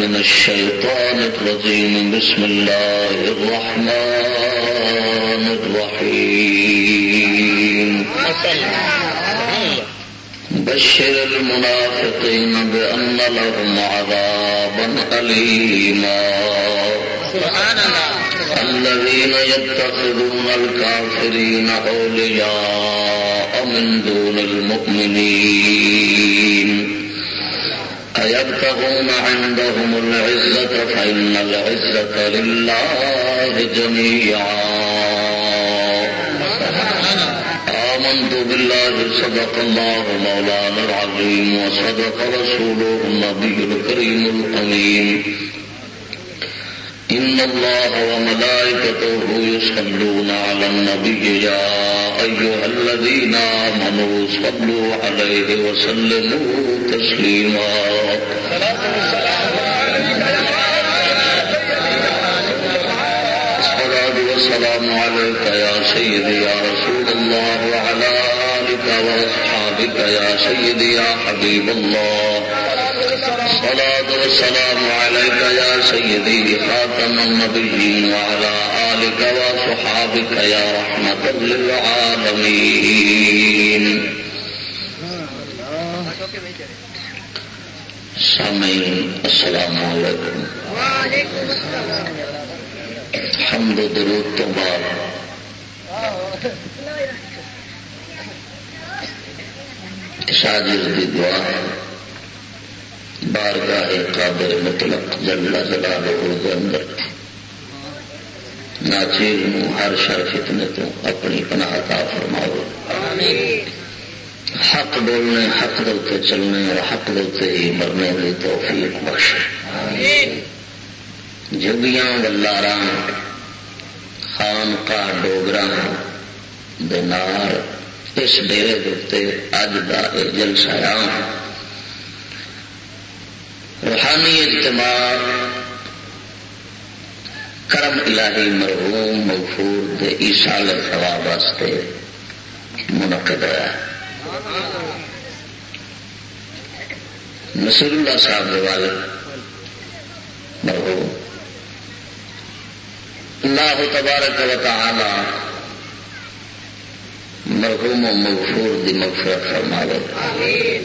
من الشيطان الرجيم. بسم الله الرحمن الرحيم. بشر المنافقين بأن لهم عذابا أليما. سبحان الله الذين يتخذون الكافرين أولياء من دون المؤمنين. ويبتغون عندهم العزة فإن العزة لله جميعا. آمنت بالله صدق الله مولانا العظيم وصدق رسوله النبي الكريم الأمين. إن الله وملائكته يصلون على النبي يا أيها الذين آمنوا صلوا عليه وسلموا تسليما الصلاة والسلام عليك يا سيدي يا رسول الله وعلى آلك وأصحابك يا سيدي يا حبيب الله الصلاة والسلام عليك يا سيدي خاتم النبيين وعلى آلك وصحابك يا رحمة للعالمين. سامعين السلام عليكم وعليكم السلام حمد و درود تو بعد. شاجر دی دعا بارگاہ قادر مطلق جل جلالہ دے اندر۔ ناچیر نو ہر شر فتنے تو اپنی پناہ عطا فرماؤ۔ حق بولنے حق دلتے چلنے اور حق دلتے ہی مرنے کی توفیق بخش جگیاں گلارا خان کا ڈوگرا دنار اس ڈیرے دے اج کا جلسہ روحانی اجتماع، کرم الہی مرحوم، مغفور دے ایسال ثواب واسطے منعقد ہوا نصر اللہ صاحب کے والد مرحوم۔ اللہ تبارک و تعالی مرحوم و مغفور دی مغفرت فرماوے۔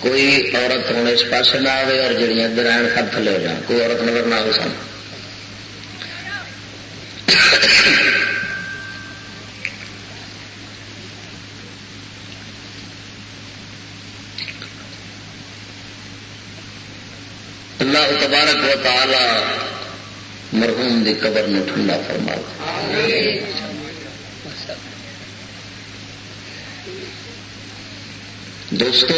کوئی عورت ہوں اس پاس نہ آئے اور جڑی ادھر آن سب تھلے ہو جان کوئی عورت نظر نہ آئے سن اللہ تبارک و تعالی مرحوم دی قبر نو ٹھنڈا فرما دوستو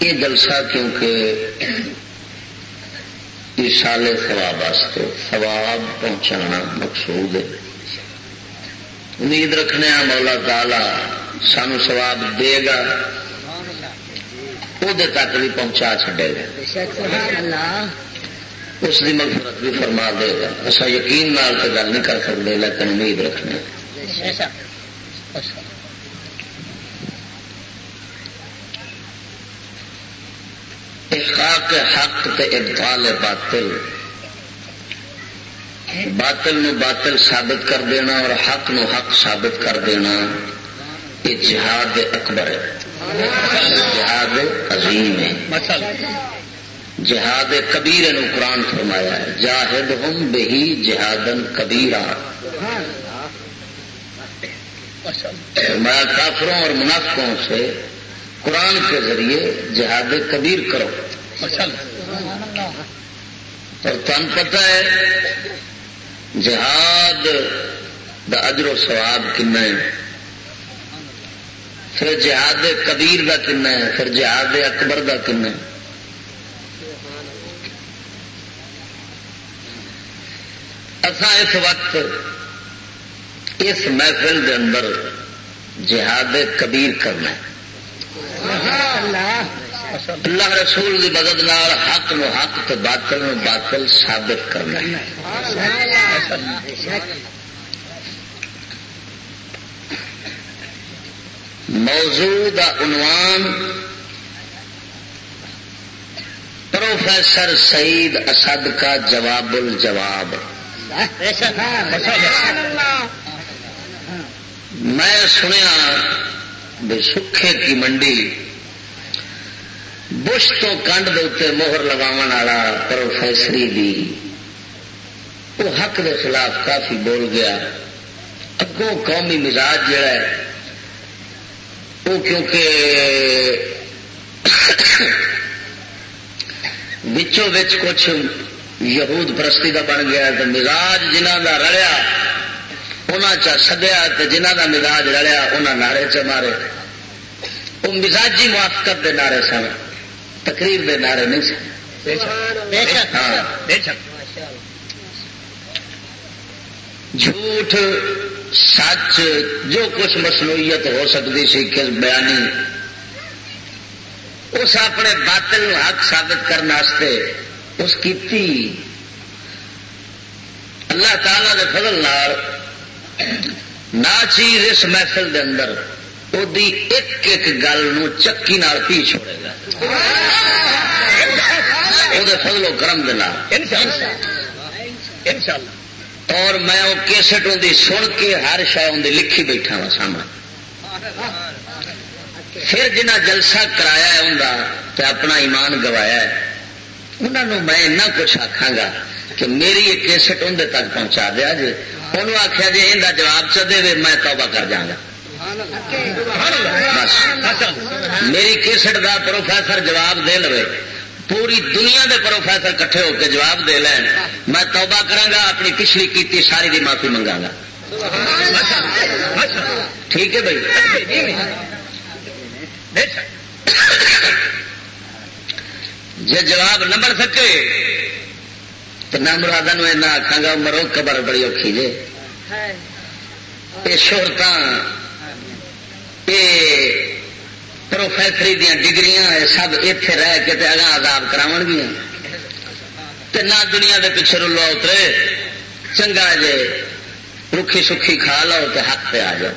یہ جلسہ کیونکہ اس سال ثواب واسطے ثواب پہنچانا مقصود ہے۔ امید رکھنے ہاں مولا تعالی سانو ثواب دے گا۔ وہ تک بھی پہنچا چڈے گا۔ اس کی مغفرت بھی فرما دے گا۔ اصا یقین نال تو گل نہیں کر سکتے لیکن امید رکھنے احقاق حق تے ابطال باطل۔ باطل نو باطل ثابت کر دینا اور حق نو حق ثابت کر دینا یہ جہاد اکبر ہے۔ جہاد عظیم ہے۔ جہاد کبیر نو قرآن فرمایا ہے۔ جاہد ہم بہی جہادن کبیرا۔ فرمایا کافروں اور منافقوں سے قرآن کے ذریعے جہاد کبیر کرو۔ اور تن پتا ہے، جہاد دا اجر و ثواب کن پھر جہاد کبیر کا کن ہے، پھر جہاد اکبر کا کن ہے۔ اصا اس وقت، اس محفل دے اندر جہاد کبیر کرنا ہے۔ اللہ رسول کی مدد نال حق نو حق تو باطل نو باطل ثابت کرنا موضوع کا عنوان پروفیسر سعید اسد کا جواب الجواب۔ میں سنیا بے سکھے کی منڈی۔ بش تو کنڈ دے موہر لگا پروفیسری دی۔ وہ حق کے خلاف کافی بول گیا۔ اگوں قومی مزاج جڑا ہے وہ کیونکہ بچوں بچ کچھ یہود پرستی کا بن گیا تو مزاج جنہ کا رلیا انہوں چا سدیا جنہ کا مزاج رلیا انہوں نعرے چ مارے وہ مزاجی موافقت کے نعرے سن تقریر دے نعرے نہیں سن ہاں جھوٹ سچ جو کچھ مصنوعیت ہو سکتی سی کس بیانی اس اپنے باطل حق ثابت کرنے اس کی اللہ تعالی کے فضل نہ چیز اس محفل دے اندر وہ ایک ایک گل چکی نال پی چھوڑے گا۔ وہ فضل و کرم دے اور میں وہ کیسٹ ہوں سن کے ہر شاید ہوں لکھی بیٹھا وا سامنے۔ پھر جنہ جلسہ کرایا ہے تو اپنا ایمان گوایا ہے انہوں میں اتنا کچھ آخا گا کہ میری یہ کیسٹ اندر تک پہنچا دیا جی۔ انہوں آخیا جی ان کا جواب چ دے میں توبہ کر جا گا بس۔ میری کیسٹ کا پروفیسر جواب دے لو پوری دنیا دے پروفیسر کٹھے ہو کے جواب دے لین۔ میں توبہ کرا اپنی پچھلی کیتی ساری دی معافی منگا گا ٹھیک ہے بھائی۔ جی جواب نہ بڑھ سکے تو نہ مرادہ آخا گا مرو قبر بڑی اوکھی جی یہ شہرت یہ پروفیسری دیا ڈگری سب اتے رہ کے اگاں آزاد کرا گیا نہ دنیا کے پیچھے رلو اترے چنگا جے رکھی سکھی کھا لو تو حق پہ آ جاؤ۔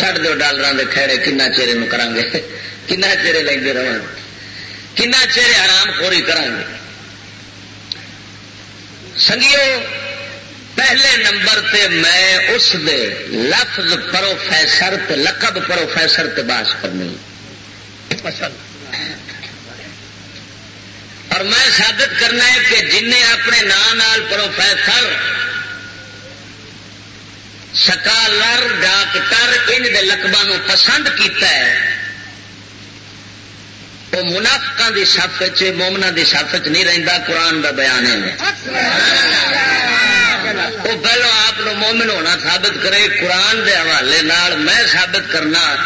چڑھ دو ڈالر کے کھڑے کن چیرے کریں گے؟ کن چیرے لے رہے کن چیرے آرام خوری کریں گے؟ سنگیو پہلے نمبر تے میں اس دے لفظ پروفیسر تے لقب پروفیسر تے باس کرنی اور میں ثابت کرنا ہے کہ جن اپنے نام پروفیسر سکالر ڈاکٹر ان لقبوں پسند کیتا ہے وہ منافقہ دی سف مومنا دی سف چ نہیں رہتا قرآن دا بیان ہے۔ وہ پہلو آپ مومن ہونا ثابت کرے، قرآن دے حوالے نال میں ثابت کرنا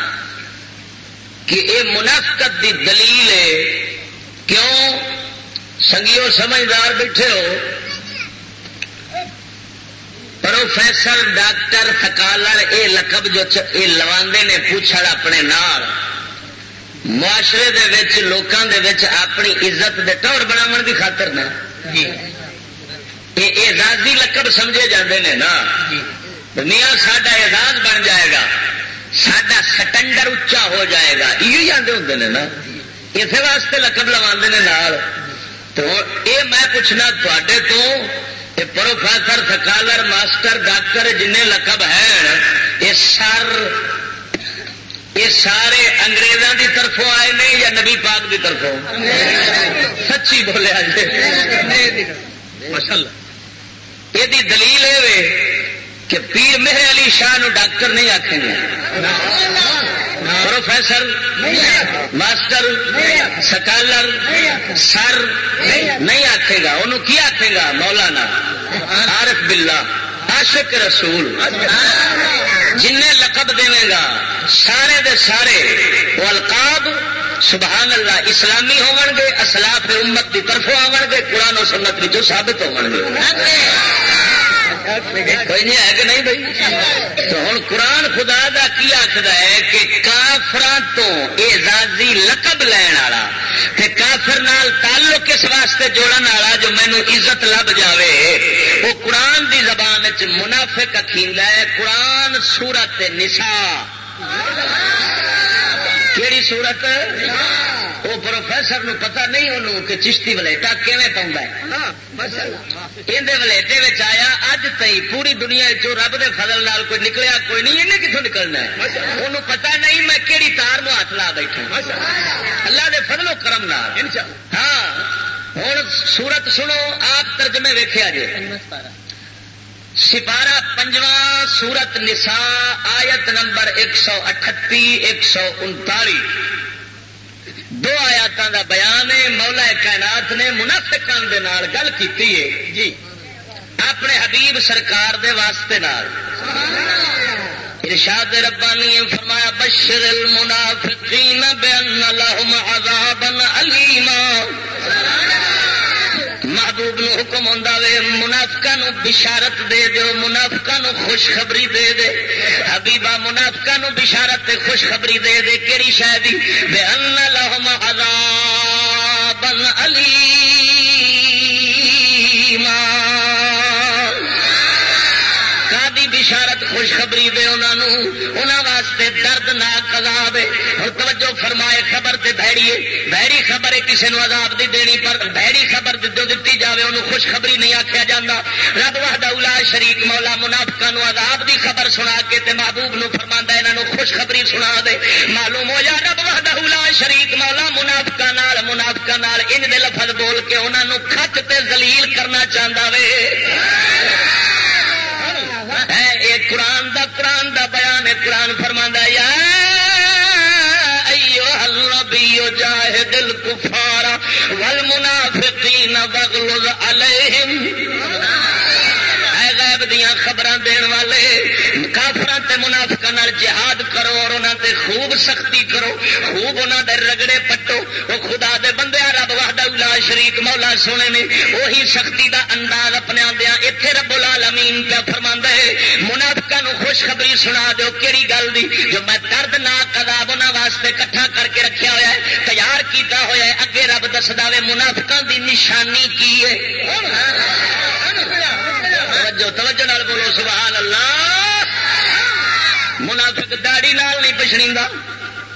کہ یہ منافقت دی دلیل ہے۔ کیوں؟ سنگیو سمجھدار بیٹھے ہو۔ پروفیسر ڈاکٹر سکالر یہ لقب جو یہ لواندے نے پوچھڑ اپنے نال۔ معاشرے دے وچ لوکاں دے وچ اپنی عزت دے ٹور بناو کی خاطر نا۔ جی۔ یہ اعزازی لقب سمجھے جاندے نے نا۔ جی۔ میاں ساڈا اعزاز بن جائے گا۔ سڈا سٹنڈر اچا ہو جائے گا۔ یہ جانے ہوں نے نا۔ اسی واسطے لقب لوا نے نال۔ تو یہ میں پوچھنا تے تو یہ پروفیسر سکالر ماسٹر ڈاکٹر جن لقب ہیں یہ سر یہ سارے انگریزوں کی طرفوں آئے نہیں یا نبی پاک کی طرفوں؟ سچی بولیا جی یہ دلیل ہے کہ پیر مہر علی شاہ نو ڈاکٹر نہیں آخیں گے پروفیسر، ماسٹر، سکالر، سر نہیں آخے گا۔ انہوں کی آخے گا؟ مولانا عارف باللہ، عاشق رسول۔ جن لقب دے گا، سارے دے سارے وہ القاب سبحان اللہ اسلامی ہون گے، اسلاف امت کی طرفوں آن گے، قرآن و سنت ثابت ہو گے۔ کوئی نہیں ہے کہ نہیں بھائی؟ تو ہوں قرآن خدا کا کی آخر ہے کہ کافران تو اعزازی لقب لین والا کافر نال تعلق اس واسطے جوڑن والا جو مینو عزت لب جاوے۔ وہ قرآن دی زبان چ منافق اخیلا ہے، قرآن سورت نسا کیڑی سورت؟ وہ پروفیسر نو پتا نہیں، انہوں کہ چشتی ولیٹا کیون پاؤں اندر ولیٹے تھی پوری دنیا چو رب دے فضل نال کوئی نکلیا، کوئی نہیں، انہیں کتوں نکلنا انہوں پتا نہیں میں کہڑی تار نو ہاتھ لا بیٹھا۔ اللہ دے فضل و کرم نال۔ ہاں ہوں سورت سنو، آپ ترجمے ویخیا جی۔ سپارہ پنجواں سورت نسا آیت نمبر ایک سو اٹھتی ایک سو انتالی۔ دو آیاتوں کا بیان ہے، مولا کائنات نے منافقان دے نال گل کی جی۔ اپنے حبیب سرکار دے واسطے نال۔ ارشاد ربانی فرمایا، بشر المنافقین بان لهم عذابا علیما محبوب نو حکم ہوں وے منافقا بشارت دے دو منافقا خوشخبری دے دے۔ حبیبا منافقا بشارت خوشخبری دے دے کہڑی شاید بے ان لہم عذابا علیما خوشخبری دے انہوں واسطے درد نہ کزاب اور توجہ فرمائے، خبر تے بھڑیے بھڑی خبر ہے کسی نے عذاب دی دینی پر بھڑی خبر جو دیتی جائے انہوں خوشخبری نہیں آخیا جا رب وحدہ اولا شریک مولا منافقہ عذاب دی خبر سنا کے تے محبوب نو فرما یہاں خوشخبری سنا دے۔ معلوم ہو جا رب وحدہ اولا شریک مولا منافقہ نال منافقہ نال ان دے لفظ بول کے انہوں کھت تے زلیل کرنا چاہتا وے۔ قرآن دا قرآن دا بیان ہے، قرآن فرما یا ایو جاہ دل کفارا ول منافقین بغلظ علیہم۔ غیب دیاں خبر دین والے کافر منافق جہاد کرو اور انہوں تے خوب سختی کرو، خوب انہوں دے رگڑے پٹو۔ وہ خدا دے بندے رب وحدہ الا شریک مولا سونے نے، وہی سختی دا انداز اپنے دیا اتے رب العالمین پہ فرما ہے منافقہ نو خوشخبری سنا دو کہڑی گل دی؟ جو میں درد نہ کداب انہوں واسطے کٹھا کر کے رکھیا ہوا ہے، تیار کیتا ہوا ہے، اگے رب دس دے منافقہ دی نشانی کی ہے؟ توجہ توجہ نال بولو، سبحان اللہ۔ منافق داڑی نال نہیں پچھڑی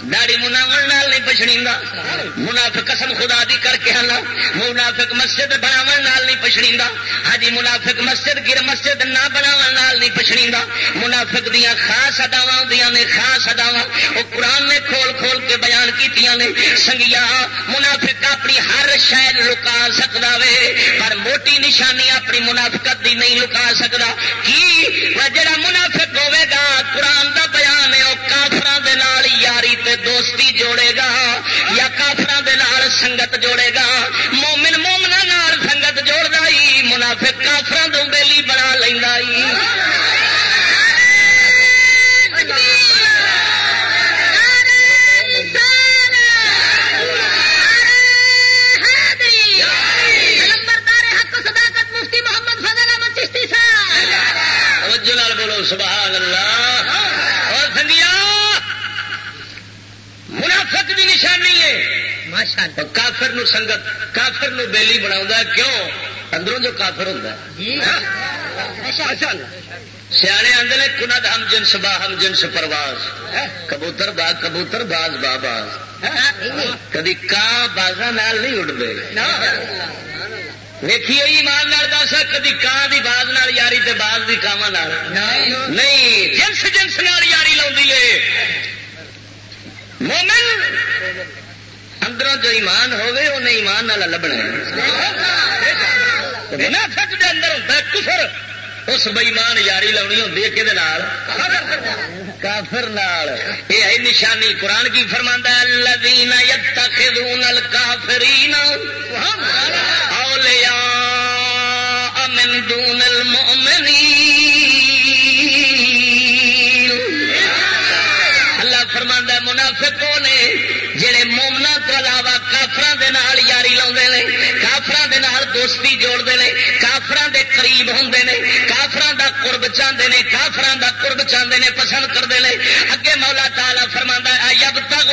داڑی مناو نہیں پچھڑی منافق قسم خدا دی کر کے آنا۔ منافق مسجد بناو نہیں پچھڑی ہاں جی، منافق مسجد گر مسجد نہ بناو نہیں پچھڑی منافق دیا خاص اداوا ہوں نے، خاص اداوا وہ قرآن نے کھول کھول کے بیان کی نے۔ سنگیا، منافق اپنی ہر شاید لکا سکتا وے، پر موٹی نشانی اپنی منافقت دی نہیں لکا سکتا کی؟ جڑا منافق ہوے گا، قرآن دا بیان ہے، وہ کافران یاری تے دوستی جوڑے گا یا کافر سنگت جوڑے گا؟ مومن مومنا سنگت جوڑ دائی منافق کافر دوں بیلی بنا لینا بولو سبحان اللہ اور سنگیا منافق کی نشانی ہے کافر نو سنگت کافر نو بیلی بنا کیوں؟ اندروں جو کافر ہوتا ہے۔ جی۔ سیانے آدھے کند ہم جنس با ہم جنس پرواز۔ کبوتر با کبوتر باز با باز۔ کدی کان بازا نال نہیں اڈتے ویکھیے ایمان دس کدی کان دی باز نال یاری تے باز دی کاواں نہیں جنس جنس نال یاری لاؤں مومن اندروں جو ایمان ہوگی انہیں ایمان والا لبنا بنا سچ کے اندر ہوتا کفر، اس بئیمان یاری لونی ہوتی ہے کہ کافر نال۔ یہ ہے نشانی قرآن کی فرماندہ الذین یتخذون الکافرین اولیاء من دون المؤمنین۔ نال یاری لا کافر دوستی جوڑتے ہیں کافران دے قریب ہوں نے کافران دا قرب چاہتے ہیں کافران دا قرب چاہتے ہیں پسند کرتے ہیں اگے مولا تالا فرما اب تک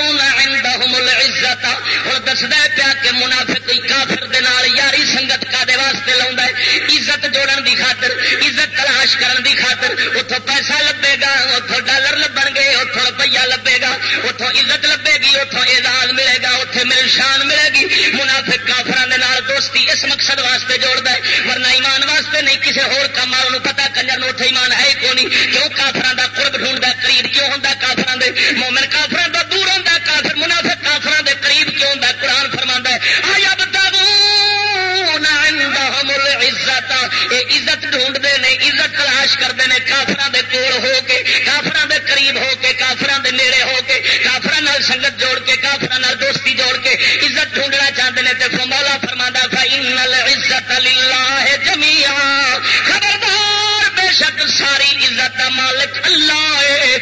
عزت ہوں دستا پیا کہ منافق کافر دے نال یاری سنگت کا دے واسطے لا عزت جوڑن دی خاطر، عزت تلاش کرن دی خاطر۔ اتوں پیسہ لبے گا اتوں ڈالر لبن گے اتوں روپیہ لبے گا اتوں عزت لبے اتوں اعزاز ملے گا اتنے مل شان ملے گی۔ منافق کافران دوستی اس مقصد واسطے جوڑ ہے، ورنہ ایمان واسطے نہیں کسی ہور کام والوں پتا کنجر اتنے ایمان ہے کو نہیں۔ کیوں کافران دا قرب ڈھونڈتا قریب کیوں ہوں کافران دے؟ مومن کافران دا دور ہوں کافر منافق کافران دے قریب کیوں ہوں قرآن فرما ہے، آیا بتا عزت عزت ڈھونڈتے ہیں عزت تلاش کرتے ہیں کافران دے کول ہو کے کافران دے قریب عزت جوڑ کے کافران دوستی جوڑ کے عزت ڈھونڈنا چاہتے ہیں تو مولا فرما فل عزت اللہ جمیا خبردار، بے شک ساری عزت مالک اللہ ہے۔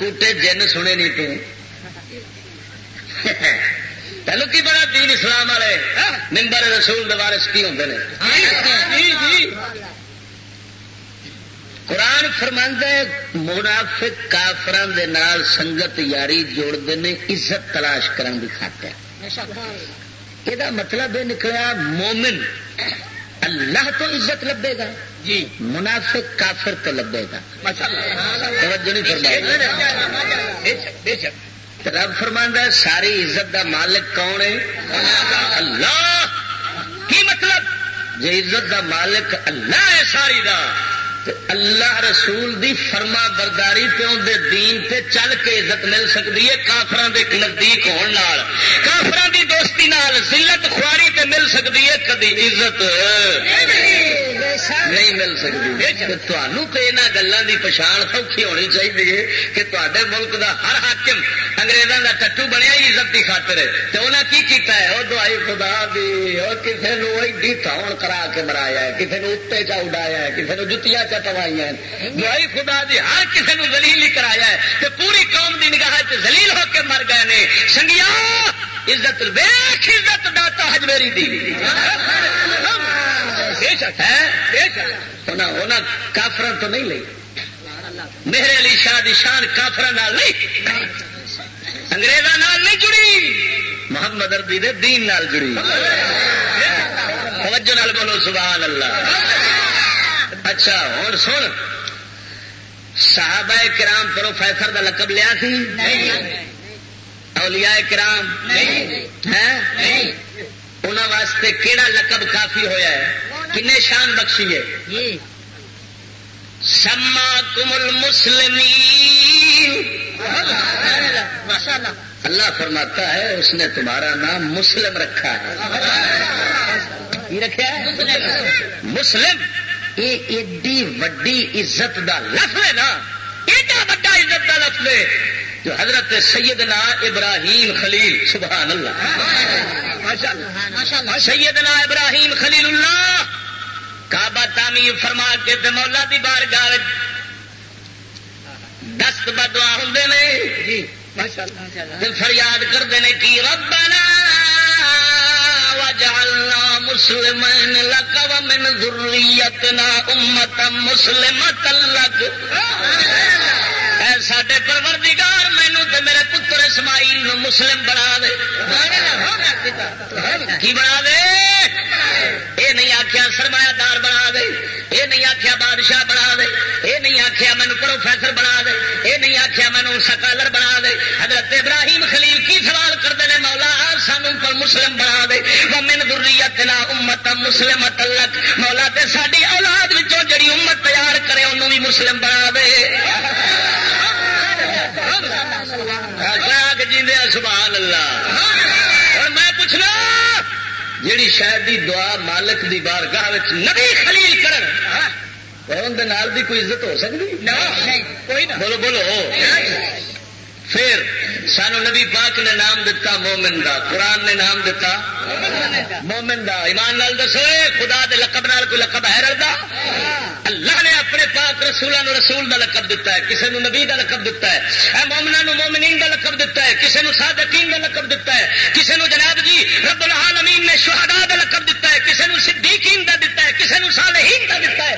کوٹے جن سنے نہیں تو. پہلو کی بڑا دین اسلام والے؟ ممبر رسول دوارس کی ہوتے ہیں قرآن فرماند منافق کافران دے نال سنگت یاری جوڑتے ہیں عزت تلاش کرن دی خاطر. یہ مطلب یہ نکلا مومن اللہ تو عزت لبے گا. جی۔ منافق کافر تو لبے گا۔ رب فرماندہ ساری عزت دا مالک کون ہے؟ اللہ۔ کی مطلب؟ جی عزت دا مالک اللہ ہے ساری دا۔ اللہ رسول دی فرما برداری پہ اندر دین تے چل کے عزت مل سکتی ہے کافران دے نزدیک ہونے کافران دی دوستی نال ذلت خواری تے مل سکتی ہے کدی عزت۔ نہیں مل سکتی۔ تمہوں تو یہاں گلوں کی پچھان سوکھی ہونی چاہیے کہ تے ملک دا ہر حاکم انگریزوں کا ٹٹو بنیا ہی عزت کی خاطر ہے۔ تو انہیں کی کیتا ہے؟ وہ دوائی خدا دی اور کسی نے ایڈی تھاؤن کرا کے مرایا ہے کسی نے اتنے چا اڈایا ہے کسی نے جتیاں چا ہیں۔ دوائی خدا دی ہر کسی نے زلیل ہی کرایا ہے تو پوری قوم دی نگاہ زلیل ہو کے مر گئے نے۔ سنگیا، عزت ویخ عزت داتا ہجمیری دی۔ کافر تو نہیں لئی۔ میرے علی شاہ دی شان کافر نہیں۔ انگریزوں نہیں جڑی۔ محمد اربی دے دین نال جڑی۔ توجہ نال بولو، سبحان اللہ۔ اچھا ہوں سن صحابہ کرام پروفیسر دا لقب لیا سی؟ اولیاء کرام؟ انہوں واسطے کیڑا لقب کافی ہویا ہے؟ کن شان بخشی ہے؟ سما کمل مسلم اللہ فرماتا ہے اس نے تمہارا نام مسلم رکھا ہے۔ رکھا مسلم۔ یہ ایڈی وڈی عزت دا لفظ ہے نا ایڈا وڈا عزت دا لفظ ہے جو حضرت سیدنا ابراہیم خلیل سبحان اللہ۔ سیدنا ابراہیم خلیل اللہ۔ کعبہ تعمیر فرما کے مولا دی بار گار دست بدوا ہوں جی، فریاد کرتے ہیں کی ربنا وجعلنا مسلمين لك ومن ذریتنا امتا مسلمت لک اے ساڈے پروردگار مینو تے میرے پتر اسماعیل نو مسلم بنا دے۔ کی بنا دے؟ یہ نہیں آخیا سرمایہ دار بنا دے یہ نہیں آخیا بادشاہ بنا دے یہ نہیں آخیا مینو پروفیسر بنا دے یہ نہیں آخیا مینو سکالر بنا دے۔ حضرت ابراہیم خلیل کی سوال کرتے ہیں، مولا سانو پر مسلم بنا دے۔ من ضروریت نہ امت مسلم تلک۔ مولا تے ساری اولاد جڑی امت تیار کرے، انہوں بھی مسلم بنا دے۔ سبحان اللہ۔ اور میں پوچھنا جیڑی شاید دی دعا مالک دی بارگاہ نبی خلیل کرن دی کوئی عزت ہو سکتی بولو بولو پھر سانو نبی پاک نے نام دتا مومن دا قرآن نے نام دتا مومن دا۔ ایمان لال دسو خدا دے لقب نال کوئی لقب ہے رلدا؟ اللہ نے اپنے پاک رسولوں رسول دا لقب دتا ہے کسی نبی دا لقب دتا ہے۔ اے مومنا مومنین دا لقب دتا ہے کسی نو صادقین دا لقب دتا ہے۔ کسی نو جناب جی رب العالمین نے شہداء دا لقب دتا ہے کسی نو صدیقین دا دتا ہے کسی نو صالحین دا دتا ہے۔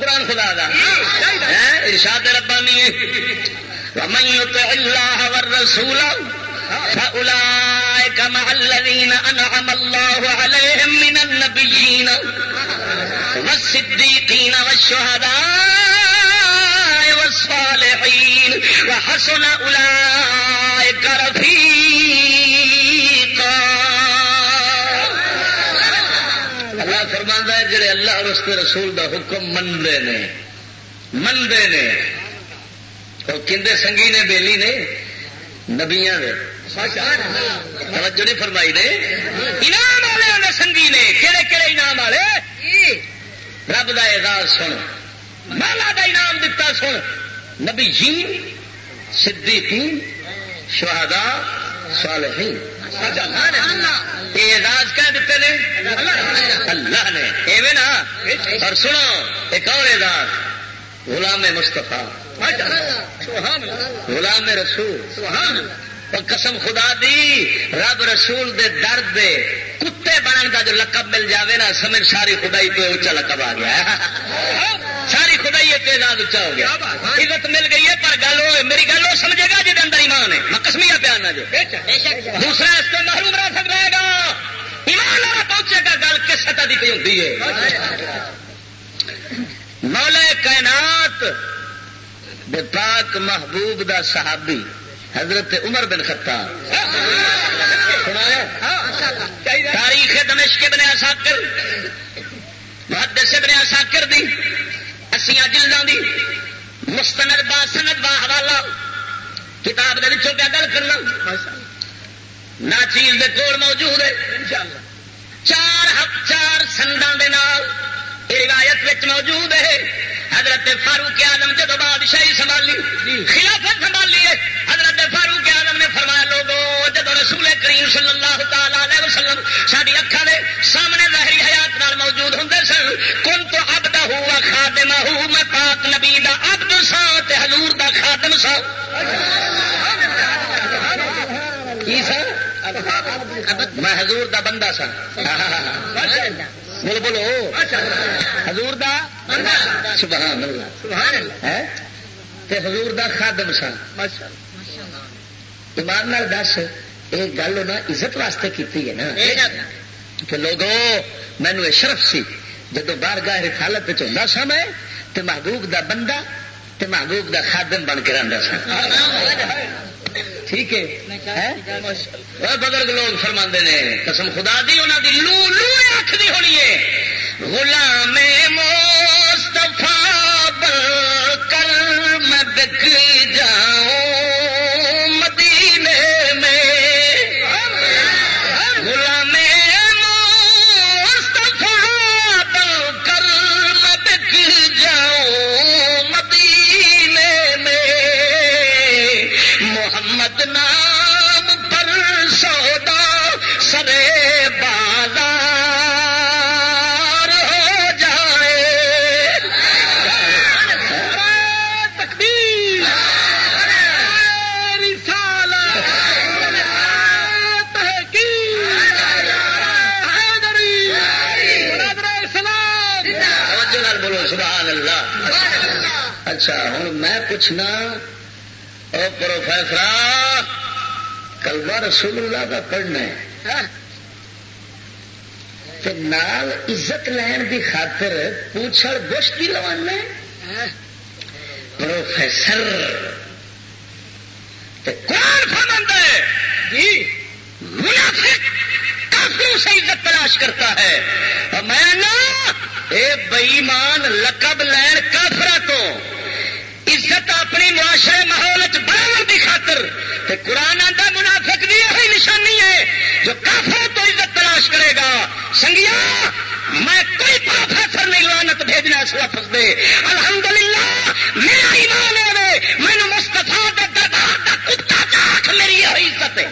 قرآن خدا دا۔ ارشاد ربانی ومن يطع الله والرسول فأولئك مع الذين أنعم الله عليهم من النبيين والصديقين والشهداء والصالحين وحسن أولئك رفيقا. اللہ فرماندہ ہے، جڑے اللہ اور اس کے رسول دا حکم منتے نے منتے نے کھے سنگھی نے بیلی نے نبیا توجہ نہیں فرمائی نے۔ انعام والے نے سنگھی نے۔ کہڑے کہڑے انعام والے؟ رب کا اعزاز سن۔ مالا کا انعام دتا سن۔ نبی جی سدھی تین شہدا صالحین اعزاز کہہ دیتے نے۔ اللہ نے۔ ایویں نا۔ اور سنو ایک اور اعزاز۔ غلام مستفا غلام رسول. قسم خدا دی، رب رسول دے درد دے کتے بننے کا جو لقب مل جاوے نا، سمجھ ساری خدائی پہ اچا لقب آ گیا. ساری خدائی اعزاز اچا ہو گیا. عزت مل گئی ہے، پر گل ہو میری گل وہ سمجھے گا جی اندر ایمان ہے. میں کسمیا پیا نا جو. دوسرا اس کو محروم رہ سک رہے گا. ایمان والا پہنچے گا، گل کس سطح کی ہوتی ہے؟ مولا کائنات پاک محبوب دا صحابی حضرت عمر بن خطاب۔ تاریخ دمش کے بنیا ساکر محدث ابن ساکر دی، اسیاں جلدوں دی، مستند با سند با حوالہ کتاب دے وچوں پہ گل کرنا۔ نہ چیز دے کول موجود ہے۔ چار چار سنداں دے نال روایت وچ موجود ہے۔ حضرت فاروق آدم جب بادشاہی سنبھالی خلافت سنبھالی ہے۔ حضرت فاروق آدم نے فرمایا لوگو جب رسول کریم صلی اللہ تعالی وسلم ساری اکھا دے سامنے ظاہری حیات نال موجود ہوں سن کن تو اب دا ہوا خادم ہوں میں پاک نبی دا ابد سا حضور دا خادم سا میں حضور دا بندہ سا بولو بولو۔ حضور دا سبحان اللہ۔ حضور دا خادم سا ایمان دس یہ گل نا عزت واسطے کی ہے نا۔ کہ لوگوں مینو شرف سی۔ جب باہر گاہ رفالت ہوتا سا میں محبوب دا بندہ تے محبوب دا خادم بن کے رہتا سا ٹھیک ہے؟ بزرگ لوگ فرما نے، قسم خدا دی انہوں دی لو لو آخری ہونی ہے۔ غلام مصطفیٰ بل کر میں بک جاؤں۔ اچھا ہوں میں پوچھنا او پروفیسر کلمہ رسول اللہ کا پڑھنا ہے۔ تے نال عزت لین دی خاطر پوچھڑ گوشت کی لوانا ہے۔ پروفیسر، تے کون فرماندا ہے؟ جی۔ منافق کافروں سے عزت تلاش کرتا ہے۔ اور میں نا اے بےمان لقب لین کافرا تو، عزت اپنی معاشرے ماحول بڑھانے کی خاطر۔ تے قرآن آتا منافق بھی یہی نشانی ہے، جو کافر تو عزت تلاش کرے گا۔ سنگیا میں کوئی پروفیسر نہیں دے۔ الحمدللہ، میرا ایمان ہے مینو مستفا دربار کا کتا چاٹ میری یہ عزت ہے۔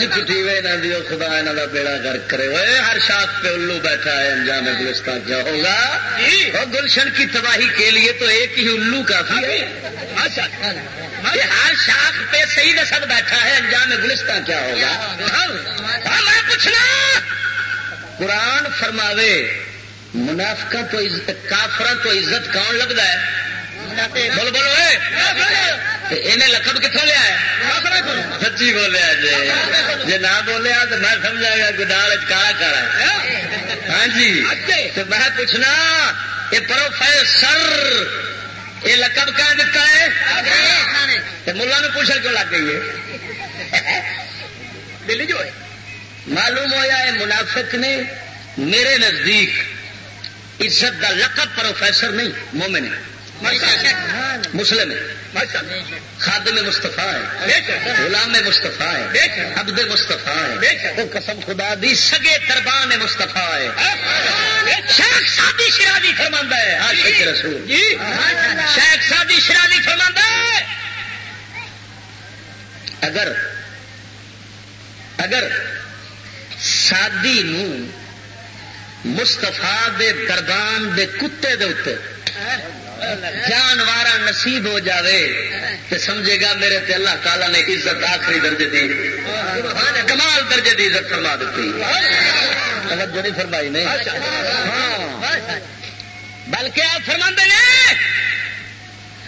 مونج کٹی وے نہ دیو خدا یہاں کا بیڑا گرک کرے۔ ہوئے ہر شاخ پہ الو بیٹھا ہے انجام گلستان کیا ہوگا۔ اور گلشن کی تباہی کے لیے تو ایک ہی الو کافی ہے۔ ہر شاخ پہ صحیح نسب بیٹھا ہے انجام گلستان کیا ہوگا؟ ہاں، میں پوچھنا۔ قرآن فرماوے منافقہ تو عزت کافر تو عزت کون لگتا ہے؟ بولو بولو، اے۔ تے انہیں لقب کتوں لیا ہے؟ سچی بولیا جی۔ جی نہ بولیا تو میں سمجھا گا کہ کالا کالا ہاں جی۔ تو میں پوچھنا یہ پروفیسر یہ لقب کہہ دیتا ہے؟ ملا میں پوچھا کیوں لگ گئی ہے؟ دلی جو ہے۔ معلوم ہوا ہے منافق نے میرے نزدیک عزت دا لقب پروفیسر نہیں، مومن ہے مسلم ہے۔ خادم مصطفیٰ ہے۔ غلام مصطفیٰ ہے۔ عبد مصطفیٰ ہے۔ وہ قسم خدا دی سگے دربان مصطفیٰ ہے۔ شیخ سادی شرادی فرماندہ ہے۔ ہاں شیخ رسول۔ شیخ سادی شرادی فرماندہ ہے۔ اگر اگر سادی نو مستفا دے دربان دے کتے دے اتنے جانوار نصیب ہو جاوے تو سمجھے گا میرے تے اللہ تعالیٰ نے عزت آخری درجے دی، کمال درجے دی عزت فرما دیتی۔ توجہ نہیں فرمائی نہیں ہاں۔ بلکہ آپ فرما نے،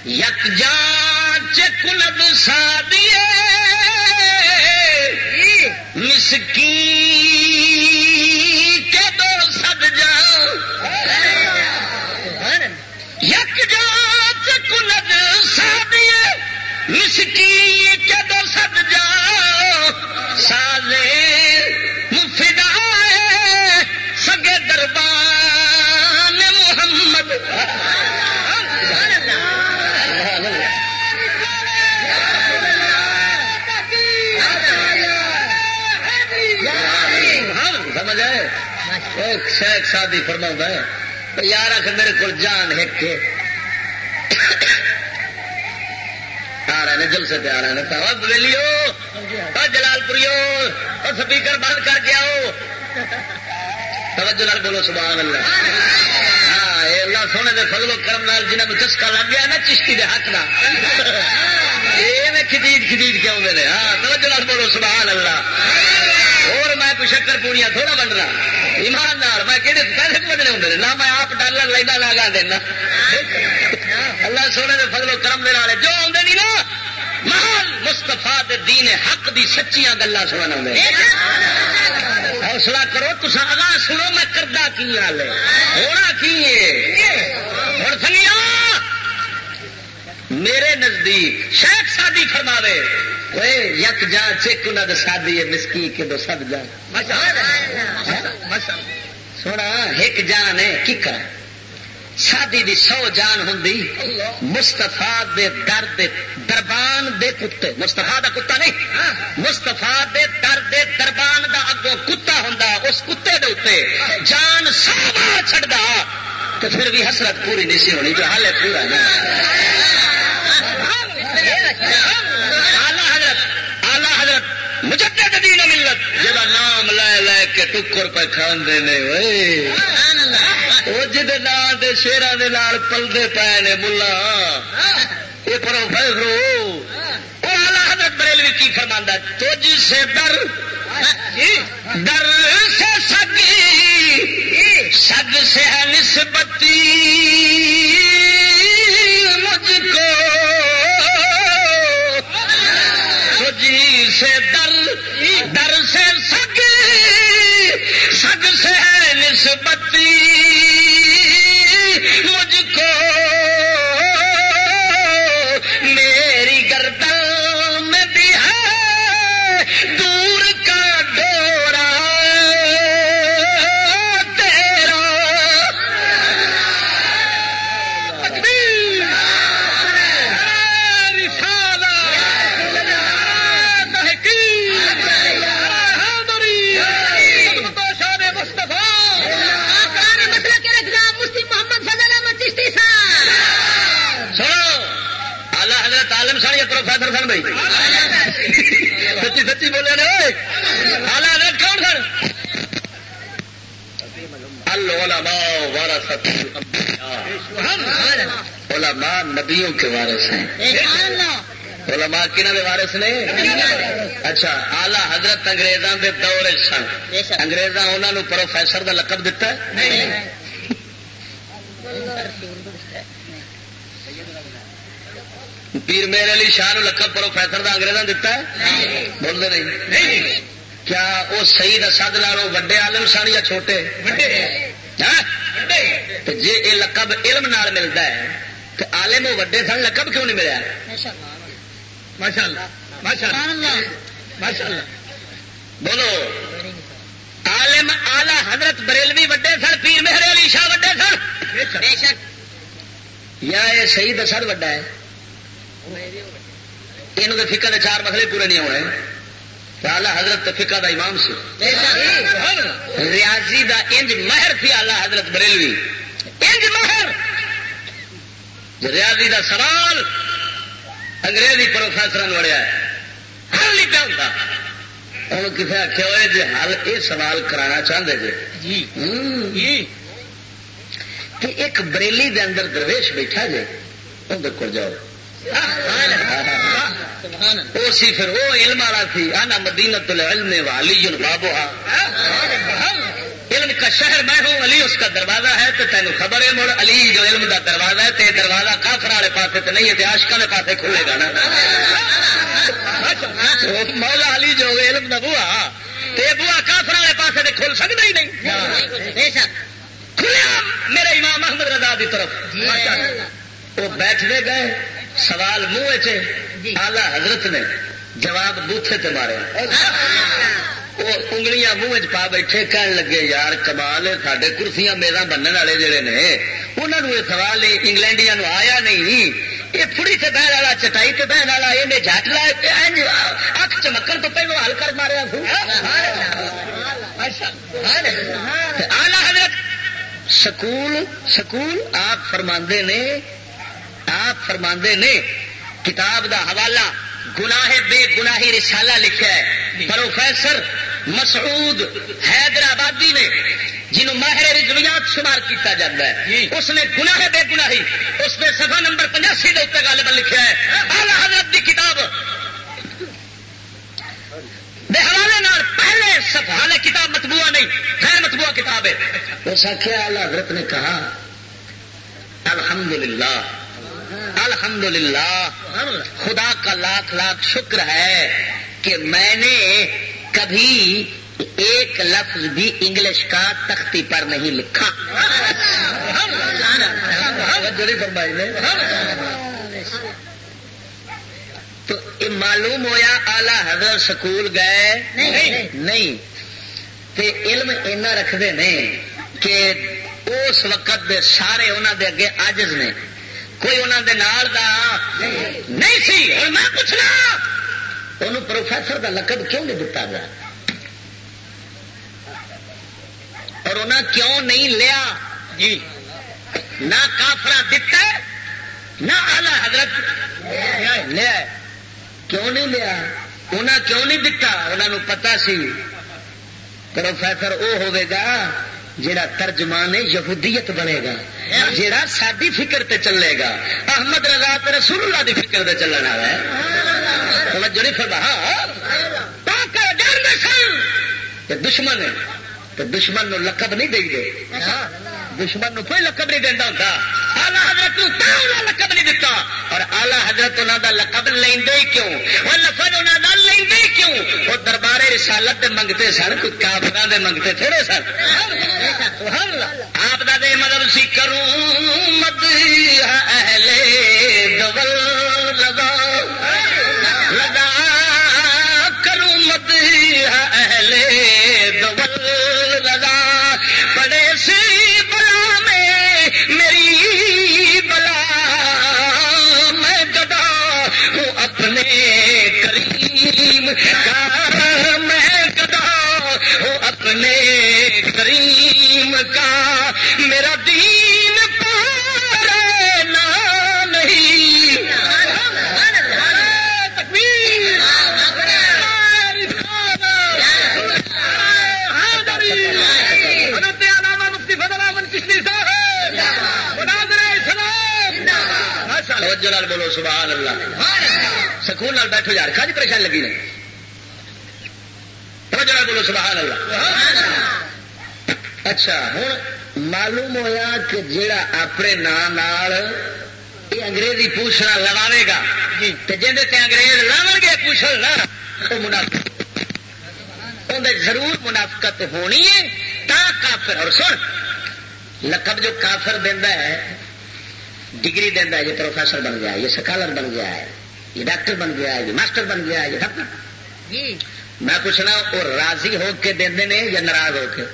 یک جان چکلب سادیے مسکی مسکی کے سد جا سازے مفدا سگے دربان محمد۔ سمجھ آئے ایک شیخ شادی فرما ہے یار آخ میرے کو جان ہک آ رہے ہیں جل سے آ رہے ہیں ویلیو جلال پوریو اور سپیکر بند کر کے آؤ۔ توجہ نال بولو، سبحان اللہ۔ ہاں اللہ سونے دے فضل و کرم نال جنہوں نے چسکا لگ گیا نا، چشتی دے ہاتھ نہ یہ کھدید کھدید کے آدھے نے۔ ہاں توجہ نال بولو، سبحان اللہ۔ اور میں کوئی شکر پوڑیاں تھوڑا بننا ایماندار میں کہڑے پیسے بدلے ہوں نہ میں آپ ڈالر لینا لاگا دینا اللہ سونے دے فضل و کرم دے جو آدھے نہیں نا مستفا دین حق دی سچیاں گلا سنا حوصلہ کرو تصا اگاں سنو میں کردہ کی حال ہے؟ ہونا کی ہوں سنیا میرے نزدیک شیخ سادی فرماوے اوے یک جا چیک نے سادی ہے مسکی کے دو سب جان سونا ایک جان ہے کی کر سادی دی سو جان ہوں مستفا در دے دربان دے کتے۔ مستفا دا کتا نہیں مستفا دے در دے دربان دا اگوں کتا ہوں اس کتے دے اتنے جان سو چڑھتا تو پھر بھی حسرت پوری نہیں سی ہونی، جو حال ہے پورا آلہ حضرت آلہ حضرت، مجدد دین ملت جا نام لے لے کے ٹکر پہ کھانے نے وہ جہد نام دے شیران نال پلدے پے نے ملا یہ پروفیسر وہ آلہ حضرت بریلوی کی فرماندہ تجھ سے در در سے سگی سگ سے ہے نسبتی مجھ کو۔ تجھی سے در در سے سگ سگ سے ہے نسبتی پروفیسر سن بھائی؟ سچی سچی بولے نے آلہ حضرت کون سن؟ العلماء ورثت علماء نبیوں کے وارث ہیں۔ علماء کنہ کے وارث نے؟ اچھا آلہ حضرت انگریزاں دے دور سن۔ انگریزاں انہوں نے پروفیسر دا لقب دتا پیر میرے علی شاہ لقب پروفیسر دا انگریزاں دتا ہے؟ بولتے نہیں۔ کیا وہ صحیح دسد لالو وڈے عالم سن یا چھوٹے؟ ہاں؟ جی یہ لقب علم نال ملتا ہے تو عالم وہ وڈے سن لقب کیوں نہیں ملیا؟ ماشاء اللہ۔ بولو عالم آلہ حضرت بریلوی وڈے سن پیر مہر علی شاہ وڈے سن؟ یا یہ صحیح دسد وڈا ہے؟ یہ فکر چار مسئلے پورے نہیں ہونے آلہ حضرت فقہ دا امام سی ریاضی دا انج مہر تھی آلہ حضرت بریلوی انج مہر ریاضی دا سوال انگریزی پروفیسر وڑیا حل نہیں پیا ہوتا ہوں کسی آخیا ہوئے جی حل یہ سوال کرانا چاہتے جی جی کہ ایک بریلی دے اندر درویش بیٹھا جائے اندر کو جاؤ وہ سی پھر وہ علم والا سی آنا مدینت العلم والی بابو علم کا شہر میں ہوں علی اس کا دروازہ ہے تو تینوں خبر ہے مڑ علی جو علم کا دروازہ ہے تے دروازہ کافر والے پاسے تو نہیں ہے آشکا کے پاسے کھلے گا نا۔ مولا علی جو علم کا بوا تے بوا کافر والے پاسے تو کھل سکتا ہی نہیں۔ کھلیا میرے امام محمد رضا دی طرف۔ وہ بیٹھتے گئے۔ سوال منہ جی۔ آلہ حضرت نے جواب بوتھے تے مارے۔ وہ انگلیاں منہ پا بیٹھے کہن لگے یار کمال سڈے کرسیاں میزا بننے والے جڑے نے انہوں نے یہ سوال انگلینڈیا آیا نہیں۔ یہ پوری سے بہن والا چٹائی سے بہن والا یہ جٹ لا اک چمکن تو پہلو حل کر مارا آلہ حضرت سکول سکول آپ فرماندے نے آپ فرما نے، کتاب دا حوالہ گناہ بے گناہی رسالہ لکھا ہے۔ پروفیسر مسعود حیدرآبادی نے، جنہوں ماہر رضویات شمار کیتا جاتا ہے، اس نے گناہ بے گناہی، اس نے سفا نمبر پچاسی کے اتنے غالب لکھا ہے۔ آلہ حضرت کی کتاب۔ دے حوالے نال پہلے سفا کتاب متبوع نہیں خیر متبوع کتاب ہے۔ اس آخیا حضرت نے کہا، الحمدللہ الحمدللہ، خدا کا لاکھ لاکھ شکر ہے کہ میں نے کبھی ایک لفظ بھی انگلش کا تختی پر نہیں لکھا۔ تو معلوم ہویا آلہ حضرت سکول گئے؟ نہیں۔ تے علم اینا رکھتے ہیں کہ اس وقت دے سارے انہوں دے اگے آجز نے۔ کوئی انہوں دے نال دا نہیں سی۔ اور میں پوچھنا انہوں پروفیسر دا لقب کیوں نہیں دتا گیا؟ اور انہیں کیوں نہیں لیا؟ جی نہ کافرا دتا نہ آلہ حضرت لیا کیوں نہیں لیا؟ انہیں کیوں نہیں دتا؟ انہوں پتا سی۔ پروفیسر وہ ہوگا جڑا ترجمان یہودیت بنے گا جڑا ساری فکر تے چلے گا، احمد رضا تے رسول اللہ دی فکر تے چلنے والا ہے۔ جڑی فرما ہاں، ہاں۔ دشمن ہے تو دشمن نو لقب نہیں دے دے دشمن نو کوئی لقب نہیں دینا ہوتا آلہ حضرت لقب نہیں دتا۔ اور آلہ حضرت انہوں کا لقب لیں کیوں؟ وہ لفظ انہوں کا لیں کیوں؟ وہ دربارے رسالت دے منگتے سن کچھ کافر دے منگتے تھوڑے سن۔ آپ کا دے مطلب سی کروں مد اہل دول لگا۔ لگا کروں مد اہل دول کریم کا میرا دین پارنا نہیں۔ بولو، سبحان اللہ۔ سکون بیٹھو یار کھاج پریشانی لگی نہیں۔ بولو، سبحان اللہ۔ اچھا ہوں معلوم ہویا کہ جیڑا اپنے نام یہ انگریزی پوچھنا لواوے گا جن انگریز لاو گے پوچھنا نا وہ منافق۔ ضرور منافقت ہونی ہے تا کافر۔ اور سن لقب جو کافر دینا ہے ڈگری دینا ہے یہ پروفیسر بن گیا یہ سکالر بن گیا ہے یہ ڈاکٹر بن گیا ہے یہ ماسٹر بن گیا ہے یہ ڈاکٹر جی۔ میں پوچھنا وہ راضی ہو کے دے یا ناراض ہو کے؟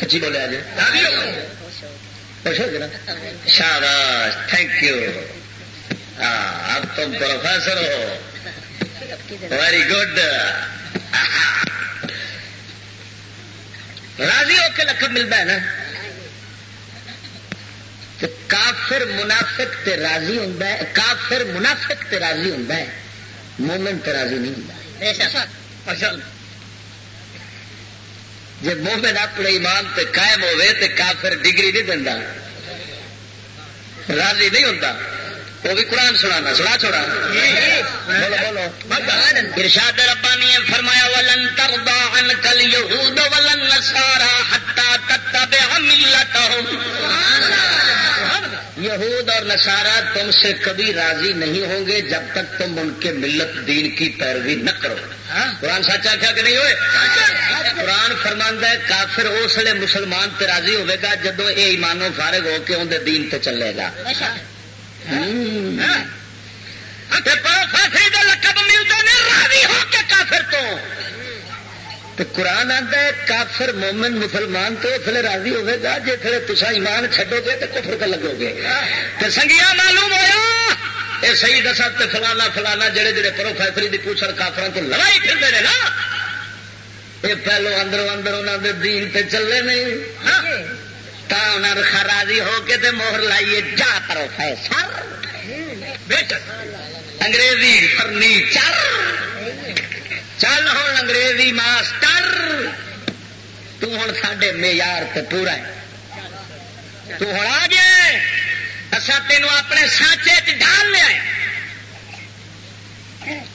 سچی بولے جی خوش ہو گیا شاباش تھینک یو اب تم پروفیسر ہو۔ ویری گڈ راضی ہو کے لقب ملتا ہے نا؟ کافر منافق تے راضی ہوں کافر منافق تے راضی ہوں مومن تے راضی نہیں ہوں جی مومن اپنے ایمان تے قائم ہوئے تے کافر ڈگری نہیں دینا راضی نہیں ہوتا وہ بھی قرآن سنا سنا چھوڑا۔ بولو بولو۔ ارشاد ربانی فرمایا، ولن ترضا عنك اليهود ولا النصارى حتى تتبع ملتهم. یہود اور نصارہ تم سے کبھی راضی نہیں ہوں گے جب تک تم ان کے ملت دین کی پیروی نہ کرو۔ قرآن سچا کیا کہ نہیں ہوئے؟ قرآن فرماندہ ہے، کافر اس لیے مسلمان تے راضی ہوے گا جدو یہ ایمانوں فارغ ہو کے اندر دین تے چلے گا۔ ہاں۔ لقب ملتے راضی ہو کے کافر تو۔ قرآن آتا ہے، کافر مومن مسلمان تو اس راضی ہوے گا جی تھے تصا ایمان چھڈو گے تو کفر کا لگو گے۔ تو سنگیا معلوم ہوا یہ صحیح دسا تو فلانا فلانا جڑے جڑے پروفیسری کی پوچھڑ کافر کو لڑائی پھرتے ہیں نا۔ یہ پہلو اندروں اندر انہوں نے دین تے چلے نہیں۔ راضی ہو کے تے موہر لائیے، جا پروفیسر انگریزی فرنیچر۔ چل ہوں انگریزی ماسٹر۔ توں سڈے معیار تے پورا ہے۔ تو ہوں آ گیا اصا تینوں اپنے سانچے ڈال لیا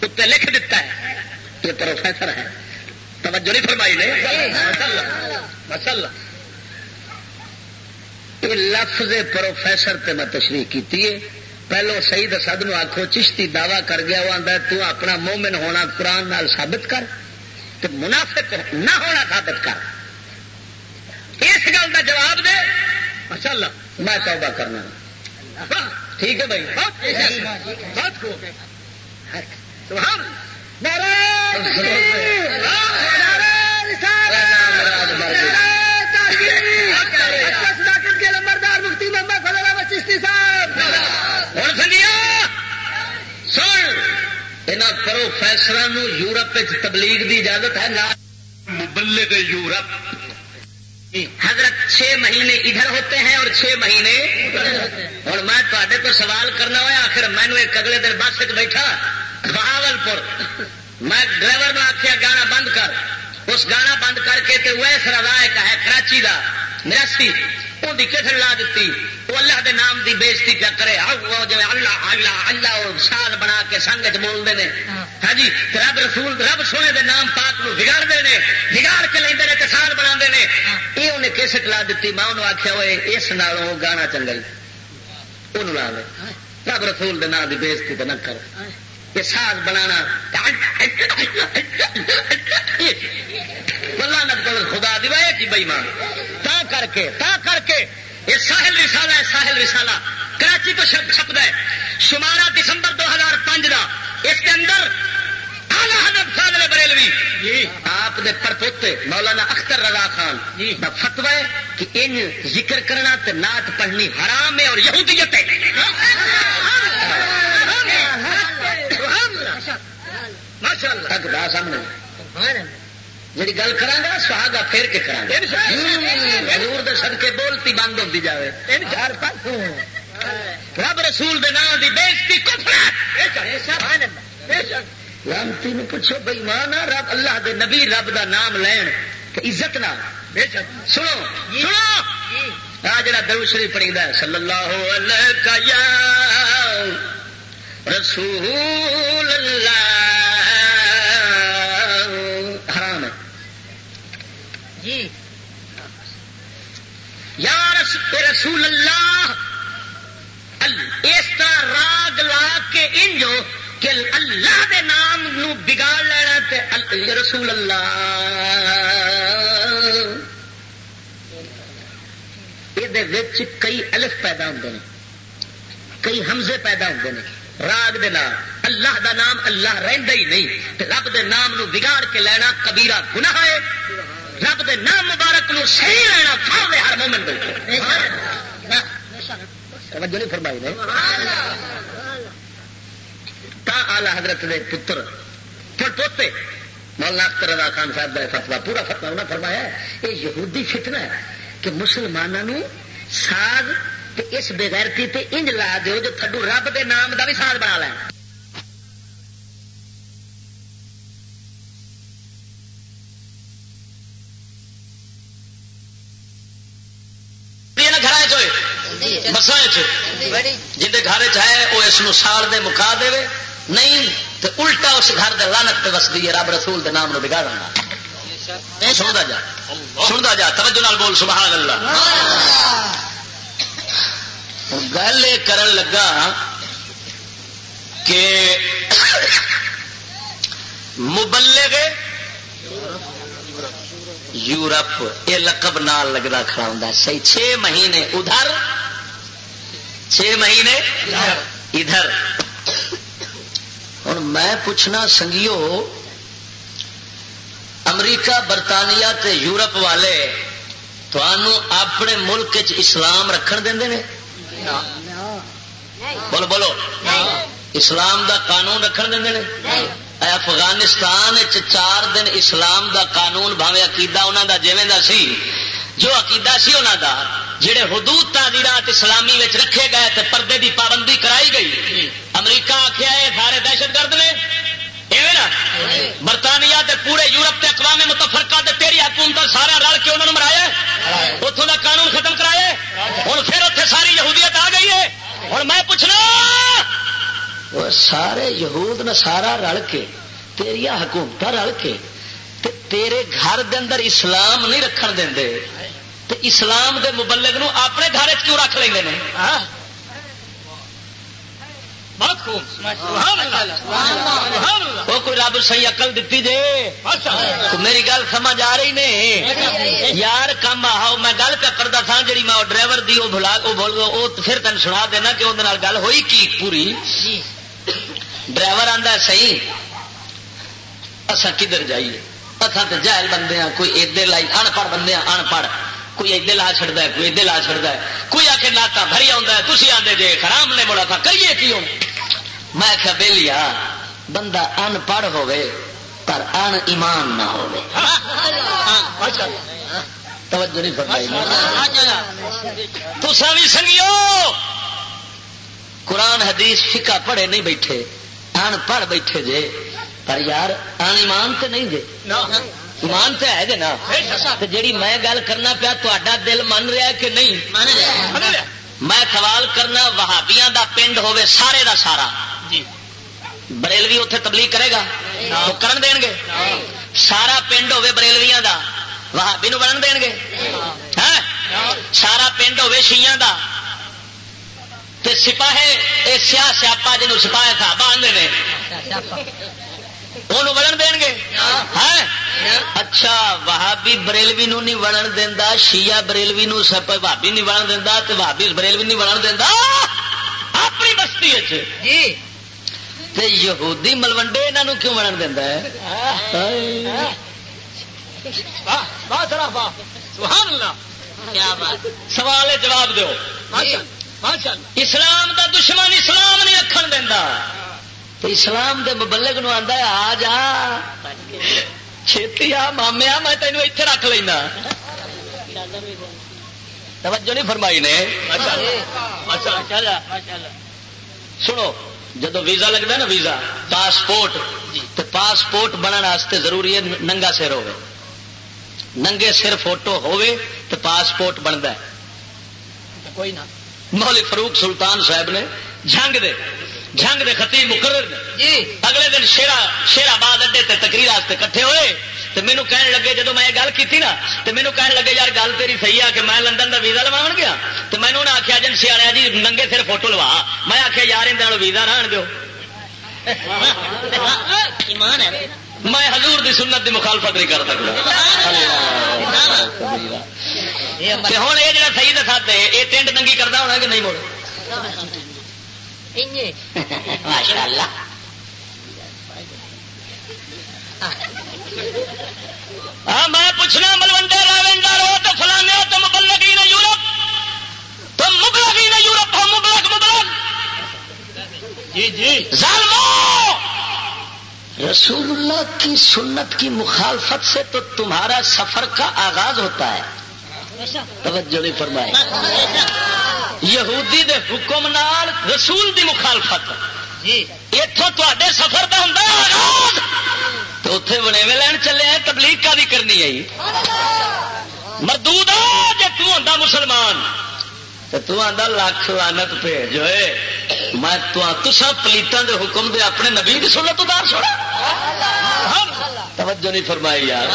اتنے لکھ دیتا ہے۔ یہ پروفیسر ہے۔ توجہ نہیں فرمائی نے؟ مسل یہ لفظ پروفیسر تے میں تشریح کی پہلو سعید اسد نو آخو چشتی دعوی کر گیا، وہ آتا تو اپنا مومن ہونا قرآن نال ثابت کر تو منافق نہ ہونا ثابت کر۔ اس گل کا جواب دے۔ ماشاء میں توبہ کرنا ٹھیک ہے بھائی؟ بہت پروفیسر یورپ تبلیغ دی اجازت ہے، نہ مبلغ یورپ۔ حضرت چھ مہینے ادھر ہوتے ہیں اور چھ مہینے اور میں تے کو سوال کرنا ہوا آخر مینو ایک اگلے دن بس بیٹھا بہاول پور میں ڈرائیور نے آخیا گانا بند کر۔ اس گانا بند کر کے تے ویس رضا ایک ہے کراچی کا نراسی وہ کسر لا دیتی۔ وہ اللہ دے نام دی بےزتی پیا کرے۔ جی اللہ اللہ اللہ سال بنا کے سنگ چ بولتے ہیں ہاں جی رب رسول، رب سونے دے نام پاک نو بگاڑتے ہیں بگاڑ کے لے رہے سال بنا یہ انہیں کیسٹ لا دیتی۔ میں انہوں آخیا ہوئے، اس نالوں گانا چنگا وہ لا لے۔ رب رسول دے نام دی بےزتی تو نہ کر یہ ساز بنا خدا دیوائے کی بئی ماں تا کر کے، تا کر کے یہ ساحل رسالہ ہے، ساحل رسالہ۔ کراچی تو چھپتا ہے۔ شمارہ دسمبر دو ہزار پانچ کا اس کے اندر حضرت فاضل بریلوی۔ جی۔ آپ نے پرپوتے مولانا اختر رضا خان۔ جی۔ فتوا ہے کہ ان ذکر کرنا تے نعت پڑھنی حرام ہے اور یہودیت ہے۔ سامنے۔ جی گل کرا سہاگا پھر کے کرا حضور دے سد کے بولتی بند ہوتی جائے رب رسول دے نام دی بےزتی لانتی پوچھو بھائی مان رب اللہ دے نبی رب دا نام لین عزت نہ سنو سنو۔ آ جڑا درو شریف پڑی صلی اللہ علیہ رسول اللہ۔ حرام ہے۔ جی۔ یا رسول اللہ۔ اس طرح راگ لا کے انجو۔ کہ اللہ دے نام نو بگاڑ لینا تے رسول اللہ. یہ کئی الف پیدا ہوتے ہیں کئی حمزے پیدا ہوتے ہیں راگ دے نام اللہ دا نام اللہ رہندا ہی نہیں تے رب دے نام نو بگاڑ کے لینا کبیرہ گناہ ہے رب دے نام مبارک نو صحیح لینا فرض ہر مومن دے توجہ نہیں فرمائی نے؟ تا آلہ حضرت دے پتر پھر پوتے۔ مولانا اختر رضا خان صاحب کا فتوا پورا فتوا انہیں فرمایا یہ یہودی فتنہ ہے کہ مسلمانوں تے اس بغیرتی تے انج لا دیو جو تھڈو رب دے نام دا بھی ساز بنا لیں بسا جن گھر ہے وہ اس سال دے مکا دے نہیں تو الٹا اس گھر دے لانت پہ وسدی ہے رب رسول دے نام بگاڑ سنتا جا۔ سنتا جا توجہ نال بول سبحان اللہ۔ گل یہ کر لگا کہ مبلغ یورپ یہ لقب نال لگتا کھڑا ہوں سی چھ مہینے ادھر چھ مہینے ادھر۔ میں پوچھنا سنگیو امریکہ برطانیہ تے یورپ والے اپنے ملک چ اسلام رکھن دیں بولو بولو۔ اسلام دا قانون رکھن دیں افغانستان چار دن اسلام دا قانون بھاوے عقیدہ انہوں دا جیویں دا سی جو عقیدہ سی انہوں دا جڑے حدود تعدیرات اسلامی میں رکھے گئے تے پردے دی پابندی کرائی گئی، امریکہ آخیا ہے سارے دہشت گرد نے۔ نا؟ برطانیہ تے پورے یورپ تے اقوام متفرقہ تے تیری حکومت سارا رل کے انہوں نے مرایا اتوں کا قانون ختم کرایا ہوں پھر اتنے ساری یہودیت آ گئی ہے۔ ہوں میں پوچھنا سارے یہود نے سارا رل کے تیریا حکومت رل کے تیرے گھر دے اندر اسلام نہیں رکھن دیں اسلام دے مبلغ نو اپنے گھر کیوں رکھ لیں گے کوئی رب سی اقل دیتی جے؟ میری گل سمجھ آ رہی نے؟ یار کم آؤ میں گل پہ کرتا تھا جی میں ڈرائیور دی وہ بلا وہ پھر تین سنا دینا کہ وہ گل ہوئی کی پوری؟ ڈرائیور آتا سی اصا کدھر جائیے؟ اصا تو جہل بندے ہیں کوئی ادھر لائی انپڑھ بندے ہیں انپڑھ۔ کوئی ادے لا چڑتا ہے، کوئی ادے لا چڑتا ہے۔ کوئی آ کے لاتا بھری آتا ہے تھی آدھے جی خراب نے بڑا تھا، کریے کیوں؟ میں کیا بہلیا بندہ ان پڑھ ہوے پر ان ایمان نہ ہو توجہ نہیں فرمائی۔ تسا بھی سنگیو، قرآن، حدیث فکا پڑھے نہیں بیٹھے ان پڑھ بیٹھے جے، پر یار ان ایمان تے نہیں جے۔ ایمان تے ہے جے نا؟ جیڑی میں گل کرنا پیا تا دل من رہا کہ نہیں؟ میں سوال کرنا وہابیاں دا پنڈ ہوے سارے دا سارا۔ بریلوی اتے تبلیغ کرے گا؟ تو کرن دین گے؟ سارا پنڈ ہوے بریلویاں دا۔ وہابی نو بنن دین گے؟ سارا پنڈ ہوے شیاں دا۔ تے سپاہے سیا سیاپا جنوب سپاہے تھا باندھے وہ بڑھن دین گے؟ اچھا وہابی بریلوی نو نہیں بڑھن دینا شیا بریلوی نو سپ بھابی نہیں بڑھن دینا بھابی بریلوی نہیں بڑھن دینا اپنی بستی جی۔ تے یہودی ملوڈے یہاں کیوں بڑھن دینا سوال جواب دو اسلام دا دشمن اسلام نہیں رکھن دینا تو اسلام دے مبلغ نو آتا ہے آ جا۔ چھتی آ مامیا میں تینوں اتنے رکھ لینا۔ توجہ نہیں فرمائی نے؟ سنو جدو ویزا لگتا نا ویزا پاسپورٹ تو پاسپورٹ بننے ضروری ہے ننگا سر ہوے ننگے سر فوٹو ہوے تو پاسپورٹ بنتا کوئی نہ۔ مولی فروخ سلطان صاحب نے جنگ دے۔ جنگ دے خطیب مقرر جی۔ اگلے دن شیرا شیرا باد اڈے تے تقریر واسطے کٹھے ہوئے۔ تو مینو کہن لگے جب میں یہ گل کی نا تو مینو کہن لگے یار گل تیری صحیح ہے کہ میں لندن کا ویزا لوا گیا۔ تو میں نے آخیا ایجنسی والے جی ننگے سر فوٹو لوا۔ میں آخیا یار اندر ویزا نہ دو میں حضور دی سنت دی مخالفت نہیں کر سکتا ہوں یہ جا صحیح دکھا دے یہ ٹینڈ ننگی کرتا ہونا کہ نہیں مڑ ماشاء اللہ ہاں میں پوچھنا ملوڈے لاوینڈا رو تو فلانے تم مبلغی نے یورپ تم مبلغی نے یورپ ہو مبلغ مبلغ جی جی۔ ظالمو رسول اللہ کی سنت کی مخالفت سے تو تمہارا سفر کا آغاز ہوتا ہے۔ توجہ نہیں فرمائے یہودی دے حکم نال رسول دی مخالفت۔ اتوں تے سفر کا ہوں آغاز تو اتے بنے میں لین چلے ہیں تبلیغ کا بھی کرنی آئی؟ مردود جی تا مسلمان۔ تو آدھا لکھ لانت بھیج ہوئے۔ میں تسا دے حکم دے اپنے نبی کی سنت اتار چھوڑا توجہ نہیں فرمائی یار۔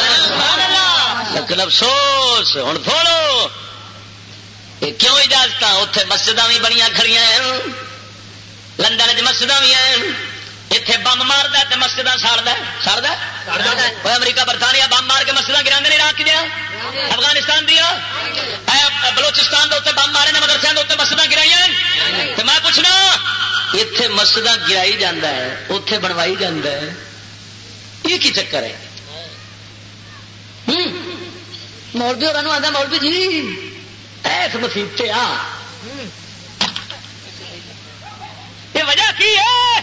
لیکن افسوس ہوں تھوڑو یہ کیوں اجازت اتنے مسجد بھی بنیا کھڑی لندن چ مسجد بھی ہیں۔ اتے بمب مارد مسجد ساڑد ساڑد امریکہ برطانیہ بمب مار کے مسجد گرا نہیں راک دیا افغانستان دیا بلوچستان کے بمب مارے نے مدرسے کے اتنے مسجد گرائی تو میں پوچھنا اتے مسجد گرائی جانا ہے اتے بنوائی جانا ہے یہ کی چکر ہے؟ مولوی اور آتا مولوی جی ایس مسیح آ۔ یہ وجہ کی ہے؟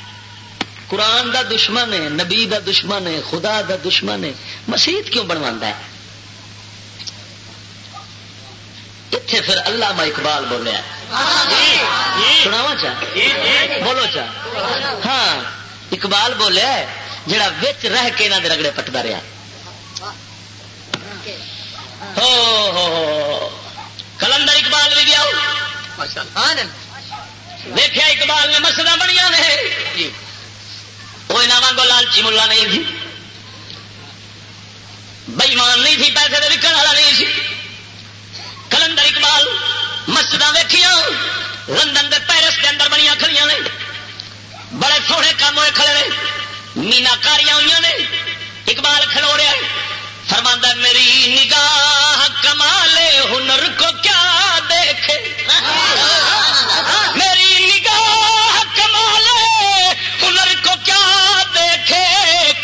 قرآن دا دشمن ہے نبی دا دشمن ہے خدا دا دشمن ہے۔ مسیت کیوں بنوا ہے؟ اتے پھر اللہ اقبال بولیا سناوا چاہ؟ بولو چاہ۔ ہاں اقبال بولیا جڑا وچ رہ کے یہاں رگڑے پٹتا رہا کلندر اقبال بھی گیا دیکھا اقبال نے مسجد بڑی نے۔ وہ وانگو لالچی ملا نہیں تھی۔ بئیمان نہیں تھی، پیسے کے وکن والا نہیں سی۔ کلندر اقبال مسجد ویخیا لندن کے پیرس کے اندر بڑی کھڑی نے۔ بڑے سونے کام ہوئے کھڑے نے۔ مینا کاریاں ہوئی نے۔ اقبال کھلو رہا ہے فرماندہ میری نگاہ کمالے ہنر کو کیا دیکھے؟ میری کمالے کو کیا دیکھے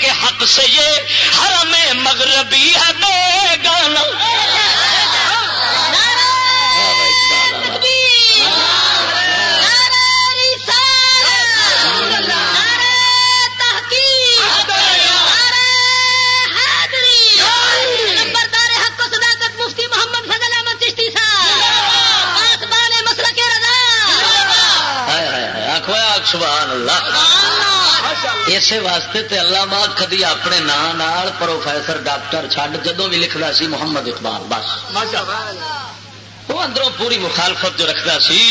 کہ حق سے یہ حرم مغربی ہے بے گانا سبحان اللہ اسی واسطے تے اللہ ماں کدی اپنے نام پروفیسر ڈاکٹر چھڈ جدو بھی لکھتا سی محمد اقبال، بس۔ وہ اندروں پوری مخالفت جو رکھتا سی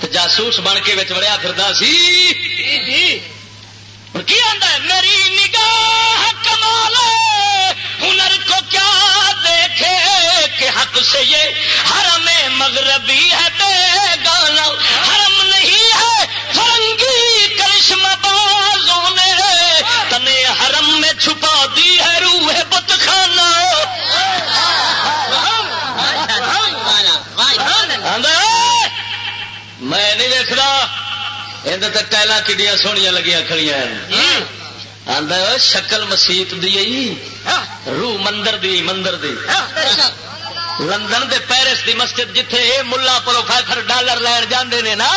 تو جاسوس بن کے بچ وڑیا پھردا سی۔ کی آتا ہے؟ میری نگاہ کمال ہنر کو کیا دیکھے کہ حق سے یہ حرم مغربی ہے بے گانا حرم نہیں ہے، فرنگی کرشم بازوں نے تنے حرم میں چھپا دی ہے روح بت خانہ میں نہیں دیکھتا یہ ٹائل کڈیاں سویا لگیا کھڑی ہیں۔ آدھا شکل مسیت دی جی۔ روح مندر دی مندر دی۔ لندن دے پیرس دی مسجد جتھے اے ملا پروفیسر ڈالر لین جاندے نے نا۔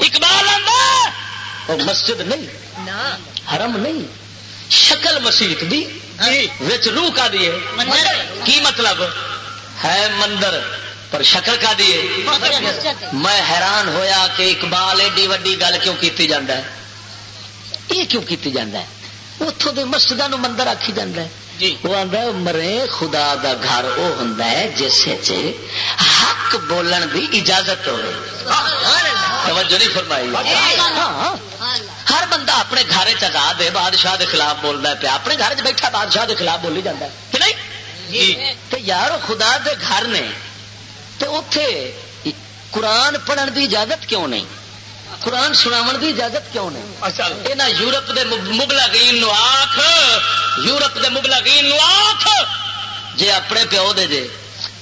اقبال آدھا مسجد نہیں حرم نہیں شکل مسیت دی وچ روح کا دیے کی مطلب؟ ہے مندر پر شکل کا دیے میں حیران ہویا کہ اقبال ایڈی وڈی گل کیوں کیتی جاندہ ہے؟ یہ کیوں کیتی جاندہ ہے؟ اتوں کے مسجد مندر آخی جاندہ ہے۔ وہ آدھا مرے خدا دا گھر وہ ہوں جس حق بولن دی اجازت ہو توجہ نہیں فرمائی۔ ہاں ہر بندہ اپنے گھر چزاد ہے بادشاہ کے خلاف بولتا ہے پیا۔ اپنے گھر چ بیٹھا بادشاہ کے خلاف بولی جاتا ہے کہ نہیں؟ تو یار خدا دے گھر نے تو اتے قرآن پڑھن دی اجازت کیوں نہیں؟ قرآن سناو دی اجازت کیوں نہیں؟ یہاں یورپ دے مبلغین نو آخ یورپ دے مبلغین نو آخ جے اپنے پیو دے جے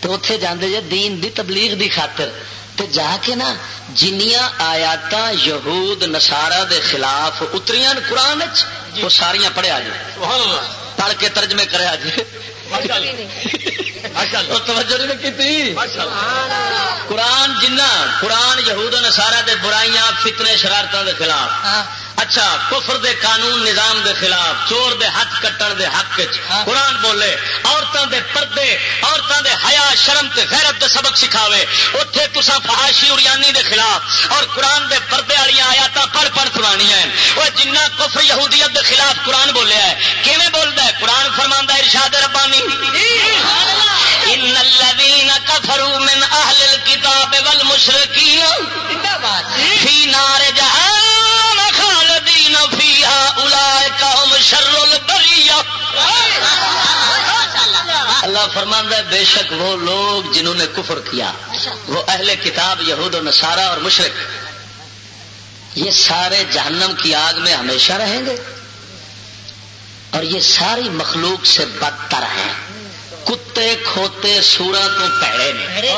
تو اتے جاندے جے دین دی تبلیغ دی خاطر۔ تے جا کے نا جنیاں آیات یہود نسارا دے خلاف اتریاں قرآن وہ ساریاں پڑھیا جی پڑھ کے ترجمے کریا جی قرآن جنہ؟ قرآن یہود نسارا دے برائیاں فتنے شرارتوں دے خلاف. ہاں۔ اچھا کفر دے قانون نظام دے خلاف چور دے ہاتھ کٹن دے حق ہاں۔ قرآن بولے عورتوں دے پردے عورتوں دے حیا شرم تے غیرت دے سبق سکھاوے۔ اتے تسا فہاشی اریانی دے خلاف اور قرآن دے پردے والی آیات پڑھ پڑھ سنانی ہیں وہ جنہ کفر یہودیت دے خلاف قرآن بولیا ہے کیویں بولتا ہے؟ قرآن فرما ارشاد ربانی۔ ان الذين كفروا من اهل الكتاب والمشركين في نار جهنم شر البريه اللہ فرماندہ ہے، بے شک وہ لوگ جنہوں نے کفر کیا، وہ اہل کتاب یہود و نصارہ اور مشرق یہ سارے جہنم کی آگ میں ہمیشہ رہیں گے۔ اور یہ ساری مخلوق سے بدتر ہیں۔ کتے کھوتے سورا تو پیڑے نے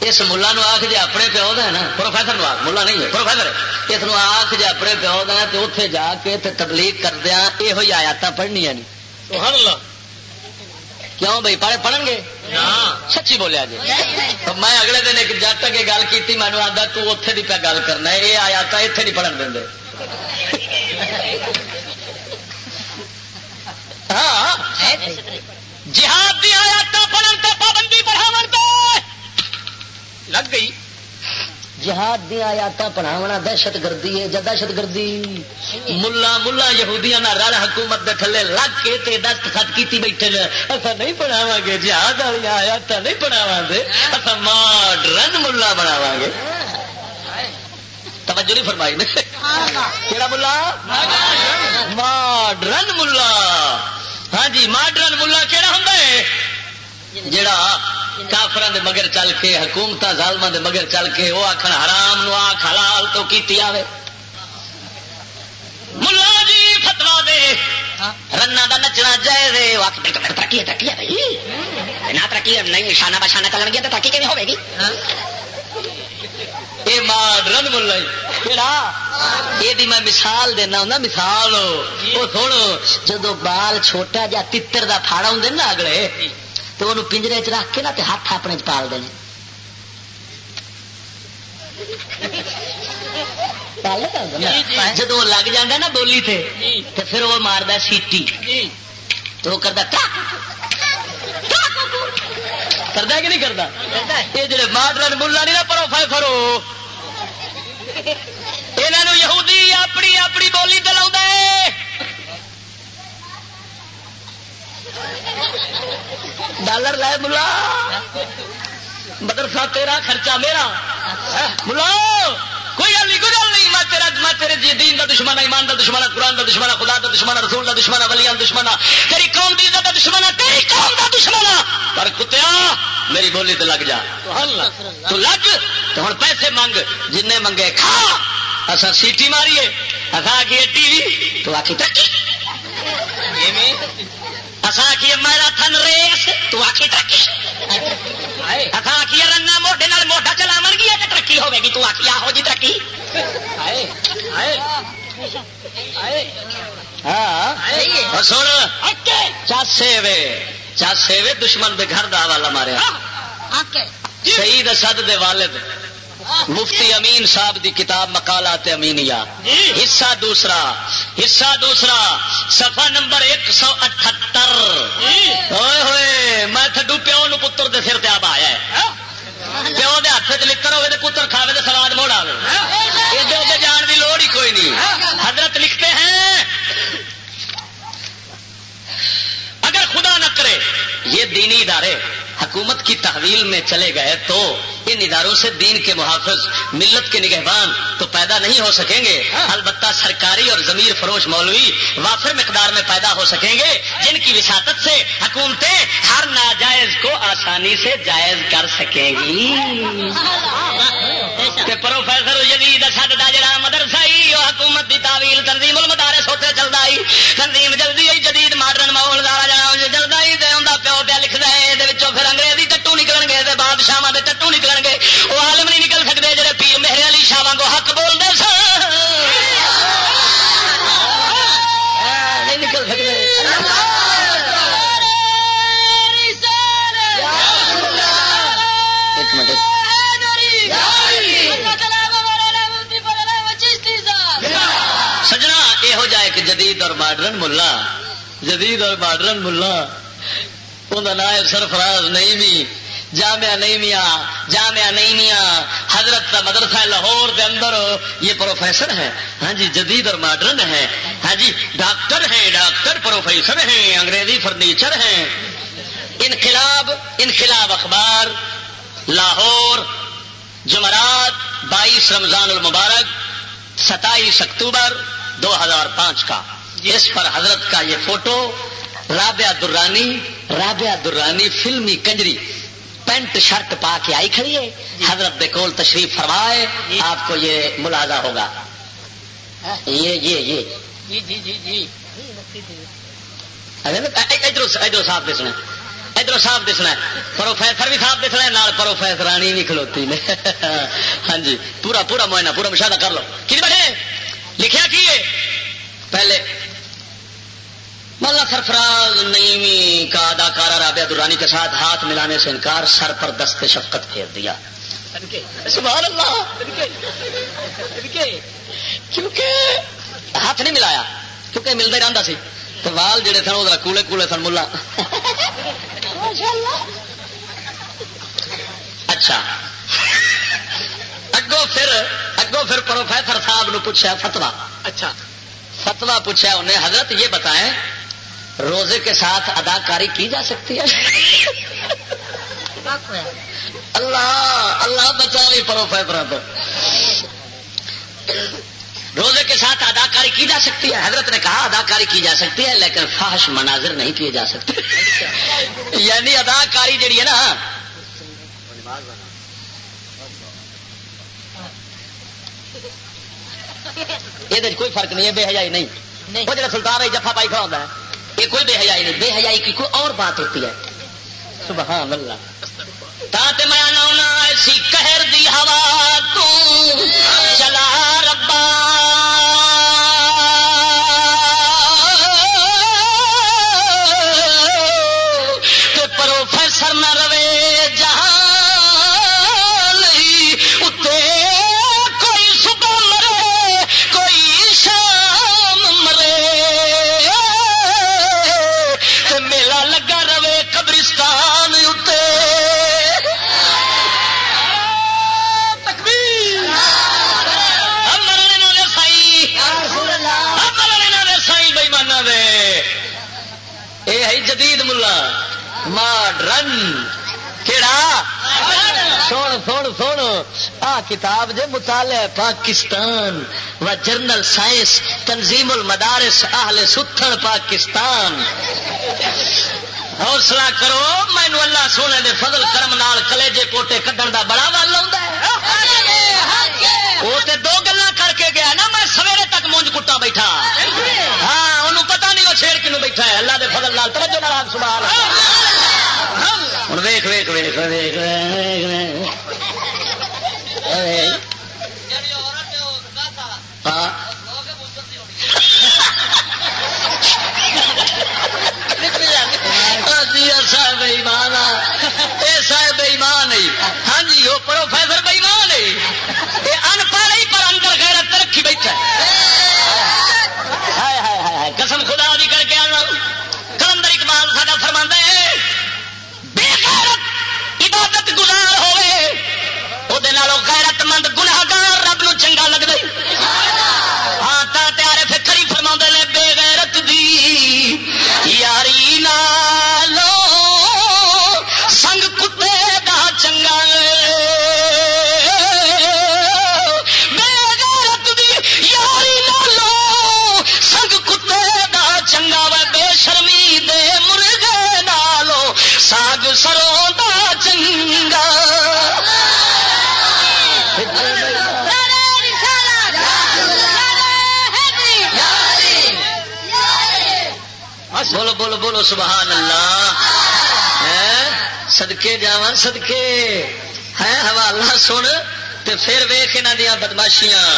اس ملا آخ جی اپنے پیو ہے نا پروفیسر آخ ملا نہیں ہے پروفیسر اس آخ جی اپنے پیو دا تو اتے جا کے تبلیغ کردیا یہ آیات پڑھنیا نہیں کیوں بھائی پڑھے پڑھن گے؟ سچی بولیا جی۔ میں اگلے دن ایک جٹ کے گل کی مینو آتا تو اتے کی پہ گل کرنا یہ آیات اتنے نہیں پڑھن دیں ہاں۔ جہاد دیا پڑھن تو پابندی بڑھاو لگ گئی۔ جہاد دیا آیات پڑھاونا دہشت گردی ہے دہشت گردی۔ ملا ملا یہودیاں رل حکومت دے تھلے لگ کے دستخط کی بیٹھے نے۔ اصا نہیں پڑھاوا گے، جہاد والی آیات نہیں پڑھاوا گے اصا ماڈرن ملا بناو گے۔ توجہ نہیں فرمائی کہڑا ملا؟ ماڈرن ملا۔ ہاں جی ماڈرن ملا کہڑا ہوں کافران دے مگر چل کے حکومت ظالم دے مگر چل کے وہ آخر حرام نو آخ حلال تو کیتی آوے۔ ملا جی فتوا دے۔ رنا دا نچنا جائے ترقی ہے ترقی ہے بھائی۔ نہ ترقی نہیں نشانہ بشانہ کرن گیا تو ترقی کیون ہوے گی؟ یہ ماڈرن ملا یہ میں مثال دینا ہوں مثال۔ وہ سن جدو بال چھوٹا جا تر کا پھاڑا ہوں نا اگلے تو وہ پنجرے چ رکھ کے نا ہاتھ اپنے پال دیں جدو لگ جا نا بولی تھے تو پھر وہ مارد سیٹی۔ تو وہ کرتا کرتا کہ نہیں کرتا یہ جڑے ماڈرن ملا نہیں نا پرو فائے فرو۔ یہ یہودی اپنی اپنی بولی دلا ڈالر لائے ملا۔ مدرسہ تیرا خرچہ میرا۔ ملا۔ کوئی گل نہیں کوئی گل نہیں۔ میں تیرا میں تیرے جی دین دا دشمن ایمان دا دشمن قرآن دا دشمن خدا دا دشمن رسول دا دشمن ولیان دشمن تیری قوم دی عزت دا دشمن تیری قوم دا دشمن پر کتیا میری بولی تو لگ جا۔ تو لگ۔ تو ہوں پیسے منگ جن منگے کھا۔ اصا سیٹی ماریے۔ اصا آخیے ٹی وی۔ تو آخی ترقی۔ اصا آخیے میرا تھن ریس تو آخی ترقی۔ اصا آخیے رنا موڈے موڈا چلاو تو ترقی ہوے گی تو آخی آہو جی ترقی۔ ہاں۔ سن۔ چاسے وے۔ چاسے وے دشمن دے گھر دا والا مارے اسد دے والد۔ مفتی امین صاحب دی کتاب مکالات امینیا حصہ دوسرا حصہ دوسرا سفا نمبر ایک سو اٹھتر. ہوئے ہوئے میں تھڈو پیو نو پتر دے سر تب آیا پیو دے ہاتھ چ لکر ہوئے تو پتر کھاوے تو سواد موڑ آئے ادھر ادھر جان کی لوڑ ہی کوئی نہیں. حضرت لکھتے ہیں اگر خدا نہ کرے یہ دینی ادارے حکومت کی تحویل میں چلے گئے تو ان اداروں سے دین کے محافظ ملت کے نگہبان تو پیدا نہیں ہو سکیں گے۔ البتہ سرکاری اور ضمیر فروش مولوی وافر مقدار میں پیدا ہو سکیں گے جن کی وساطت سے حکومتیں ہر ناجائز کو آسانی سے جائز کر سکیں گی۔ پروفیسر جدید جڑا مدرسہ حکومت کی تعویل تنظیم المدارس ہوتے چلتا تنظیم جلدی آئی جدید ماڈرن ماحول دارا جلدا ہی پیو پیا لکھتا ہے پھر انگریزی ٹٹو نکل گے بادشاہ کے ٹٹو نکل گے۔ وہ عالم نہیں نکل سکتے جڑے پیر مہر علی شاہ کو حق بولتے سن۔ نہیں نکل سکتے ایک منٹ۔ سجنا یہ جائے کہ جدید اور ماڈرن ملا۔ جدید اور ماڈرن ملا۔ انہوں نام سرفراز نہیں بھی جامعہ نہیں میاں جامعہ نہیں میاں حضرت کا مدرسہ لاہور کے اندر یہ پروفیسر ہے ہاں جی جدید اور ماڈرن ہے ہاں جی ڈاکٹر ہیں ڈاکٹر پروفیسر ہیں انگریزی فرنیچر ہیں۔ انقلاب انقلاب اخبار لاہور جمعرات بائیس رمضان المبارک ستائیس اکتوبر دو ہزار پانچ کا۔ اس پر حضرت کا یہ فوٹو رابعہ درانی رابعہ درانی فلمی کنجری پینٹ شرٹ پا کے آئی کھڑی ہے۔ حضرت کول تشریف فرمائے آپ کو یہ ملازہ ہوگا۔ یہ یہ یہ۔ جی جی جی جی۔ ادھر صاف دسنا ادھر صاف دسنا پروفیسر بھی صاف دسنا نال پروفیسرانی بھی کھلوتی نے۔ ہاں جی پورا پورا معائنہ پورا مشاہدہ کر لو۔ کی بڑے لکھا کی پہلے ملا سرفراز نئی کا اداکارہ رابعہ درانی کے ساتھ ہاتھ ملانے سے انکار سر پر دست شفقت پھیر دیا۔ سبحان اللہ۔ کیونکہ ہاتھ نہیں ملایا کیونکہ ملتا رہتا سی۔ تو وال جڑے سن وہ کولے کولے سن ملا۔ اچھا۔ اگوں پھر اگوں پھر پروفیسر صاحب نو پوچھا فتوا اچھا۔ فتوا پوچھا انہیں حضرت یہ بتائیں روزے کے ساتھ اداکاری کی جا سکتی ہے؟ اللہ اللہ بچا رہی پروفیسر تو۔ روزے کے ساتھ اداکاری کی جا سکتی ہے؟ حضرت نے کہا اداکاری کی جا سکتی ہے لیکن فحش مناظر نہیں کیے جا سکتے۔ یعنی اداکاری جڑی ہے نا یہ کوئی فرق نہیں ہے بے حجائی نہیں۔ وہ جڑا سلطان ہے جفا پائی کھڑا ہوتا ہے۔ یہ کوئی بے حیائی نہیں، بے حیائی کی کوئی اور بات ہوتی ہے۔ سبحان اللہ۔ میں ایسی قہر دی ہوا کتاب جے مطالعہ پاکستان و جرنل سائنس تنظیم المدارس اہل ستھن پاکستان۔ حوصلہ کرو مینو اللہ سونے دے فضل کرم نال کلیجے پوٹے کھڈن دا بڑا ول وہ تے دو گلا کر کے گیا نا، میں سویرے تک مونج کٹا بیٹھا۔ ہاں انہوں پتا نہیں وہ شیر کنو بیٹھا ہے۔ اللہ دے فضل لال توجہ نال سبحان ہوں ویخ ویخ ویخ ویخ ہاں صاحب ایمان صاحب ایمان ہاں جی وہ پروفیسر بےمان ہے یہ ان پڑھ ہی پر اندر غیرت رکھی بیٹھا قسم خدا بھی کر کے آنا کلندر اقبال ساڈا فرما ہے بے غیرت عبادت گزار غیرت مند گناگار رب بولو سبحان اللہ۔ سدکے جا سدکے ہے حوالہ سن تے پھر ویخ یہاں دیا بدماشیاں۔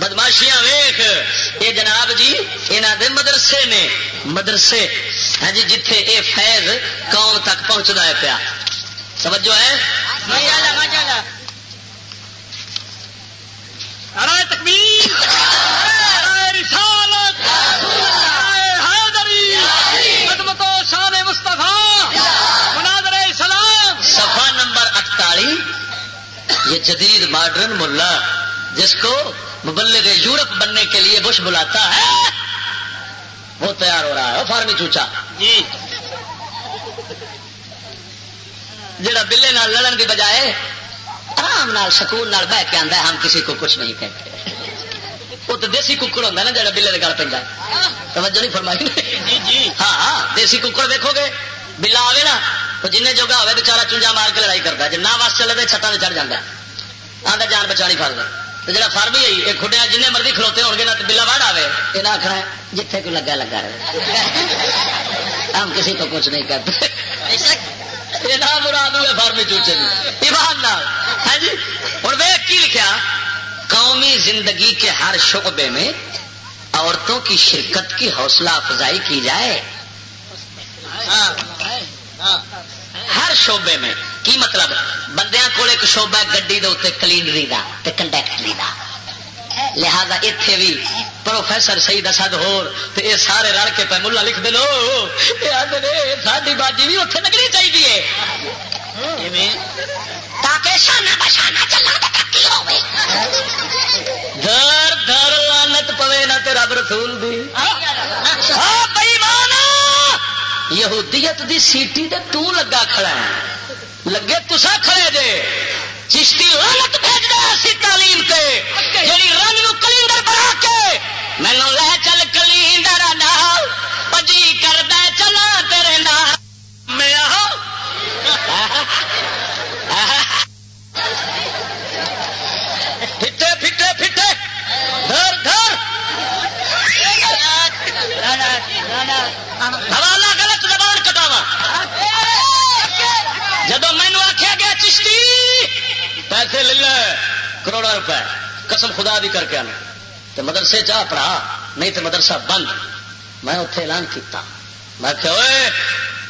بدماشیاں ویخ یہ جناب جی یہاں دے مدرسے نے۔ مدرسے ہاں جی جتھے اے فیض قوم تک پہنچتا ہے پیا۔ سمجھو ہے؟ تکبیر رسالت حیدری خدمت و شان مصطفیٰ مناظر اسلام صفحہ نمبر اٹتالی یہ جدید ماڈرن ملا جس کو مبلغ یورپ بننے کے لیے بش بلاتا ہے۔ وہ تیار ہو رہا ہے فارمی چوچا۔ جی۔ جڑا بلے نال لڑن کی بجائے آرام نال سکون نال بہ کے آتا ہے ہم کسی کو کچھ نہیں کہتے۔ وہ تو دیسی ککڑ ہوتا نا جڑا بلے گل پہ توجہ نہیں فرمائی۔ جی جی۔ ہاں ہاں دیسی ککڑ دیکھو گے۔ بلا آئے نا تو جن جوگا ہوئے بچارا چونجا مار کے لڑائی کرتا ہے۔ جب نہ چلے تو چھتان چڑھ جاتا ہے۔ آتا جان بچا نہیں فرد تو جڑا فر بھی ہے یہ کھڈیا جن مرضی کھلوتے ہو گے تو بلا وڑ آئے یہ نہ آخنا ہے جتھے کوئی لگا لگا رہے۔ ہم کسی کو کچھ نہیں کرتے۔ یہ نہ مراد ہوئے فارمی چوچے ایمان نال۔ ہے جی؟ اور وہ کی لکھا قومی زندگی کے ہر شعبے میں عورتوں کی شرکت کی حوصلہ افزائی کی جائے۔ ہر شعبے میں کی مطلب؟ بندیاں کول ایک شعبہ گڈی دے اتنے کلینری کا کنڈیکٹری کا لہذا اتے بھی پروفیسر سید اسد ہور تے اے سارے رل کے پہ ملا لکھ دے لو۔ ساری باجی بھی اتنے لگنی چاہیے تاکہ شانہ بشانہ چلنا تے ترقی ہوے در در لانت پوے نہ تے رب رسول دی۔ ہاں بھائی یہودیت دی سیٹی تے تو لگا کھڑا ہے۔ لگے تسا کھڑے جے چشتی لانت بھیج دے اسی تعلیم تے۔ جڑی رنگ نو کلندر بنا کے مینو لے چل کلندر نال۔ پجی کر دے چلا تیرے نال۔ میں پھٹے پھٹے پھٹے۔ دھر دھر۔ حوالہ پیسے لے لے کروڑا روپے۔ قسم خدا دی کر کے آنا۔ تو مدرسے چاہ پڑھا نہیں تو مدرسہ بند۔ میں اتے اعلان کیتا۔ میں کہ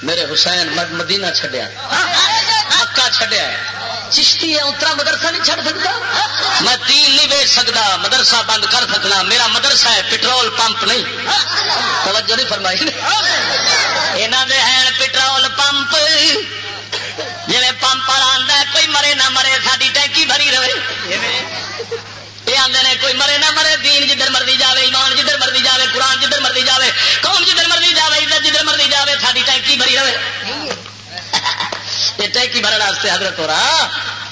میرے حسین مد مدینہ چھڈیا۔ مکہ چھڈیا۔ چشتی ہے اترا مدرسہ نہیں چھڑ سکتا۔ میں تین نہیں بیچ سکتا مدرسہ بند کر سکنا۔ میرا مدرسہ ہے پٹرول پمپ نہیں۔ توجہ نہیں فرمائی۔ یہاں دے ہیں پٹرول پمپ۔ جی پمپ والا آتا کوئی مرے نہ مرے ساری ٹینکی بھری رہے۔ یہ آدھے نے کوئی مرے نہ مرے دین جدھر مرضی جاوے ایمان جدھر مرضی جاوے قرآن جدھر مرضی جاوے قوم جدھر مرضی جاوے عزت جدھر مرضی جاوے ساری ٹینکی بھری رہے۔ یہ ٹینکی بھرنے واسطے حضرت ہو رہا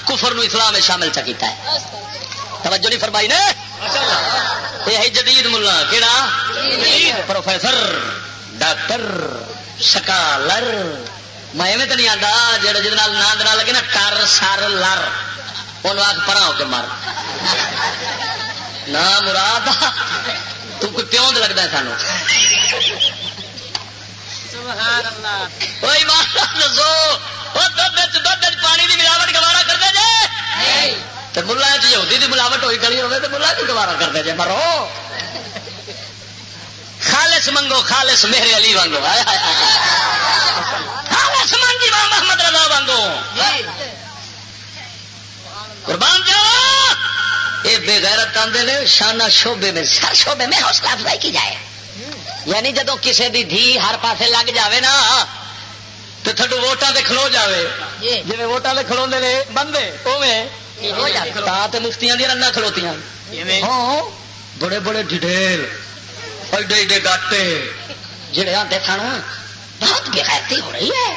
کفر نو اسلام میں شامل چکیتا ہے۔ توجہ نہیں فرمائی نے؟ یہ جدید ملا کہڑا پروفیسر ڈاکٹر سکالر۔ میں تو نہیں آتا جہاں جہد نہ لگے نا ٹر سر لر ان آخ پرا ہو کے مر۔ نہ مراد تو کوئی پیوں لگتا ہے سانو پانی کی ملاوٹ گوارا کرتے جی ملا چی ملاوٹ ہوئی کری ہوگی تو ملا کی گوارا کرتے جی مرو۔ خالص منگو خالص میرے علی وانگو۔ خالص منگی ماں محمد رضا وانگو۔ قربان جاؤ۔ یہ بے غیرت آتے نے شانہ شعبے میں ہر شعبے میں حوصلہ افزائی کی جائے۔ یعنی جدو کسی دی دھی ہر پاسے لگ جاوے نا تو تھڈو ووٹاں تے کھلو جاوے۔ جی۔ ووٹاں تے کھلو نے بندے اوے مفتیاں دیا رنگ کھلوتیاں۔ ہاں بڑے بڑے ڈیڈیل ایڈے ایڈے گاٹے جڑے آتے سن بہت بےغیرتی ہو رہی ہے۔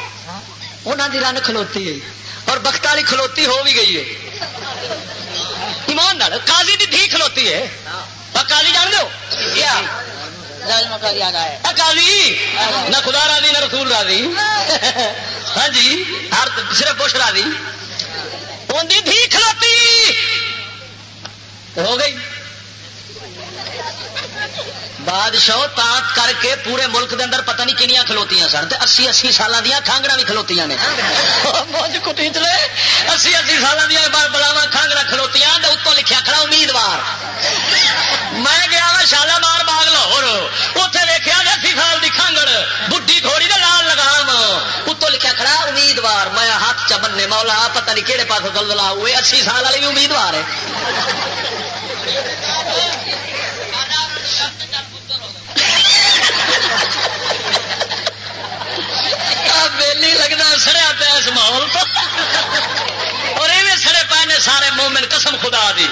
انہوں دی رن کھلوتی ہے۔ اور بخت والی کھلوتی ہو بھی گئی ہے۔ ایمان نال قاضی دی دھی کھلوتی ہے۔ قاضی جان دو قاضی نہ خدا راضی نہ رسول راضی۔ ہاں جی ہر صرف بش راضی۔ ان دی دھی کھلوتی۔ ہو گئی۔ بادشاہ تاک کر کے پورے ملک دے اندر پتہ نہیں کنیاں کھلوتیاں سن تے اسی اسی سال دیا کھانگڑا بھی کھلوتیاں نے۔ موج کٹی چلے۔ اسی اسی سال دیا بلاوا کھانگڑا کھلوتیاں تے اتوں لکھیا کھڑا امیدوار۔ میں گیا وا شالا مار باغ لاہور اتنے دیکھا اسی سال کی کھانگڑ بڈی تھوڑی دے لال لگام۔ اتوں لکھیا کھڑا امیدوار، میں ہاتھ چ بننے مولا، پتہ نہیں کہڑے پاس دلدلا ہوئے، اسی سال والی بھی امیدوار ہے۔ ویلی لگنا سڑیا پیا اس ماحول تو۔ اور ایویں سڑے پے نے سارے مومن قسم خدا دی۔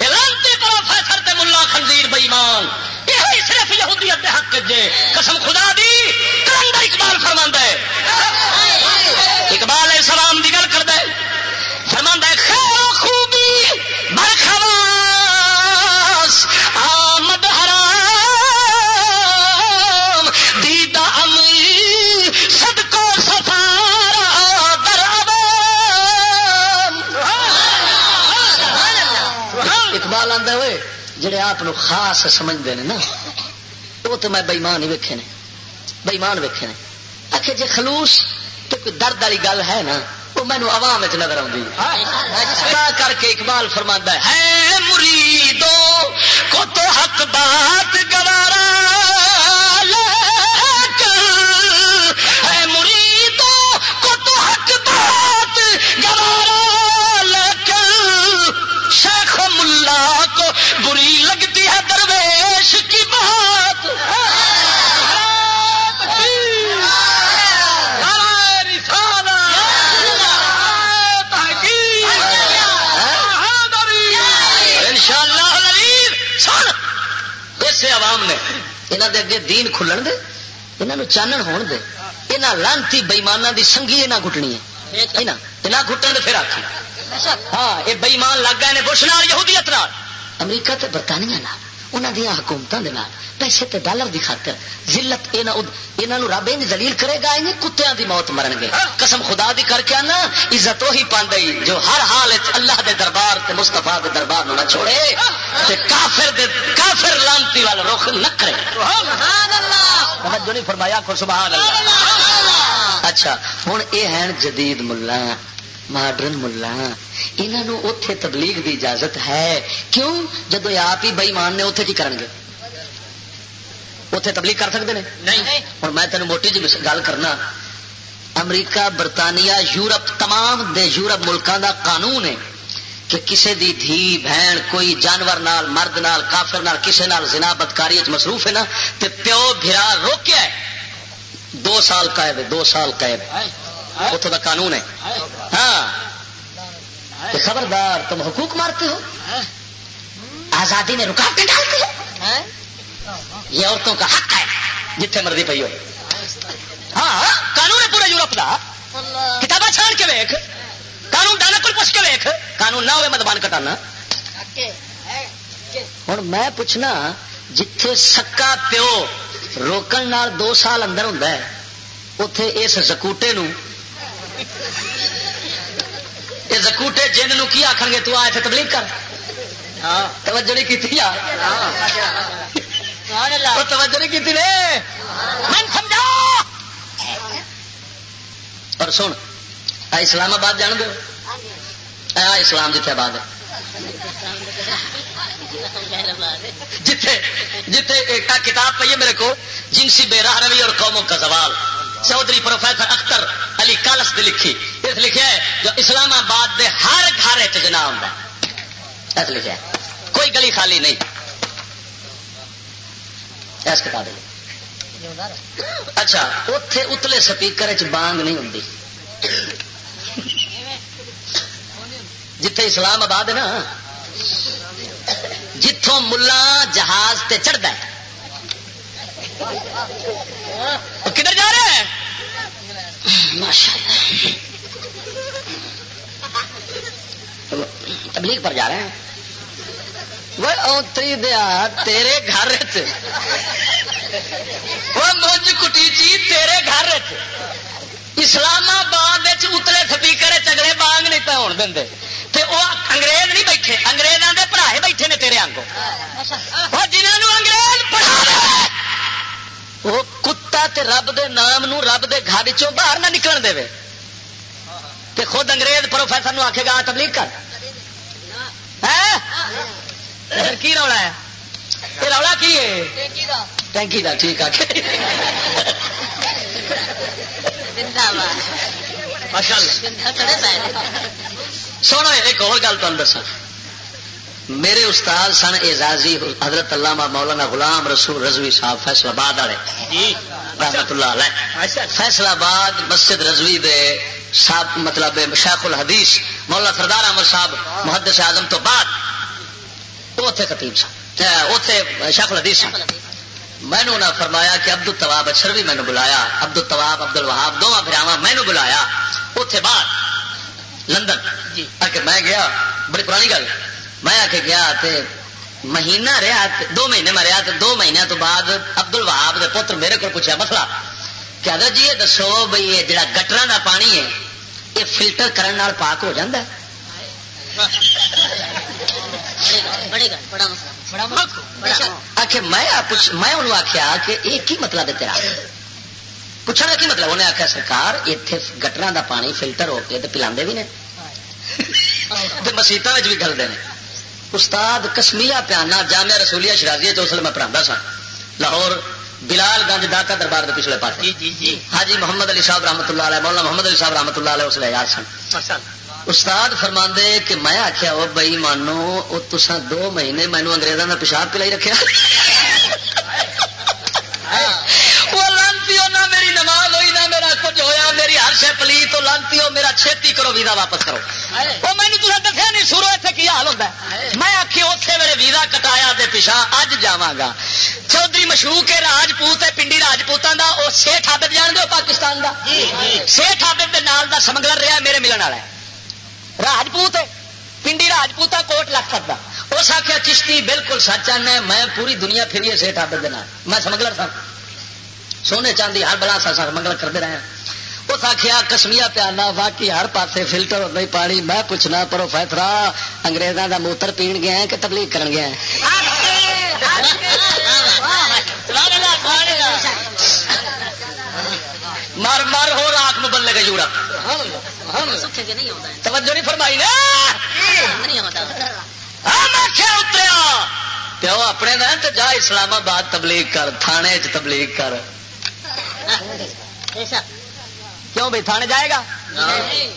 لانتی پروفیسر تے ملا خنزیر بئیمان۔ یہ صرف یہودیت دے حق جے۔ قسم خدا دی۔ کلندر اقبال فرما ہے۔ اقبال السلام دی گل کرتا اپنے آپ خاص سمجھتے ہیں نا، وہ تو میں بئیمان ہی ویکھے نے بئیمان ویکھے نے۔ آخر جی خلوص تو کوئی درد والی گل ہے نا، وہ مینو عوام نظر آتی کر کے اقبال فرما ہے مریدو کو تو حق بات گوارا۔ یہاں دے اگے دین کھلن دے یہاں چانن ہون دے یہاں لانتی بئیمانہ دی سنگھی یہاں گھٹنی ہے یہاں گھٹن دے پھر آخی ہاں یہ بئیمان لگ گئے بش نال یہودیت نال امریکہ تے برطانیہ نال انہوں دیا حکومتوں کے پیسے تے ڈالر دی خاطر ذلت یہاں رب یہ دلیل کرے گا انہیں کتوں دی موت مرن گے قسم خدا دی کر کے آنا عزت وہی پاندئی جو ہر حال اللہ دے دربار تے مستفا دے دربار نہ چھوڑے تے کافر دے کافر لانتی والا رخ نہ کرے۔ نہیں فرمایا کو سبحان اللہ۔ اچھا ہوں یہ ہیں جدید ملا ماڈرن ملا انہوں اتے تبلیغ دی اجازت ہے۔ کیوں؟ جب آپ ہی بئیمان نے اتے کی کرن گے؟ اتے تبلیغ کر سکتے ہیں اور میں تینوں موٹی جی گل کرنا۔ امریکہ برطانیہ یورپ تمام دے یورپ ملکوں دا قانون ہے کہ کسے دی دھی بہن کوئی جانور نال مرد نال کافر نال کسے نال زنا بدکاری مصروف ہے نا تے پیو بھرا روکیا ہے۔ دو سال قید دو سال قید اتوں کا قانون ہے۔ ہاں۔ تو خبردار، تم حقوق مارتے ہو؟ آزادی میں رکاوٹیں ڈالتے ہو؟ یہ عورتوں کا حق ہے جتنے مرضی پی ہو ہاں قانون ہے پورے یورپ کا کتابیں چھاڑ کے ویخ قانون ڈالا کو پوچھ کے ویخ قانون نہ ہوئے، مدبان کٹانا۔ ہوں میں پوچھنا، جتھے سکا پیو روکن نال دو سال اندر ہوں اتے اس زکوٹے نو یہ زکوٹے جن نو کی آخر گے تو آ اتنے تبلیغ کر۔ توجہ نہیں کی توجہ نہیں کی سمجھا اور سن اسلام آباد جان دو اسلام جتنے آباد ہے۔ جتھے جتھے ایک کتاب پہ میرے کو جنسی بے راہ روی اور قوموں کا سوال چودھری پروفیسر اختر علی کالس نے لکھی۔ اس لکھا ہے جو اسلام آباد دے ہر گھر چنا ہوں لکھا ہے۔ کوئی گلی خالی نہیں۔ اس کتاب اچھا اتے اتلے سپیکر چ بانگ نہیں ہوں جتھے اسلام آباد ہے نا جتوں ملا جہاز تے چڑھتا ہے۔ کدھر جا رہے ہیں تبلیغ پر جا رہے ہیں۔ وہ اوتری دیا تیرے گھر وہ مجھ کٹی چی تیرے گھر اسلام آباد اتلے سپیکر چگڑے بانگ نہیں پہ ہو دیں تے وہ انگریز نہیں بیٹھے انگریزوں کے برا بیٹھے نے تیرے آنگوں۔ جنہوں انگریز وہ کتا تے رب دے نام نو رب دے گھر چوں باہر نہ نکلن دے تے خود انگریز پروفیسر نو آکھے گا تبلیغ کر۔ ہاں؟ کی رولا ہے؟ رولا کی ہے؟ ٹینکی کا ٹھیک ہے سونا ایک اور گل تمہیں دسا میرے استاد سن اعزازی حضرت علامہ مولانا غلام رسول رضوی صاحب فیصلہ آباد والے. جی. رحمت اللہ علیہ. فیصلہ آباد مسجد رضوی دے صاحب مطلب شیخ الحدیث مولانا سردار احمد صاحب محدث اعظم تو بعد. وہ اتنے خطیب صاحب اتنے شیخ الحدیث صاحب میں نے فرمایا کہ ابد التواب اچھر بھی مینو بلایا. ابد التواب عبد الوہاب دونوں براوا مینو بلایا. اتنے بعد لندن. جی. میں گیا. بڑی پرانی گل. میں آ کے گیا تے مہینہ رہا دو مہینے میں رہا دو مہینے تو بعد ابد الوہاب کے پتر میرے کو پوچھا مسئلہ کہ حضرت جی یہ دسو بھائی یہ جڑا گٹر کا پانی ہے یہ فلٹر کرنے پاک ہو جاتا ہے؟ میں آخیا کہ یہ کی مطلب ہے تیرا؟ پوچھنے کا کی مطلب؟ انہیں آخیا سرکار اتنے گٹر کا پانی فلٹر ہو کے پلا بھی نے۔ مسیطا بھی گلتے ہیں استاد کسمیا پیانا جامع رسولیا شرازی تو اس لیے میں پڑھا سا لاہور بلال گنج داتا دربار کے پچھلے پاس۔ جی جی جی۔ ہاں جی محمد علی صاحب رحمۃ اللہ علیہ مولانا محمد علی صاحب رحمۃ اللہ علیہ اس لیے یاد سن۔ استاد فرما کہ میں آخیا وہ بئی مانو تسا دو مہینے مینو انگریزوں کا پیشاب پلائی رکھا وہ لانتی نہ میری نماز ہوئی نہ میرا کچھ ہویا میری ہر شہ پلی تو لانتی ہو میرا چھتی کرو ویزا واپس کرو۔ وہ مینو تصا دسیا نہیں سورو اتنے کی حال ہوتا ہے؟ میں آخی اتنے میرے ویزا کٹایا پیچھا اج جا چودھری مشہور ہے راجپوت ہے پنڈی راجپوتوں کا وہ سیٹ آدت جان دو پاکستان کا سیٹ آدت کے نال کا سمگلر رہا میرے ملن والا راجپوت پنڈی راجپوتا کوٹ لکھ سکتا اس آخیا کشتی بالکل سچ آنا میں پوری دنیا پھری سیٹ آدت دینا میں سمگلر سا سونے چاندی ہر بلا سا سمگلر کرتے رہے اس آخیا کسمیا پیانا واقعی ہر پاسے فلٹر ہوتا ہی پانی میں پوچھنا پرو فیترا اگریزوں کا موتر پین گیا کہ تبلیغ کر گیا مر مر ہو راک مبلے کا جوڑا توجہ نہیں فرمائی نا ہاں اتریا پیو اپنے نا تو جا اسلام آباد تبلیغ کر، تھانے چ تبلیغ کر۔ کیوں بھائی تھانے جائے گا؟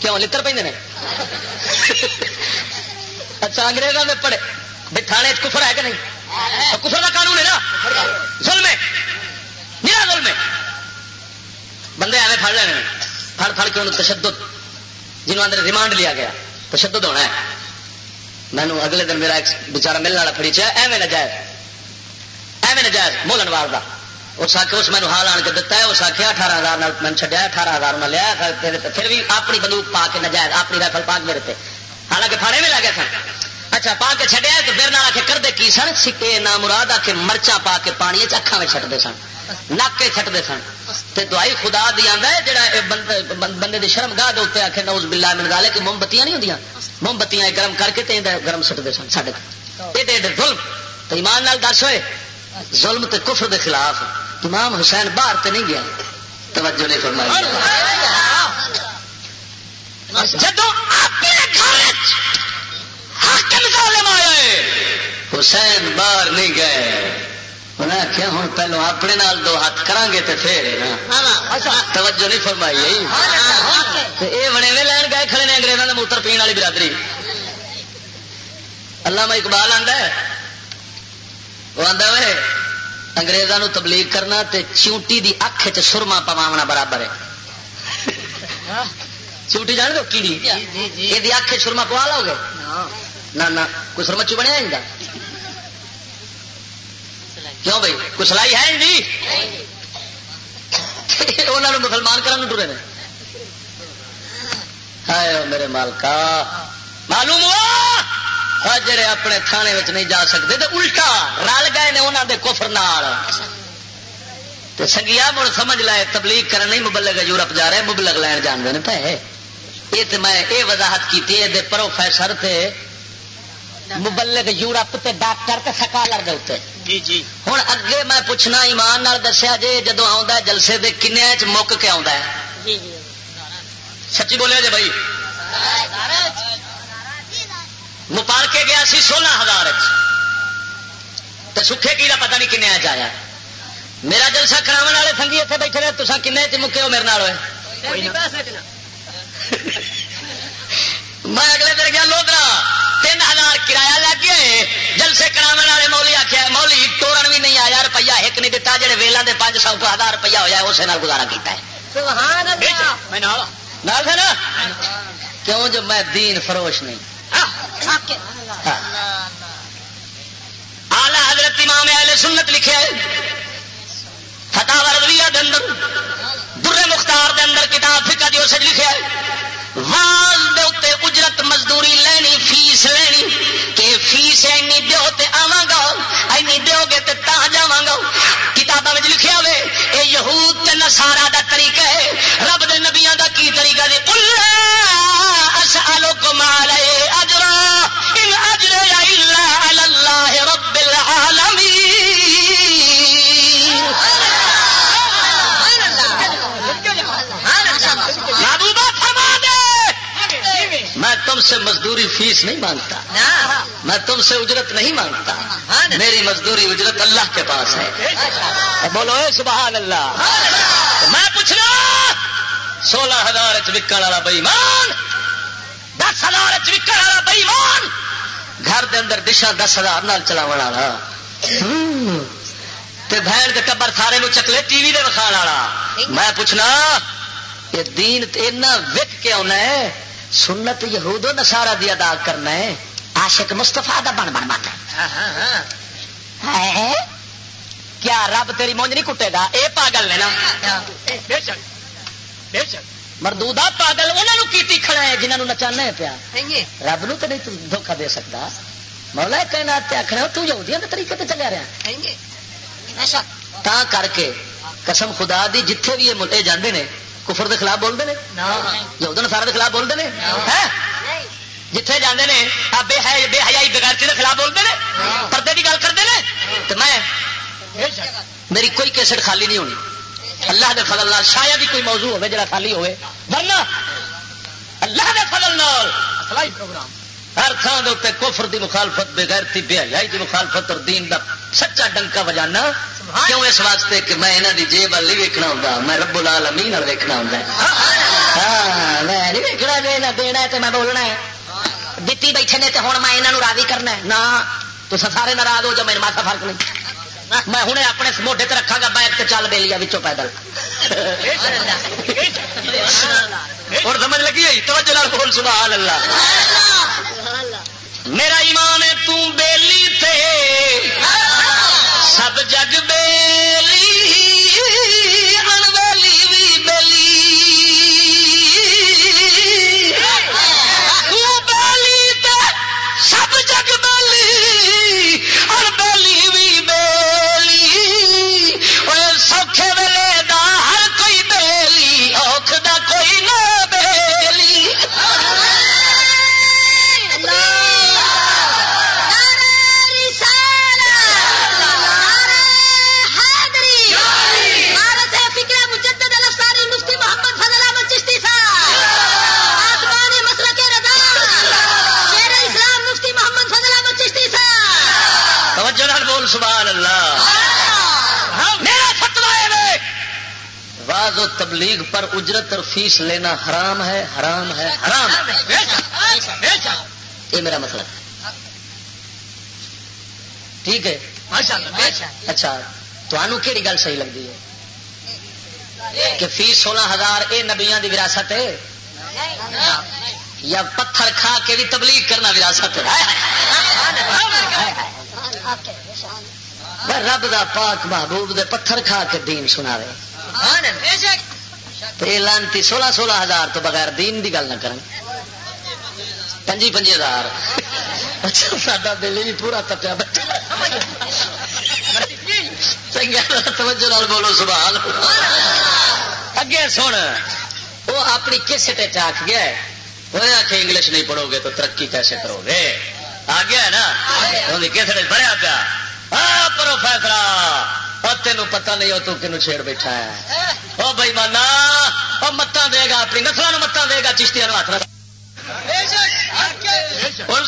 کیوں لڑ پہ اچھا انگریزوں میں پڑے بھائی تھانے کفر ہے کہ نہیں؟ کفر کا قانون ہے نا۔ ظلم ہے میرا ظلم ہے بندے ایویں پڑ لینے۔ پڑ پڑ کے انہوں تشدد، جنہوں اندر ریمانڈ لیا گیا، تشدد ہونا ہے۔ مینو اگلے دن میرا ایک بچارا ملنے والا فری چاہے ایویں نجائز ایویں نجائز مولن وار کا اس آخ اس مینو حال آن کے دتا ہے، اس آخیا اٹھارہ ہزار میں چڈیا اٹھارہ ہزار میں لیا پھر بھی اپنی بندوق پا کے نجائز اپنی رائفل پا کے میرے حالانکہ تھانے میں لگے سن۔ اچھا پا کے چڈیا تو پھر نہ آ کے کرتے کی سن؟ سکے نہ مراد آ کے مرچا پا کے پانی اکھان میں چٹتے سن۔ ناکے چھٹتے سن۔ تے دعائی خدا دی آندا ہے، جڑا بندے دی شرم گاہ دے اوتے آکھے نعوذ باللہ من ذالک کہ موم بتیاں نہیں ہوندیاں؟ موم بتیاں گرم کر کے تے گرم سٹدے سن ساڈے اے تے ظلم۔ تے ایمان نال دس ہوئے۔ ظلم تے کفر دے خلاف۔ امام حسین باہر تے نہیں گیا۔ توجہ نہیں فرمائی۔ جدو حاکم ظالم آئے حسین باہر نہیں گئے۔ انہیں آخیا ہوں پہلو اپنے نال دو ہاتھ کران گے تو پھر اچھا، توجہ نہیں فرمائی یہ بڑے میں لین گئے کھڑے نے انگریزوں کے موتر پینے والی برادری۔ اللہ میں اقبال آتا ہے۔ وہ آتا ہے انگریزوں تبلیغ کرنا تے چونٹی دی اکھ چ سرما پواونا برابر ہے۔ چونٹی جان دو کیڑی؟ یہ اکھ سرما پوا لو گے؟ نہ کوئی سرمچو بنیا کیوں بھائی؟ کچھ سلائی ہے جی انہوں مسلمان کرنے ٹورے نے۔ میرے مالکا معلوم ہوا؟ جڑے اپنے تھانے نہیں جا سکتے تو الٹا رل گئے انہوں دے کفر نال۔ سنگیا مڑ سمجھ لائے تبلیغ کرنے نہیں مبلک یورپ جا رہے مبلک لین جانتے ہیں پہ یہ تو میں یہ وضاحت کی پروفیسر تھے مبلغ یورپ تے ڈاکٹر تے سکالر دے اتنے جی جی۔ ہوں اگے میں پوچھنا ایمان نال دسیا جی جدو آ جلسے دے کنیا چ مک کے آ جی جی۔ سچی بولیا جی بھائی؟ مپال کے گیا سی سولہ ہزار تو سکھے کی پتہ نہیں کن آیا۔ میرا جلسہ کرا والے سنگھی اتنے بیٹھے رہے تو کن مکے ہو میرے نال ہوئے؟ میں اگلے دن گیا لودرا تین ہزار کرایہ لگ گیا جلسے کرا والے مولی آخیا مولی توڑن بھی نہیں آیا روپیہ ایک نہیں دتا جہے ویلوں کے پانچ سو ہزار روپیہ ہوا اسے گزارا کیا نا؟ کیوں جو میں دین فروش نہیں؟ آلہ حضرت امام اہل سنت لکھے فتح وردویہ دے اندر در مختار دے اندر کتاب فکا جو سج لکھے واز دے اتنے اجرت مزدوری لینی، فیس لینی، کہ فیس اینی دیو تے آواں گا، اینی دیو گے تے تا جاواں گا۔ کتاباں وچ لکھیا ہوے اے یہود تے نصارا دا طریقہ ہے، رب دے نبیاں دا کی طریقہ دے اللہ اسالکم علی اجرا، ان اجر الا علی اللہ رب العالمین۔ تم سے مزدوری فیس نہیں مانگتا۔ میں تم سے اجرت نہیں مانگتا۔ میری مزدوری اجرت اللہ کے پاس ہے۔ بولو اے سبحان اللہ۔ میں پوچھنا سولہ ہزار چکن والا بئیمان دس ہزار چکن والا بئیمان گھر دے اندر دشا دس ہزار نال چلاو والا۔ بہن کے ٹبر سارے چکلے ٹی وی دے وکھا والا۔ میں پوچھنا یہ دین اینا وک کے آنا ہے؟ سنت یہود و نسارا دی ادا کرنا ہے۔ عاشق مستفا دا بن بن بن کیا رب تیری مونج نہیں کٹے گا؟ اے پاگل نے نا۔ مردودا پاگل انہوں کی کھڑا ہے جنہوں نچانا ہے پیا۔ رب نو تو نہیں دھوکھا دے سکتا مولا کہنا آخنا تو یہودیاں طریقے تے چلیا رہا تا کر کے قسم خدا دی جتھے بھی یہ جاندے نے کفر دے خلاف بولتے ہیں یہود نسارا دے خلاف بولتے ہیں؟ جتھے جانے نے بے بے حیائی بغیرتی دے خلاف بولتے ہیں پردے کی گل کرتے ہیں تو میں میری کوئی کیسٹ خالی نہیں ہونی۔ اللہ دے فضل نال شاید ہی کوئی موضوع ہوے جڑا خالی ہوئے ورنہ اللہ دے فضل نال ہر تھان دے کفر دی مخالفت بغیرتی بے حیائی دی مخالفت اور دین دا سچا ڈنکا بجانا۔ کیوں اس واسطے کہ میں یہاں کی جیب والی ویکنا ہوں میں رب لال امی ویکنا ہوں ہاں میں نہیں ویکنا دینا دینا تو میں بولنا ہے۔ دیتی بیٹھے نے ہوں میں یہاں راضی کرنا نہ تو سارے ناراض ہو جاؤ میرے ماسا فرق نہیں۔ میں ہوں اپنے موڈے تے رکھا گا بائک چل بے لیا بچوں پیدل اور سمجھ لگی ہے توجہ بول سبحان اللہ۔ میرا ایمان ہے تم بیلی تھے سب جگ بیلی۔ بول سبحان اللہ۔ میرا فتوا ہے واز و تبلیغ پر اجرت اور فیس لینا حرام ہے حرام ہے حرام یہ میرا مطلب۔ ٹھیک ہے؟ اچھا تو کہڑی گل صحیح لگتی ہے؟ کہ فیس سولہ ہزار یہ نبیا کی وراثت ہے؟ یا پتھر کھا کے بھی تبلیغ کرنا وراثت ہے؟ رب دا پاک محبوب دے پتھر کھا کے دین سنا لانتی سولہ سولہ ہزار تو بغیر دین دی گل نہ کریں پنجی پنجی ہزار۔ اچھا سا دل بھی پورا تپیا بچہ توجہ نال بولو سوال اگے سن وہ اپنی کس آخ گیا وہ آ کے انگلش نہیں پڑھو گے تو ترقی کیسے کرو گے آ گیا ہے نا؟ کسڑے بڑھیا پیا؟ پروفیسر اور تینوں پتا نہیں وہ تین چھیڑ بیٹھا ہے۔ وہ بھائی مانا وہ متا دے گا اپنی نسلوں متا دے گا چشتی ہاتھ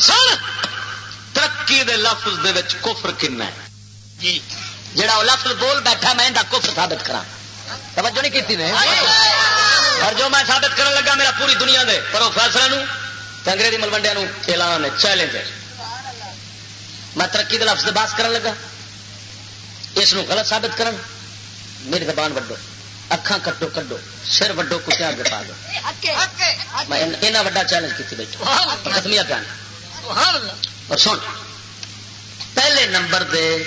سن ترقی دے لفظ دے وچ کفر کنا ہے؟ جی۔ جڑا وہ لفظ بول بیٹھا میں کفر ثابت کرا توجہ نہیں کی نے اور جو میں ثابت کرنے لگا میرا پوری دنیا دے پروفیسر انگریزی ملوڈیا اعلان چیلنج میں ترقی کے لفظ باس کرن لگا۔ اس غلط ثابت کرن۔ میری زبان وڈو۔ اکھان کٹو کڈو۔ سر وڈو کتیا اگے پا دو۔ میں اینا وڈا چیلنج کی بیٹھا پیا اور سن۔ پہلے نمبر دے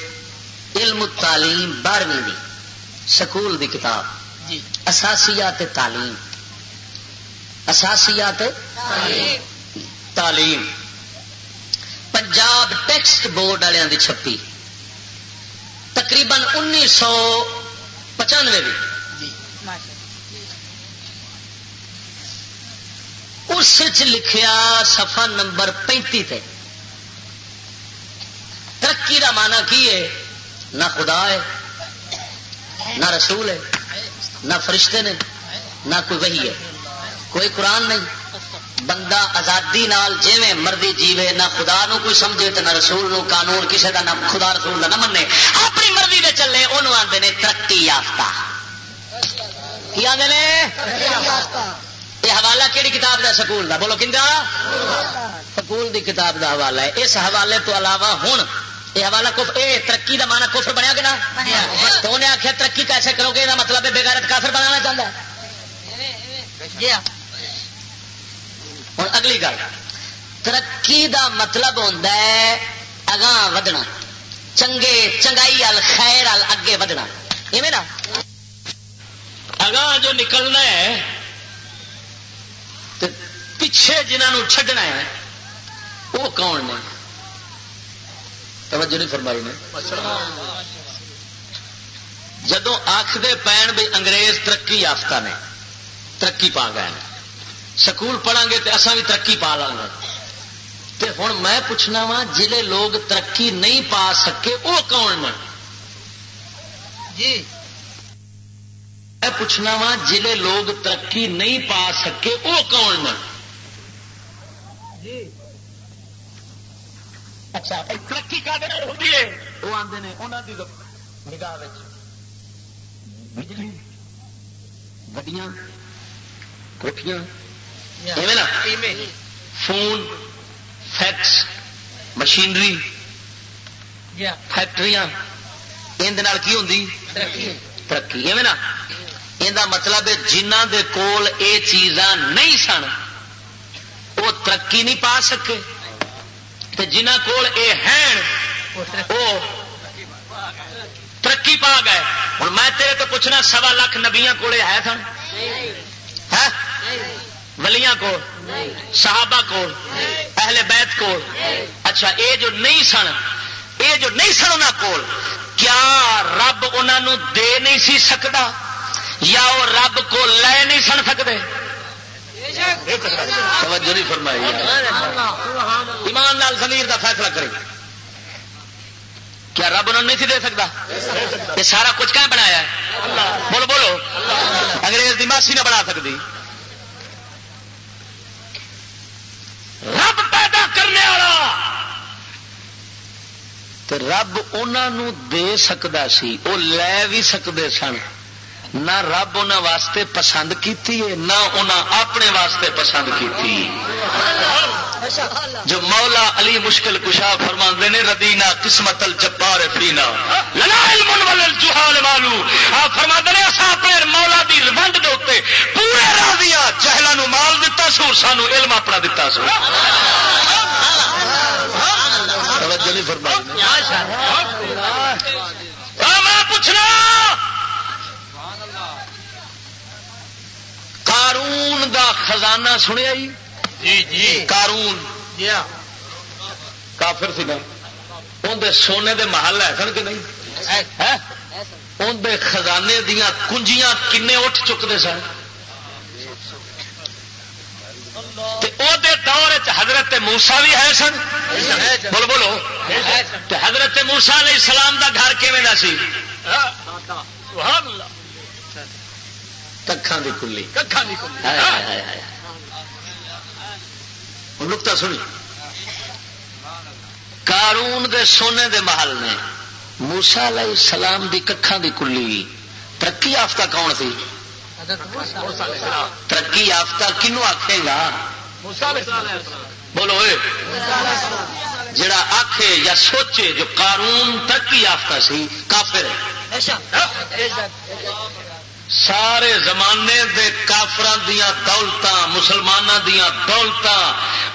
علم تعلیم بارہویں دی۔ سکول دی کتاب۔ جی۔ اساسیات تعلیم۔ اساسیات تعلیم۔ پنجاب ٹیکسٹ بورڈ والوں کی چھپی۔ تقریباً انیس سو پچانوے بھی اس لکھیا سفا نمبر پینتی تے۔ ترقی کا مانا کی ہے؟ نہ خدا ہے نہ رسول ہے نہ فرشتے نے نہ کوئی وہی ہے۔ کوئی قرآن نہیں۔ بندہ آزادی نال جیویں مرضی جیوے، نہ خدا نو کوئی سمجھے تو نہ رسول نو، قانون کسی کا نہ خدا رسول کا نہ منے اپنی مرضی دے چلے انہوں آتے ہیں ترقی یافتہ۔ کی آدھے یہ حوالہ کہڑی کتاب کا سکول کا بولو کنجا۔ سکول دی کتاب دا حوالہ ہے۔ اس حوالے تو علاوہ ہوں یہ حوالہ کف، اے ترقی دا مانا کفر بنیا کہ گیا تو انہیں آخیا ترقی کیسے کرو گے؟ یہ مطلب ہے بےغیرت کافر بنانا چاہتا ہے۔ ہوں اگلی گل۔ ترقی دا مطلب ہوتا ہے اگاں ودنا چنگے چنگائی ال خیر ال اگے ودنا نا؟ اگاں جو نکلنا ہے پیچھے جنہوں چھڈنا ہے، وہ کون نے؟ توجہ نہیں فرمائی نے۔ جدو آخر پین بھی انگریز ترقی یافتہ نے، ترقی پا گئے سکول پڑھا گے تو اصا بھی ترقی پا لیں گے ہوں میں پوچھنا وا جہے لوگ ترقی نہیں پا سکے وہ کون نے؟ جی۔ میں پوچھنا وا جہے لوگ ترقی نہیں پا سکے وہ کون نے؟ جی۔ اچھا ترقی کا ہوتی ہے؟ وہ آتے ہیں انہوں کی نگاہ بجلی گڈیاں کوٹیاں فون فیکس مشینری فیکٹری اندر کی ہوں ترقی نا یہ مطلب جنہ دے کول اے چیزاں نہیں سن وہ ترقی نہیں پا سکے جنہ کول اے ہیں وہ ترقی پا گئے ہوں میں تیرے تو پوچھنا سوا لاکھ نبیا کول ہے سن ولیاں کو، صحابہ کو، اہل بیت کو۔ اچھا اے جو نہیں سن، اے جو نہیں سن انہوں کو کیا رب انہوں دے نہیں سی سکتا یا وہ رب کو لے نہیں سن سکتے توجہ نہیں فرمائی۔ ایمان لال زمیر کا فیصلہ کرے کیا رب انہوں نہیں سی دے سکتا یہ سارا کچھ کہیں بنایا ہے؟ بولو بولو۔ انگریز دی ماسی نہ بنا سکتی رب پیدا کرنے والا۔ رب انہوں دے سکتا سی وہ لے بھی سکتے سن۔ نہ رب ان واسطے پسند کی نہ انہیں اپنے واسطے پسند کی جو مولا علی مشکل کشا فرما نے ردینا قسمت الجبار فینا۔ جہال والو۔ فرما نے اپنے مولا دی ونڈ دے پورے راضیا چہلا مال دتا سو سانو علم اپنا دتا سو۔ میں پوچھنا۔ کارون دا خزانہ سنیا جی؟ جی جی۔ کارون کافر سی نا اندر سونے دے محل ہے سن کہ نہیں؟ اندر خزانے دیا کنجیاں کنے اٹھ چکتے سن۔ دور حضرت موسا بھی ہے سن بولو بولو حضرت موسا علیہ السلام دا گھر کیون سی ککھان دی کلی ککھان دی کلی نکتا سنی کارون دے سونے دے محل نے موسا علیہ السلام دی ککھان دی کلی ترقی یافتہ کون سی ترقی یافتہ کنو آخے گا بولو جڑا آخے یا سوچے جو قانون ترقی یافتہ سی کافر سارے زمانے دے کافران دیا دولت مسلمانوں دیا دولت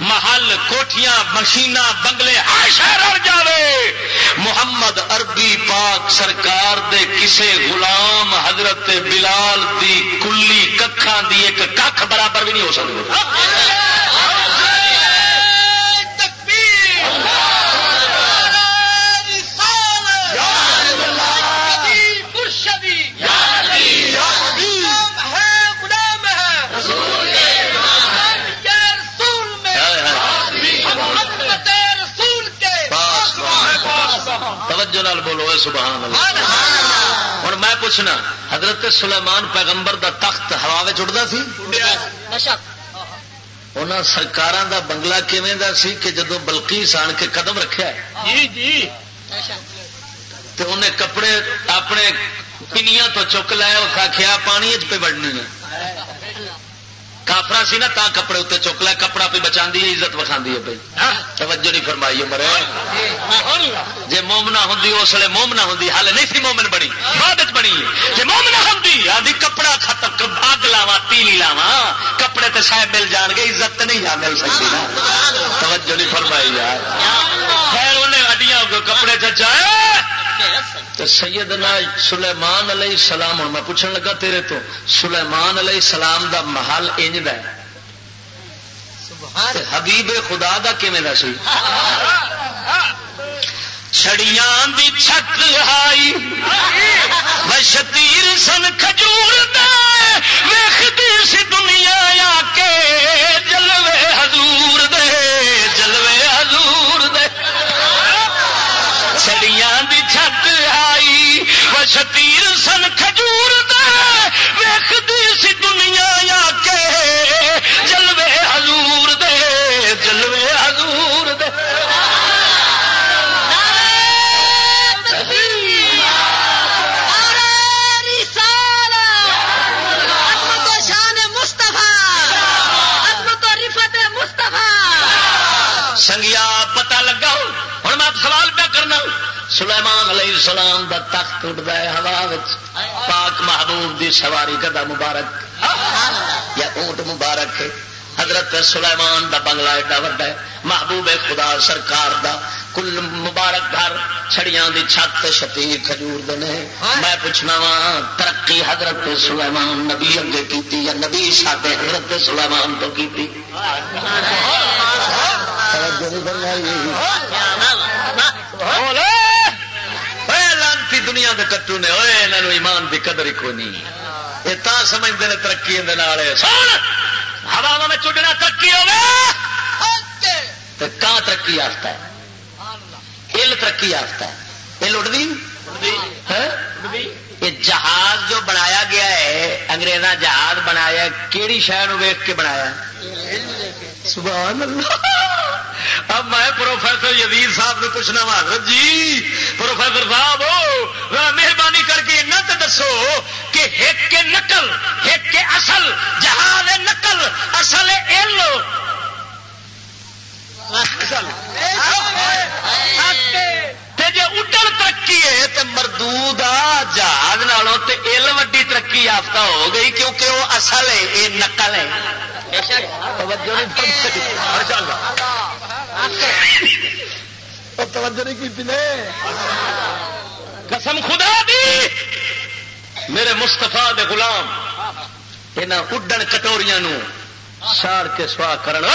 محل کوٹیاں مشین بنگلے رڑ جاوے۔ محمد عربی پاک سرکار دے کسے غلام حضرت بلال دی کلی ککھان دی ایک ککھ برابر بھی نہیں ہو سکتا بولو سبحان اللہ۔ ہوں میں پوچھنا حضرت سلیمان پیغمبر دا تخت ہوا اڑتا سی؟ انہوں سرکار دا بنگلہ کیویں دا سی کہ جدو بلکی سان کے قدم رکھا جی جی۔ تو انہیں کپڑے اپنے پنیا تو چک لیا اس آخیا پانی چ پہ بڑھنی ہے کافرا سی نا تا کپڑے اتنے چک لیا کپڑا پہ بچا دی عزت وکھا ہے پہ توجہ نہیں فرمائی مرے جی مومنا ہوں اس لیے مومنا ہوں حال نہیں سی مومن بنی بعد بنی جی مومنا ہوں آدھی کپڑا ختم اگ لاوا تیلی لاوا کپڑے تو شاید مل جان گے عزت نہیں آ مل سکتی نا۔ توجہ نہیں فرمائی یار۔ خیر انہیں اڈیاں کپڑے چچا تو سیدنا سلیمان علیہ السلام ہوں میں پوچھنے لگا تیرے تو سلیمان علیہ السلام دا محل انج دا حبیب خدا دا کیویں سی؟ چھڑیاں دی چھت آئی بشتیر سن کھجور دے سی دنیا آ کے جلوے حضور دے۔ آئی بشتیر سن کھجور دے سی دنیا آ کے جلوے حضور دے جلوے حضور دے سنگیا پتا لگا ہوں میں سوال پہ کرنا سلیمان علیہ السلام دا تخت اٹھتا ہے ہوا پاک محبوب دی سواری کدا مبارک یا اونٹ مبارک۔ حضرت سلیمان دا بنگلہ ایڈا وڈا ہے محبوب خدا سرکار دا۔ کل مبارک گھر چھڑیاں دی چھت شتیر کھجور دنے میں پوچھنا وا ترقی حضرت سلیمان نبی اگے کیتی یا نبی ساڈے حضرت سلیمان تو کیتی؟ لانتی دنیا کے کٹو نے ہوئے یہاں ایمان کی قدر ہی کوئی نہیں۔ یہ تا سمجھتے ہیں ترقی ہوا میں چڈنا ترقی ہوگا کہاں ترقی یافتہ ہے۔ ہل ترقی یافتہ ہے۔ یہ لڑتی یہ جہاز جو بنایا گیا ہے انگریزا جہاز بنایا کہڑی شہر ویخ کے بنایا سبحان اللہ۔ اب میں پروفیسر یزید صاحب نے پوچھنا وا، حضرت جی پروفیسر صاحب مہربانی کر کے نہ تو دسو کہ ایک کے نقل، ایک کے اصل، جہاز نقل، اصل ایل جی اڈن ترقی ہے تو مردو جہاز نالوں تے ایل وڈی ترقی یافتہ ہو گئی کیونکہ وہ اصل ہے، یہ نقل ہے۔ توجہ نہیں کی قسم خدا دی. میرے مستفا دے غلام یہاں اڈن کٹوریاں ساڑ کے سوا کرن.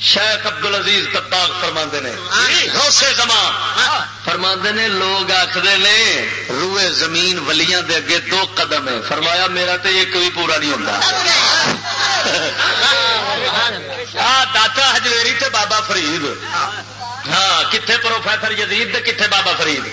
شیخ ابدل عزیز تباغ فرما نے روسے زمان. فرما نے لوگ آخر نے روئے زمین ولیاں دے اگے دو قدم ہے فرمایا میرا تو ایک بھی پورا نہیں ہوتا داتا ہجویری تے بابا فرید۔ ہاں کتنے پروفیسر یزید کتنے بابا فرید؟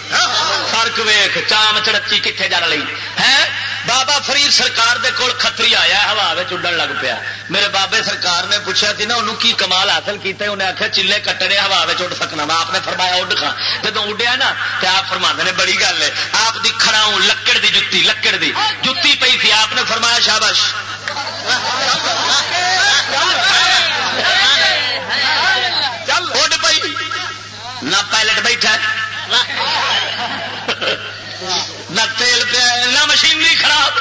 فرق ویخ چام چڑچی کتنے جل لی ہے؟ بابا فرید سرکار دے کول کتری آیا ہوا اڈن لگ پیا۔ میرے بابے سرکار نے پوچھا تھی نا انہوں کی کمال حاصل کیا انہیں آخیا چلے کٹنے ہوا اڈ سکنا۔ میں آپ نے فرمایا، اڈ کھا۔ جب اڈیا نا تو آپ فرما نے، بڑی گل ہے۔ آپ دی کھڑا لکڑ دی جتی، لکڑ دی۔ جتی پی تھی آپ نے فرمایا شابش اڈ پی نہ پائلٹ بیٹھا نہ تیل پیا نہ مشینری خراب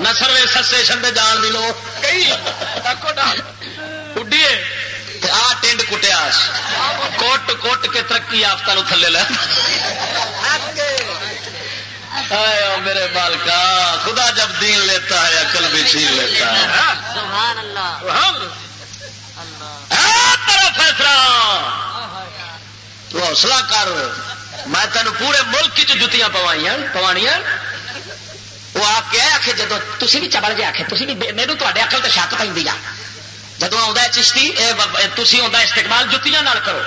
نہ سروس اسٹیشن پہ جان کی لوڑ۔ اڈیے آ ٹنڈ کٹیا۔ کوٹ کوٹ کے ترقی یافتہ تھلے لے۔ میرے بالکا خدا جب دین لیتا ہے عقل بھی چھین لیتا ہے۔ سبحان اللہ۔ فیصلہ۔ تو حوصلہ کر۔ میں تین پورے ملک چ جتیاں پوائی پوانیاں۔ وہ آ کے آخ جب تھی بھی چبل جی آخ تھی بھی میرے تے اکل تو شک پہ جدو آ چشتی تھی آتا استقبال، جتیاں کرو۔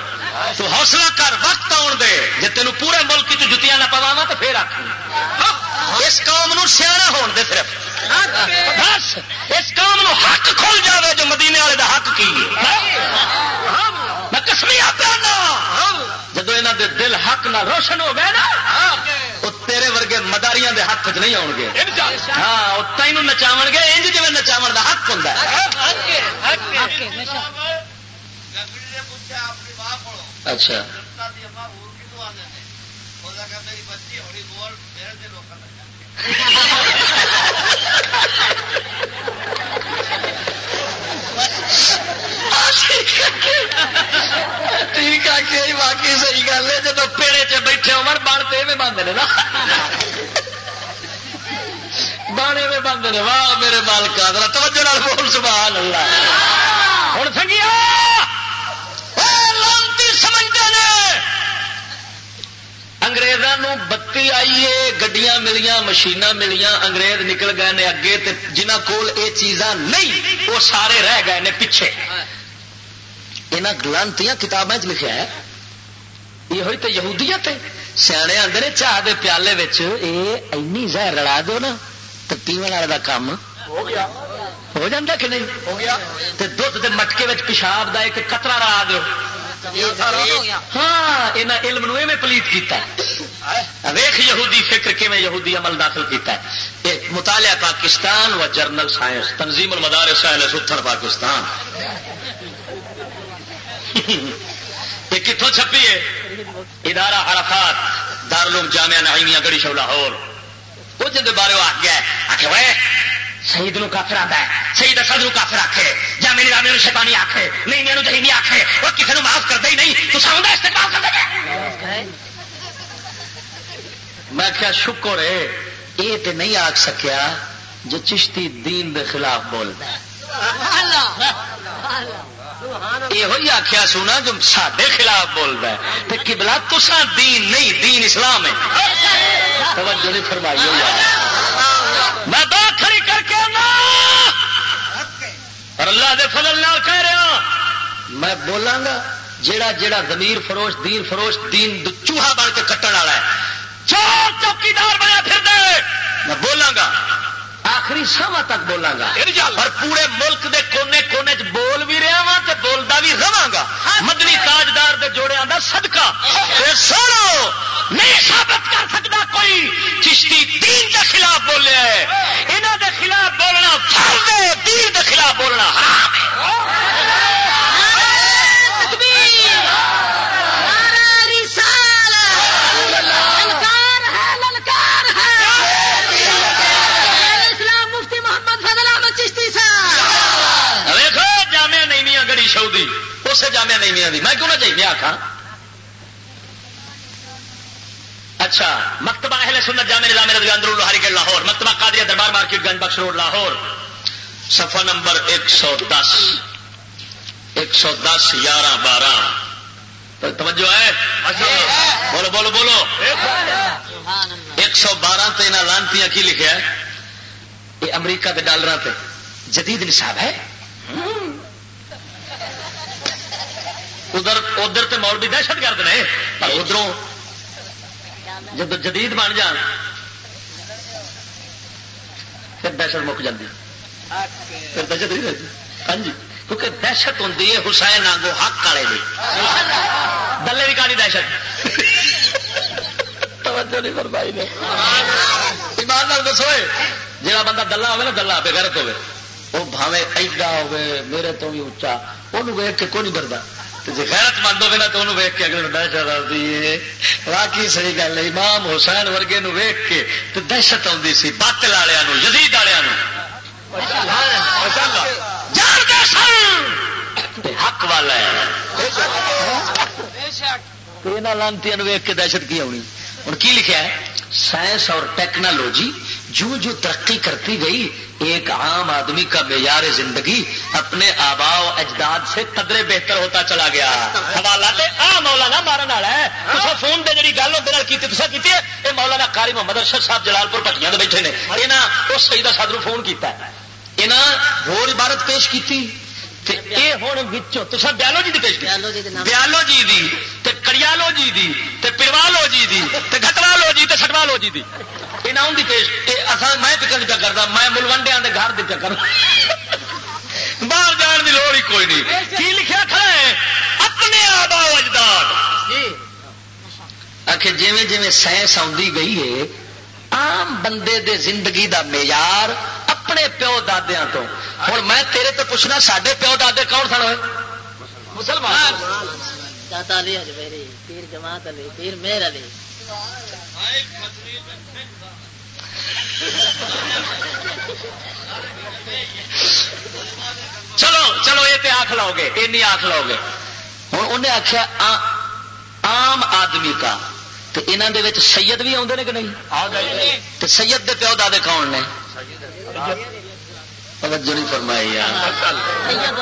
تو حوصلہ کر، وقت آن دے۔ جی تینوں پورے ملک چ جتیاں نہ پواوا تو پھر آخ اس قوم نو سیاح ہون دے صرف۔ بس، اس قوم نو حق کھل جاوے جو مدینے والے دا حق کی۔ میں کسمیا پہنا جدو یہاں دے دل حق نہ روشن ہو گئے نا، وہ تیرے ورگے مداریاں دے حق چ نہیں آؤ گے۔ ہاں وہ تینوں نچاو گے، انج جی نچاو کا حق ہوں اچھا۔ میری بچی ٹھیک ہے کہ جی، واقعی صحیح گل ہے۔ جب پیڑے چ بیٹھے عمر بن پہ میں بند نے نا۔ بانے میں بند نے۔ واہ، میرے مالک ذرا توجہ نال بول، سبحان اللہ۔ ہوں سنگیا لانتی سمجھتے ہیں انگریزوں بتی آئیے، گڈیاں ملیاں مشین ملیاں، انگریز نکل گئے نے اگے جنہ کول یہ چیزاں نہیں، وہ سارے رہ گئے نے پیچھے۔ یہاں گلانتی کتابیں لکھا ہے یہ ہوئی تو یہودیت سیانے آتے چاہ دے پیالے این زہر رلا دو نا تو پیمن والے کا کام ہو جاتا کہ نہیں ہو گیا دھد کے مٹکے پیشاب کا ایک کترا رلا دو ہاں یہاں علم میں پلیت کیتا ویخ یہودی فکر کی یہودی عمل داخل کیتا ہے مطالعہ پاکستان و جرنل سائنس تنظیم المدار سائنس اتر پاکستان یہ کتوں چھپی ہے؟ ادارہ عرفات، دارالعلوم جامعہ نعیمیہ، گڑی شو لاہور وہ جن بارے آ گیا آخ وہ شہید نو کافر آتا ہے شہید اصل نو کافر آخے جامع نظام شیطانی آخے نہیں میرے جہیمی آخے وہ کسی نے معاف کرتا ہی نہیں تو ساؤں استعمال کر دے میں کیا شکر ہے، یہ تو نہیں آخ سکیا جو چشتی دین دے خلاف بولتا ہے۔ یہ آخیا سونا جو سڈے خلاف بولتا ہے۔ کبلا تسا دین نہیں دین اسلام ہے۔ توجہ نہیں فرمائی میں بات کھڑی کر کے اور اللہ دے فضل نال کہہ رہا میں بولاں گا جیڑا جیڑا زمیر فروش دین فروش دین چوہا بن کے کٹن والا ہے۔ چور چوکیدار بنیا پھر دے میں بولاں گا۔ آخری سوا تک بولاں گا اور پورے ملک دے کونے کونے چ بول بھی رہا وا تو بولتا بھی رہا گا مدنی تاجدار دے جوڑیاں دا صدقہ سنو نہیں ثابت کر سکتا کوئی چشتی دین کے خلاف بولے یہاں دے خلاف بولنا فرض ہے دین دے خلاف بولنا حرام ہے اسے جامع نہیں میاں میں کیوں نہ چاہیے آخا اچھا مکتبہ اہل سنت جامع نظام رضی اندر لوہاری کے لاہور مکتبہ قادریہ دربار مارکیٹ گنج بخش روڈ لاہور صفحہ نمبر ایک سو دس ایک سو دس گیارہ بارہ. توجہ ہے؟ بولو بولو بولو. ایک سو بارہ تو یہاں لانتی کی لکھا ہے؟ یہ امریکہ کے ڈالر جدید نصاب ہے؟ ادھر ادھر تو مول بھی دہشت گرد نے، پر ادھر جب جدید بن جان، پھر دہشت مک جاتی پھر دہشت نہیں رہتی۔ ہاں جی کیونکہ دہشت ہوں حسین آگو حق والے دلے بھی کالی دہشت۔ توجہ نہیں فرمائی نے۔ ایمان دسو جا بندہ دلہ ہوگا نا، دلہ بے گرت ہوگی وہ بھاوے ایڈا ہوگی میرے تو بھی اچا وہ ویگ کے کوئی نہیں ڈرتا جی خیرت مند ہوگا تو انہوں ویک کے اگلے دہشت آتی ہے۔ واقعی صحیح گل ہے، امام حسین ورگے نو ویک کے تو دہشت آتی سی، باطل والوں یزید والوں حق والا ہے۔ لانتی ویک کے دہشت کی آنی ہوں کی لکھا ہے؟ سائنس اور ٹیکنالوجی جو جو ترقی کرتی گئی ایک عام آدمی کا معیار زندگی اپنے آبا و اجداد سے قدرے بہتر ہوتا چلا گیا۔ حوالہ آ مولانا مارن والا ہے۔ فون پہ جی گل وہ کی کی یہ مولانا کاری محمد ارشد صاحب جلال پور پٹیاں بیٹھے نے۔ یہاں اس کا سادر فون کیا یہاں ہو عبارت پیش کی یہ ہوں تو بیالوجی کی پیش بیالوجی دی کڑیالوجی دی پروالوجی دی گٹوالوجی سٹوالوجی دی۔ پیش اصل میں فکر پہ کرتا میں ملوڈیا کے گھر دکھ کر باہر جان کی لوڑ ہی کوئی نہیں۔ کی لکھا کھڑا ہے؟ اپنے آبا اجداد۔ آخر جی جی سائنس آئی گئی ہے آم بندے دے زندگی دا معیار اپنے پیو دادیا تو۔ ہوں میں تیرے تو پوچھنا سڈے پیو دادے کون سن؟ مسلمان۔ پیر جماعت علی پیر میر علی۔ چلو چلو یہ تو آخ لو گے یہ آخ لو گے۔ ہوں انہیں آخیا آم آدمی کا۔ تو یہاں سید بھی آتے ہیں کہ نہیں؟ تو سید دے پیو دادے کون نے؟ توجہ نہیں فرمائی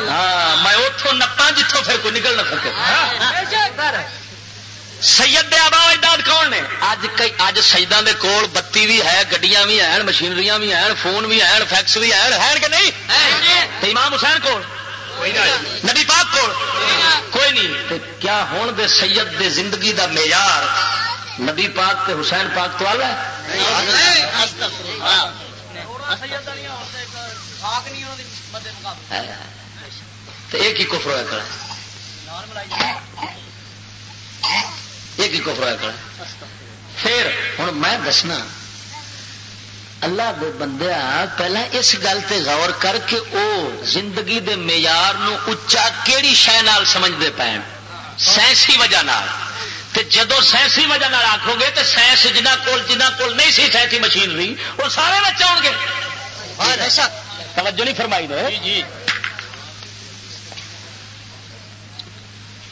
ہاں میں اتوں نپا جتوں پھر کوئی نکل نہ سکے۔ سید آبا اجداد کون نے؟ اج کئی اج دے کول بتی بھی ہے گڈیاں بھی ہیں مشینری بھی ہیں فون بھی ہیں فیکس بھی ہیں ہے کہ نہیں؟ امام حسین کول؟ نبی پاک کول؟ کوئی نہیں۔ کیا ہون دے سید دے زندگی دا معیار نبی پاک تے حسین پاک تو آلہ تو ایک ہی کفر ہوا کھڑا ایک ہی کفر ہوا کھڑا پھر ہوں میں دسنا اللہ دے بندیا پہلے اس گل تے غور کر کے او زندگی دے معیار نو اچا کیڑی شہ سمجھتے پے سائنسی وجہ نال۔ تے جدو سائنسی وجہ آخو گے تو سائنس جنہ کول جنہ کول نہیں سی سائنسی مشینری وہ سارے بچے آؤ گے۔ توجہ نہیں فرمائی دے۔ جی, جی۔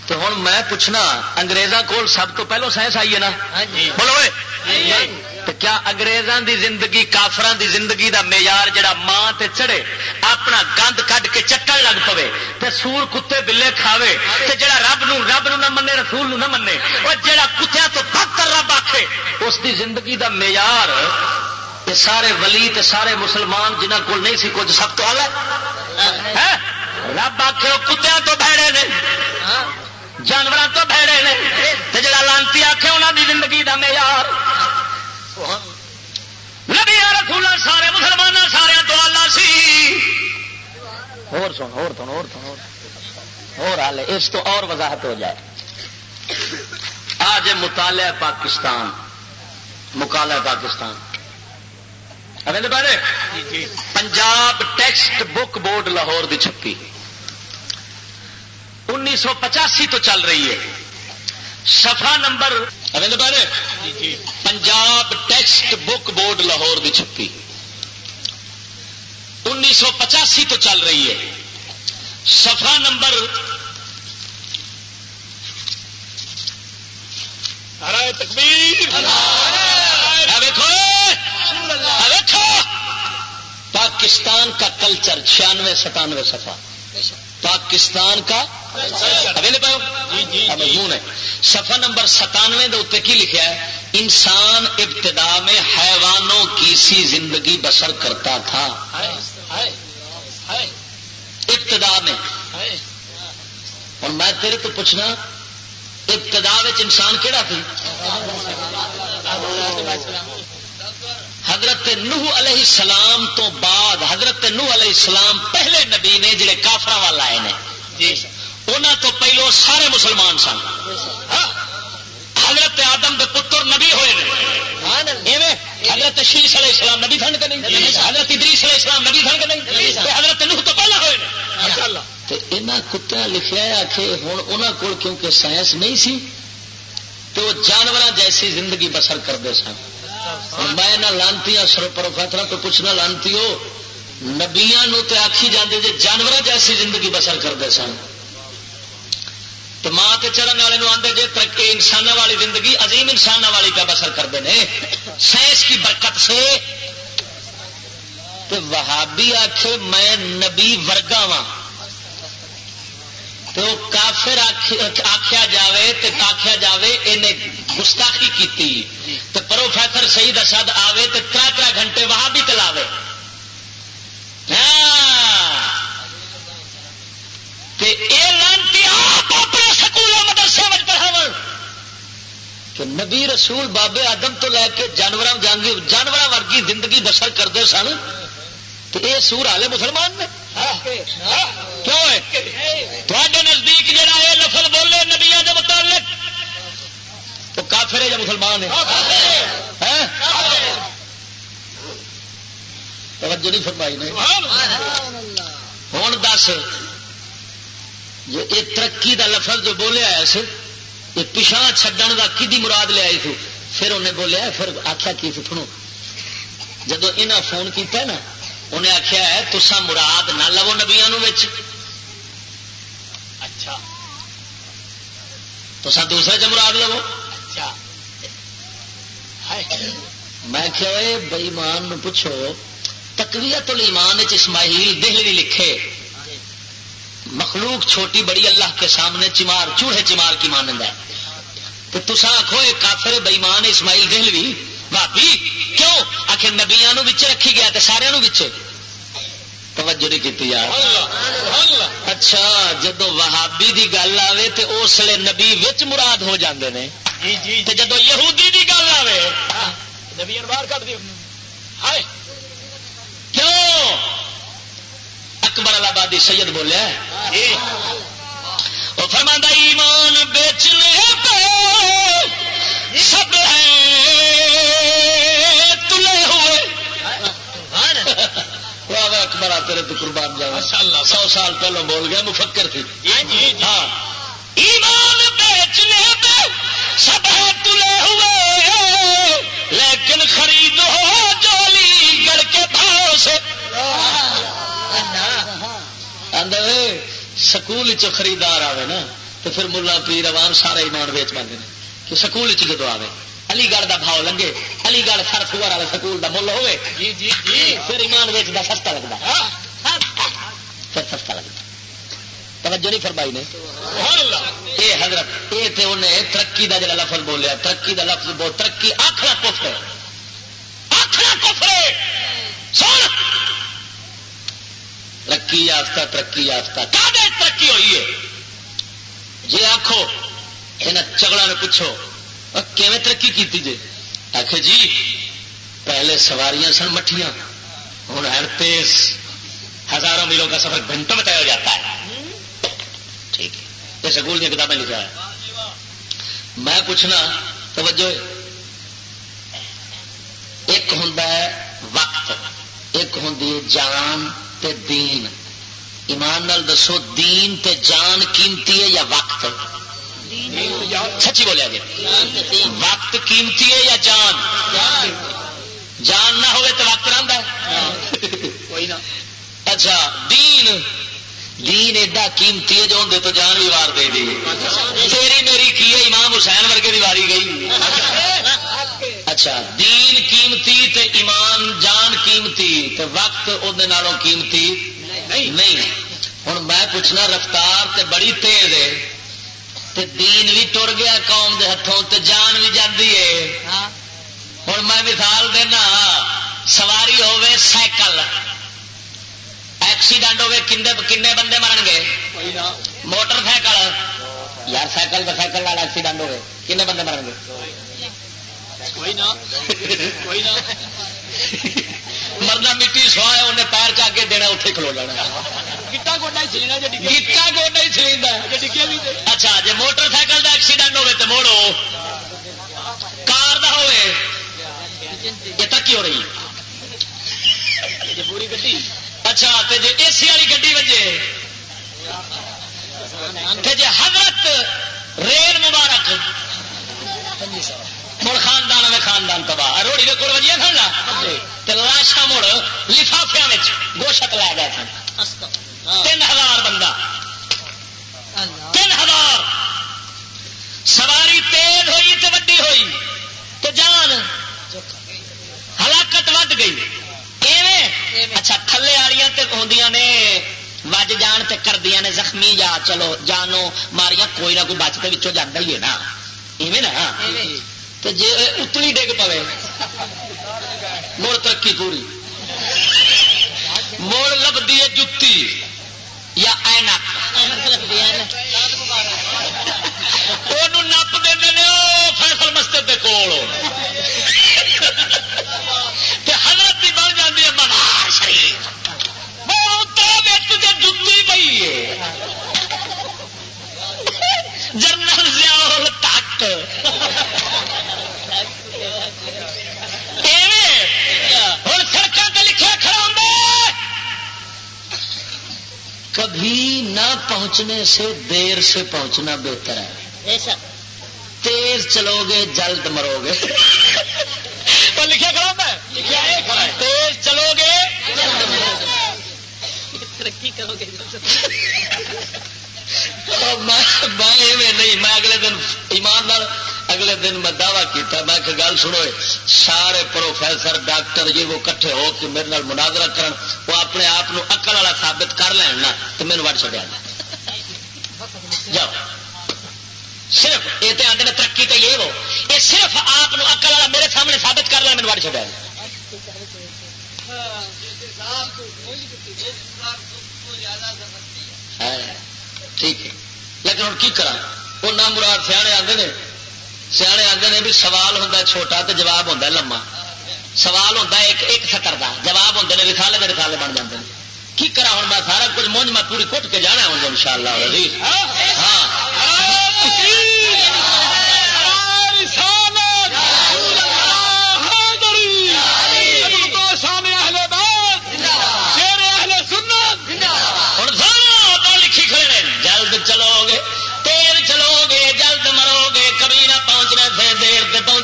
تو ہوں میں پوچھنا انگریزوں کول سب تو پہلو سائنس آئی ہے نا؟ ہاں جی۔ بولو تو کیا اگریزاں دی زندگی کافران دی زندگی دا معیار جڑا ماں تے چڑھے، اپنا گند کڈ کے چٹن لگ پے تے سور کتے بلے کھاوے تے جڑا رب نو رب نو نہ منے رسول نو نہ منے اور جڑا کتیا تو بدتر رب آکھے، اس دی زندگی دا معیار یہ سارے ولی تے سارے مسلمان جنہ کول نہیں سی، کچھ سب تو ہے ہاں، رب آخ کتیا تو بہڑے نے جانوروں تو بہڑے نے جڑا لانتی آخ انہوں دی زندگی دا معیار۔ نبی رسول سارے مسلمان سارے تو اللہ سی۔ اور سن اور سن اور سن اور حال اس تو اور وضاحت ہو جائے۔ آج مطالعہ پاکستان مکالا Pakistan. Punjab text book board Lahore دی چھپی۔ انیس سو پچاسی تو چل رہی ہے۔ سفا number Punjab textbook board Lahore دی چھپی۔ انیس سو پچاسی تو چل رہی ہے۔ سفا نمبر تکبیر۔ پاکستان کا کلچر چھیانوے ستانوے سفا پاکستان کا جی، جی، جی۔ سفا نمبر ستانوے اتنے کی لکھا ہے انسان ابتدا میں حیوانوں کی سی زندگی بسر کرتا تھا۔ ابتدا میں۔ اور میں تیرے تو پوچھنا ابتدا انسان کہڑا تھی؟ حضرت نوح علیہ السلام تو بعد حضرت نوح علیہ السلام پہلے نبی نے جڑے کافر وال آئے ہیں جی۔ انہوں تو پہلو سارے مسلمان سن۔ حضرت آدم کے پتر نبی ہوئے حضرت شیش علیہ السلام نبی تھن کے نہیں؟ حضرت ادریس علیہ السلام نبی تھن کے نہیں؟ حضرت نوح تو پہلے ہوئے یہاں کتیا لکھا آ کے ہوں انہوں کو کیونکہ سائنس نہیں سی تو وہ جانور جیسی زندگی بسر کرتے سن۔ میں لانتی سر پروفیسر تو پوچھنا لانتی ہو نبیا آخی جاتے جی جانور جیسی زندگی بسر کرتے سن۔ تو ماں کے چڑھن والے آدھے جی ترقی انسان والی زندگی، عظیم انسان والی کا بسر کرتے ہیں سائنس کی برکت سے۔ تو وہابی آخ میں نبی ورگا وا تو کافر آخیا جاوے تو آخیا جاوے انہیں گستاخی کی تو پروفیسر شہید اسد آوے تو تر تر گھنٹے وہاں بھی تلاوے ہاں۔ سکول مدرسے میں پڑھاو کہ نبی رسول بابے آدم تو لے کے جانور جانور ورگی زندگی بسر کرتے سن تو یہ سور والے مسلمان نے۔ کیوں تھوڑے نزدیک جڑا یہ لفظ بولے نبیا کے متعلق وہ کافر ہے یا مسلمان ہے؟ توجہ نہیں فرمائی نہیں ہوں دس۔ یہ ترقی دا لفظ جو بولیا ہے یہ پچھا چڈن کا کدی مراد لیا پھر انہیں بولیا پھر آخیا کی سنو۔ جدو یہاں فون کیا نا انہیں آخیا ہے تسا مراد نہ لو نبیا اچھا۔ تو دوسرے چ مراد لو۔ اچھا۔ میں کیا بئیمان پوچھو تکویت الایمان اسماعیل دہلی لکھے۔ مخلوق چھوٹی بڑی اللہ کے سامنے چمار چوڑے چمار کی مانند ہے۔ تو تسا آخو یہ کافر بئیمان اسماعیل دہلوی بھابی کیوں؟ آخر نبیا رکھی گیا تو سارے توجہ نہیں کی یار۔ اچھا جدو وہابی دی گل آئے تو اس لیے نبی وچ مراد ہو جاندے نے۔ جی، جی، جی۔ جدو یہودی دی گل آئے نبی باہر کٹ دی کیوں؟ اکبر آبادی سید بولیا وہ فرماندہ ایمان بیچنے پہ سب تلے ہوئے۔ اکبر تیرے تو قربان جاؤ سو سال پہلو بول گیا مفکر تھی۔ جی، جی۔ ہاں۔ ایمان بیچنے پہ سب تلے ہوئے۔ لیکن خرید ہو جولی گڑ کے بھاؤ سے۔ سکول چ خریدار آئے نا تو پھر ملا پیر روان سارا ایمان ویچ پاتے ہیں کہ سکول جدو آئے علی گڑھ کا بھاؤ لگے علی گڑھ سر فور والے سکول کا مل ہوئے جی جی جی۔ پھر ایمان ویچتا سستا لگتا پھر سستا لگتا توجہ نہیں فرمائی نے؟ حضرت یہ تے انہیں ترقی کا جڑا لفظ بولیا ترقی کا لفظ بول ترقی آخر کفر کفر سن۔ ترقی یافتہ ترقی یافتہ۔ ترقی ہوئی ہے؟ جی آخو یہ چگڑا نے پوچھو کیون ترقی کی جی آخ جی پہلے سواریاں سن مٹھیاں ہوں ہر تیز، ہزاروں میلوں کا سفر گھنٹوں میں طے ہو جاتا ہے۔ ٹھیک ہے، یہ سکول کی کتابیں لکھا ہے۔ میں پوچھنا، توجہ، ایک ہوں وقت، ایک ہوں جان۔ تے دین۔ ایمان نال دسو دین تے جان قیمتی ہے یا وقت؟ سچی بولیا جی۔ وقت قیمتی ہے یا جان؟ جان نہ ہوئے تو وقت رہا اچھا دین۔ دین ایڈا قیمتی ہے جو ہوں تو جان بھی وار دے دی۔ تیری میری کی ہے؟ امام حسین ورگے بھی واری گئی۔ اچھا دین قیمتی تے ایمان جان قیمتی تے وقت وہ قیمتی نہیں؟ ہوں میں پوچھنا رفتار تے بڑی تیز ہے۔ تے دین بھی ٹر گیا قوم دے ہاتھوں تے جان بھی جاتی ہے۔ ہوں میں مثال دینا سواری ہوے سائیکل۔ ایکسیڈنٹ ہوے کنے بندے مرن گے؟ Motorcycle. یار سائیکل سائیکل ایکسیڈنٹ ہوئے کنے بندے مرن گے؟ کوئی نہ کوئی نہ۔ مرنا مٹی سوائے انہیں پیر چا کے دینا اتنے کھلو جانا۔ گیٹا گوڈا ہی چلیتا اچھا جی موٹر سائیکل کا ایکسیڈنٹ ہوے تو موڑو۔ کار کا ہوے یہ ترقی ہو رہی۔ پوری گی اچھا جی اے سی والی گی وجے۔ جی حضرت ریل مبارک۔ مڑ خاندان میں خاندان تباہ۔ روڑی کے کول وجیا سن لاشا مڑ لفافیا گوشت لے گئے سن۔ تین ہزار بندہ۔ تین ہزار۔ سواری تیز ہوئی تو وڈی ہوئی۔ تو جان ہلاکت ود گئی۔ اچھا تھلے والیاں ہوں نے وج جان تے کردیا نے زخمی۔ جا چلو جانو ماریاں کوئی نہ کوئی بچتے بچوں جانا ہی ہے نا۔ ایویں نا؟ تو جی اتلی ڈگ پے مڑ ترقی پوری۔ مڑ لبھی ہے جتی یا اینک۔ نپ دے فیصل مسجد کے کول۔ حضرت بھی بن جاتی ہے مہار شریف۔ جتی پی ہے۔ جنرل زیال تک۔ ہوں سڑکوں سے لکھا کھڑا کبھی نہ پہنچنے سے دیر سے پہنچنا بہتر ہے۔ تیز چلو گے جلد مرو گے لکھا کھڑا تیز چلو گے ترقی کرو گے میں نہیں میں اگلے دن ایماندار اگلے دن میں دعوی کیتا، میں کہ گل سنو، سارے پروفیسر، ڈاکٹر جی وہ کٹھے ہو کے میرے نال مناظرہ کرن، وہ اپنے آپ اکل والا ثابت کر لین نا، تو میرے وٹ چڑیا جاؤ۔ صرف یہ تو آدھے ترقی تو یہ وہ، یہ صرف آپ اکل والا میرے سامنے ثابت کر لیا میرے وٹ چڑیا ٹھیک ہے۔ لیکن ہوں کی کرا وہ نہ مراد سیانے آتے ہیں سیانے آتے ہیں بھی سوال ہوتا چھوٹا تو جواب ہوتا لما سوال ہوتا ایک ایک سطر کا جواب ہوتے ہیں رسالے میں رسالے بن جاتے ہیں کی کرا ہوں میں سارا کچھ مونج میں پوری کٹ کے جانا ہوں ان شاء اللہ ہاں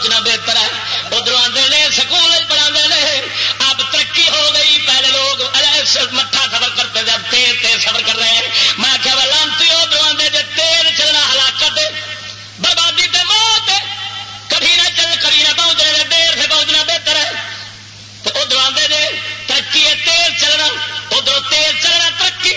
سوچنا بہتر ہے۔ ادھر آدھے نے، سکول پڑھا نے۔ اب ترقی ہو گئی، پہلے لوگ مٹھا سفر کرتے تھے اب تیل تیل سفر کر رہے ہیں۔ میں آخیا وہ لانتی ادھر آدھے جی تیل چلنا ہلاکت بربادی تے موت کبھی نہ چل، کبھی نہ پہنچنے دیر سے پہنچنا بہتر ہے۔ تو ادھر آدھے جی ترقی ہے تیز چلنا ادھر تیز چلنا ترقی۔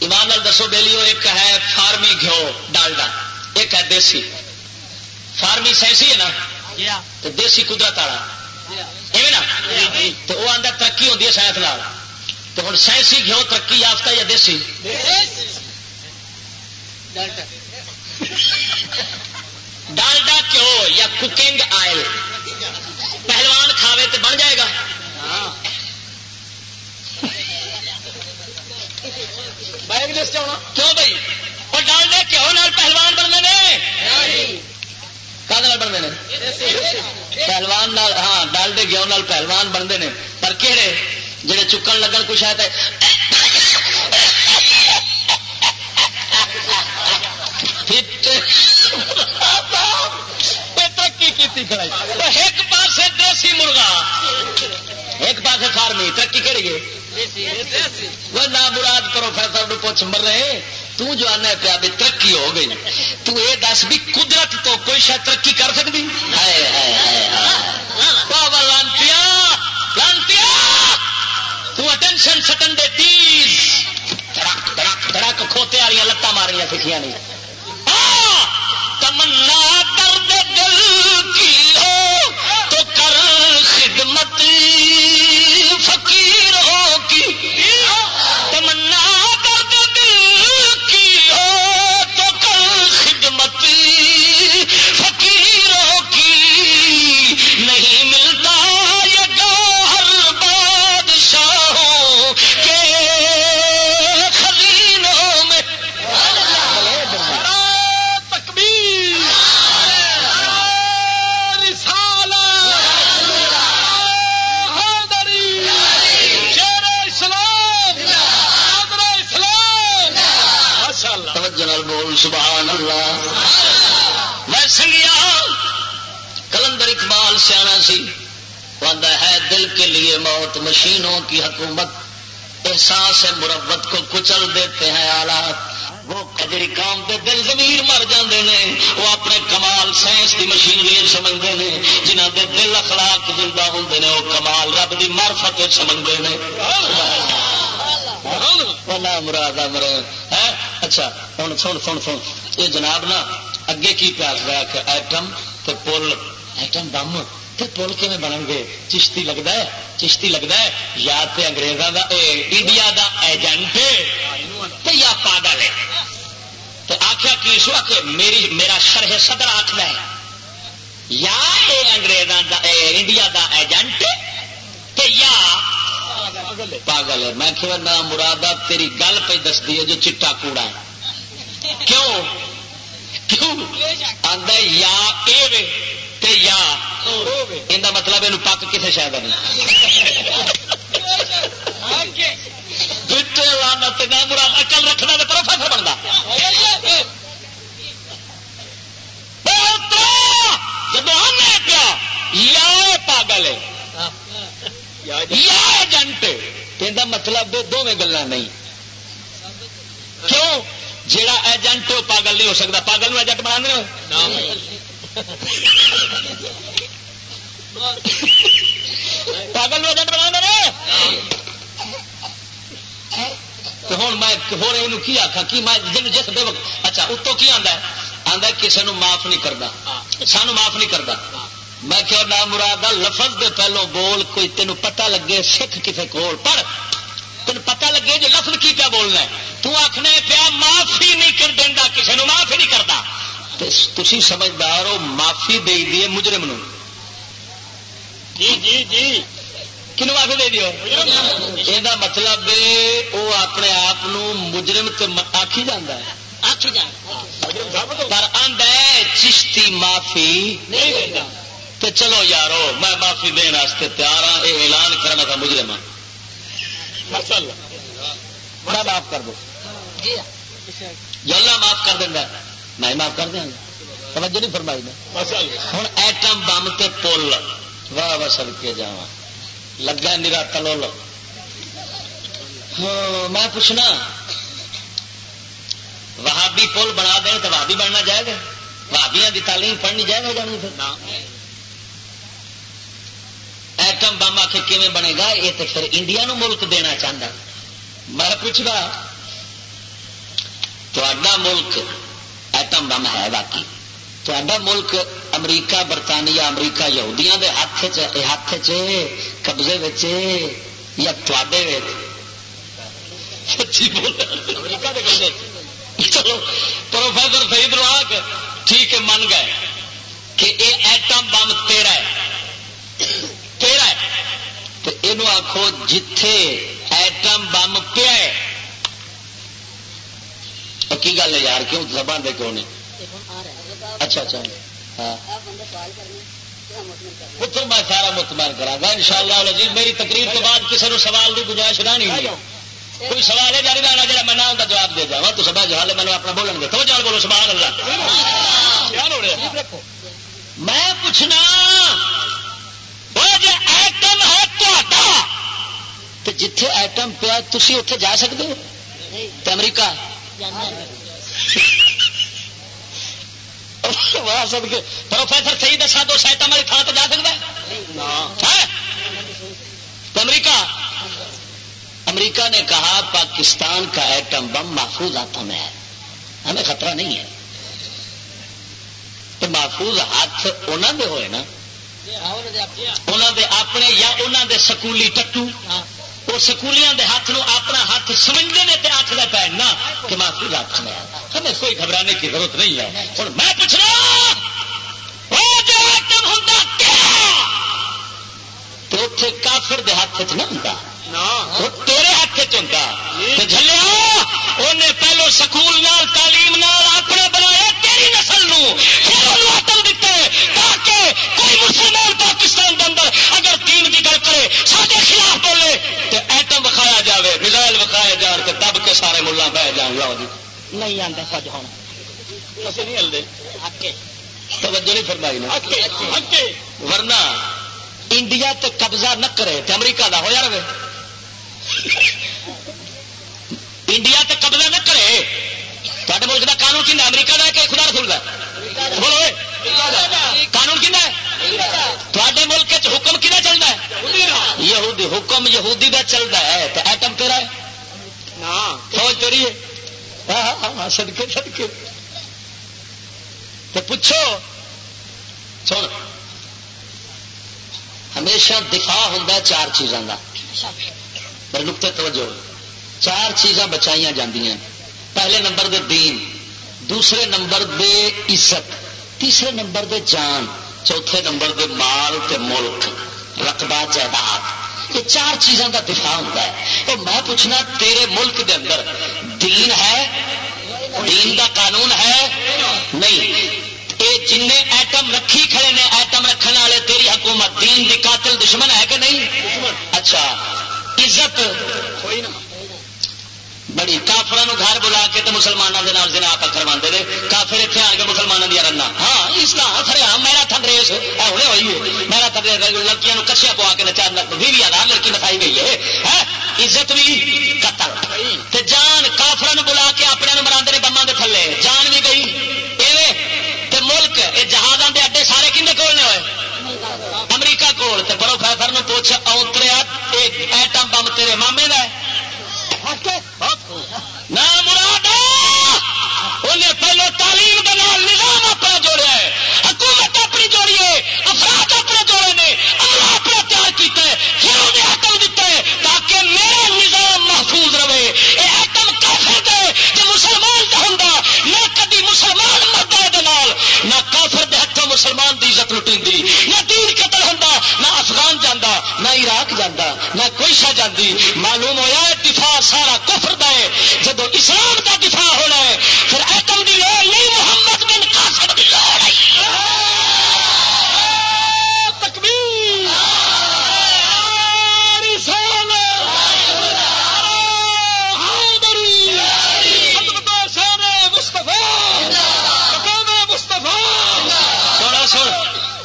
ایمان لال دسو بیلیو ایک ہے فارمی گھو ڈالڈا ایک ہے دیسی۔ فارمی سائنسی ہے نا؟ تو دیسی قدرت والا۔ نا؟ تو وہ آدھا ترقی ہوتی ہے سائنس نال۔ تو ہوں سائنسی گھو ترقی یافتہ یا دیسی؟ ڈالڈا کیوں یا کوکنگ آئل۔ پہلوان کھاوے تو بن جائے گا۔ کیوں بھائی؟ اور ڈال دے، کیوں نال پہلوان بنتے بنتے ہیں پہلوان ہاں ڈال دے گیو نال پہلوان بنتے ہیں پر کہڑے جڑے چکن لگن کچھ ہے ترقی کی ایک پاسے دیسی مرغا، ایک پاسے فارمی، ترقی کہڑی گئی وہ نہ مراد پروفیسر پوچھ مر رہے تو جو آنا پیا بھی ترقی ہو گئی۔ تو یہ دس بھی قدرت تو کوئی شاید ترقی کر سکتی۔ لانتی لانتی اٹینشن سٹن دے تیز۔ دڑک دڑک دڑک کھوتے والی لتان ماریا سیکھیا نہیں۔ ہاں، تمنا درد دل کی ہو، تو کر خدمت فقیروں کی۔ سبحان اللہ۔ میں سنگیا کلندر اقبال سیاح سی ہے دل کے لیے موت مشینوں کی حکومت احساس مربت کو کچل دیتے ہیں آلات۔ وہ کجری کام دے دل زمیر مر جاندے نے وہ اپنے کمال سائنس کی مشینری سمجھتے ہیں جنہ دے دل اخلاق زندہ ہوں نے وہ کمال رب کی مارفت سمجھتے ہیں مراد مرے اچھا ہوں سن سن سن۔ یہ جناب نا اگے کی پیاس رہا کہ ایٹم تے پل۔ ایٹم بم تے پل کھے بنن گے؟ چشتی لگتا ہے؟ چشتی لگتا ہے؟ یا تے انگریزوں کا انڈیا دا ایجنٹ تے یا پاگل ہے؟ تو آخیا کی سو؟ کہ میری، میرا شرح صدر آخر ہے۔ یا اے انگریزوں دا، اے، انڈیا دا ایجنٹ تے یا پاگل ہے. میں کہ نام مرادہ تیری گل پہ دستی ہے جو چٹا کوڑا ہے. کیوں؟ کیوں؟ آدھا یا اے تے یا ان مطلب یہ پک کسی شاید نہیں مراد اکل رکھنا تو پروفیسر بنتا جب آنا پیا یا پاگل ہے. یا ایجنٹ یہ مطلب دونوں گلا نہیں۔ کیوں؟ جیڑا ایجنٹ وہ پاگل نہیں ہو سکتا پاگل ایجنٹ بنا پاگل ایجنٹ بنا دیں ہوں میں ہو کی آخا کی میں جس بے وقت اچھا اتوں کی آتا ہے؟ آتا کسی معاف نہیں کرتا سانو معاف نہیں کرتا میں کہ نام مراد لفظ دے پہلو بول کوئی تینوں پتہ لگے سکھ کسی کول پڑھ۔ تین پتہ لگے جو لفظ کی پیا بولنا تو آخنا پیا معافی نہیں کر دینا کسی نے معاف نہیں کرتا تھی سمجھدار ہو معافی دے دیے مجرم نو۔ جی جی جی۔ کنو معافی دے دیو یہ مطلب وہ اپنے آپ مجرم آخی جانا ہے۔ پر آدھا چشتی معافی تو چلو یارو میں معافی دن تیار ہاں یہ اعلان کرنا تھا مجرم بڑا معاف کر دو اللہ معاف کر دینا میں معاف کر دیا۔ توجہ نہیں فرمائی ہوں ایٹم بم تے پل۔ واہ واہ سب کے جا لگا نیرا تلول۔ ہاں میں پوچھنا وہابی پل بنا دیں تو وہابی بننا جائے گا؟ وہابیاں کی تعلیم پڑھنی جائے گا جانی پھر؟ ایٹم بم آ کے کیون بنے گا یہ تو پھر انڈیا نو ملک دینا چاہتا میں پوچھنا تا ملک ایٹم بم ہے باقی تا ملک امریکہ برطانیہ امریکہ یہودیاں دے ہاتھ ہاتھ قبضے یا تے سچی بول چلو پروفیسر سعید روحک ٹھیک ہے من گئے کہ یہ ایٹم بم تیرا ہے تیرا ہے۔ تو یہ آخو جتھے ایٹم بم پیا کی گل ہے یار کیوں زبان دے کیوں نہیں؟ اچھا اچھا۔ ہاں۔ میں سارا مطمئن کرا گا۔ ان شاء اللہ جی میری تقریر کے بعد کسی نے سوال کی گنجائش رہا نہیں کوئی سوال ہے جاری رہنا جا میں کا جواب دے جا تو سب جہاں میں اپنا بولن گے۔ تو جان بولو سبحان اللہ۔ میں پوچھنا ایٹم ہے تو جتھے ایٹم پیا تھی اتے جا سکتے ہو امریکہ سب کے پروفیسر صحیح دسا دو شاید ہماری تھان تو جا سکتا ہے امریکہ امریکہ نے کہا پاکستان کا ایٹم بم محفوظ ہاتھوں میں ہے ہمیں خطرہ نہیں ہے تو محفوظ ہاتھ انہوں دے ہوئے نا انہوں دے اپنے یا انہوں دے سکولی ٹٹو؟ وہ سکولیاں دے ہاتھ نو اپنا ہاتھ سمجھتے ہیں آخر پہ نہ، کہ محفوظ ہاتھ میں ہاں۔ ہمیں کوئی گھبرانے کی ضرورت نہیں ہے۔ اور میں پوچھ رہا ہوں تو اتنے کافر دے ہاتھ نہ ہوں تیرے ہاتھ چلیا انہیں پہلو سکول نال تعلیم نال اپنا بنایا تیری نسل نو۔ دیتے تاکہ کوئی مسلمان پاکستان کے اندر اگر دین کی گل کرے سارے خلاف بولے تو ایٹم وکھایا جائے میزائل وکھایا جان تو دب کے سارے ملا بہ جان۔ لو جی۔ نہیں آتا سج ہونا نہیں ہلتے توجہ نہیں فرمائی نا۔ ورنہ انڈیا تے قبضہ نہ کرے تے امریکہ دا ہو جا رہے۔ انڈیا تے قبضہ نہ کرے تے ملک کا قانون کھا امریکہ کا کہ خدا رسول کا بولو قانون کھا تے ملک حکم کھا چلتا ہے؟ یہودی حکم یہودی کا چلتا ہے تو ایٹم تیرا ہے؟ فوج تیری ہے؟ سدکے سدکے تو پوچھو سن ہمیشہ دفاع ہوں چار چیزوں کا میرے نقطے توجہ۔ چار چیزاں بچائی جاندیاں۔ پہلے نمبر دے دین، دوسرے نمبر دے عزت، تیسرے نمبر دے جان، چوتھے نمبر دے مال تے ملک، رقبہ، جائیداد۔ یہ چار چیزوں کا دفاع ہوتا ہے۔ تو میں پوچھنا، تیرے ملک دے اندر دین ہے؟ دین دا قانون ہے؟ نہیں۔ یہ جن ایٹم رکھی کھڑے نے، ایٹم رکھنے والے تیری حکومت، دین دی قاتل دشمن ہے کہ نہیں؟ اچھا۔ عزت بڑی کافر گھر بلا کے تو مسلمانوں کے نام جناب کروا دے کافر اتنے آ کے مسلمانوں دیا رنگ ہاں اس کا فریا میرا تھن ریس ہونے ہوئی ہے۔ میرا تھن لڑکیاں کچھ پوا کے نچا بھی ہزار لڑکی نسائی گئی ہے۔ ہاں، عزت بھی قتل۔ جان کافر بلا کے اپنے مرا نے بما کے تھلے۔ جان بھی گئی۔ تے ملک یہ جہازوں کے اڈے سارے کھنے کھولنے ہوئے؟ امریکہ کول پروفیسر پوچھ اوتریا ایٹم بم تیرے مامے کا نہ مراد انہیں پہلو تعلیم کے نظام اپنا جوڑیا ہے۔ حکومت اپنی جوڑی ہے، افراد اپنے جوڑے نے، اللہ اپنا تیار کیا ہے پھر انہیں ایٹم دیتا ہے تاکہ میرا نظام محفوظ رہے یہ ایٹم کافر دے کہ مسلمان کا ہوں نہ کدی مسلمان مرد ہے نہ کافر دے ہاتھوں مسلمان کی عزت لٹی نہ دین قتل ہوں نہ افغان جانا نہ عراق جانا نہ کوئی شا جاتی معلوم ہوا دفاع سارا کفر دا ہے۔ جب اسلام کا دفاع ہونا ہے پھر ایٹم کی لوڑ نہیں محمد بن قاسم کی لوڑ ہے۔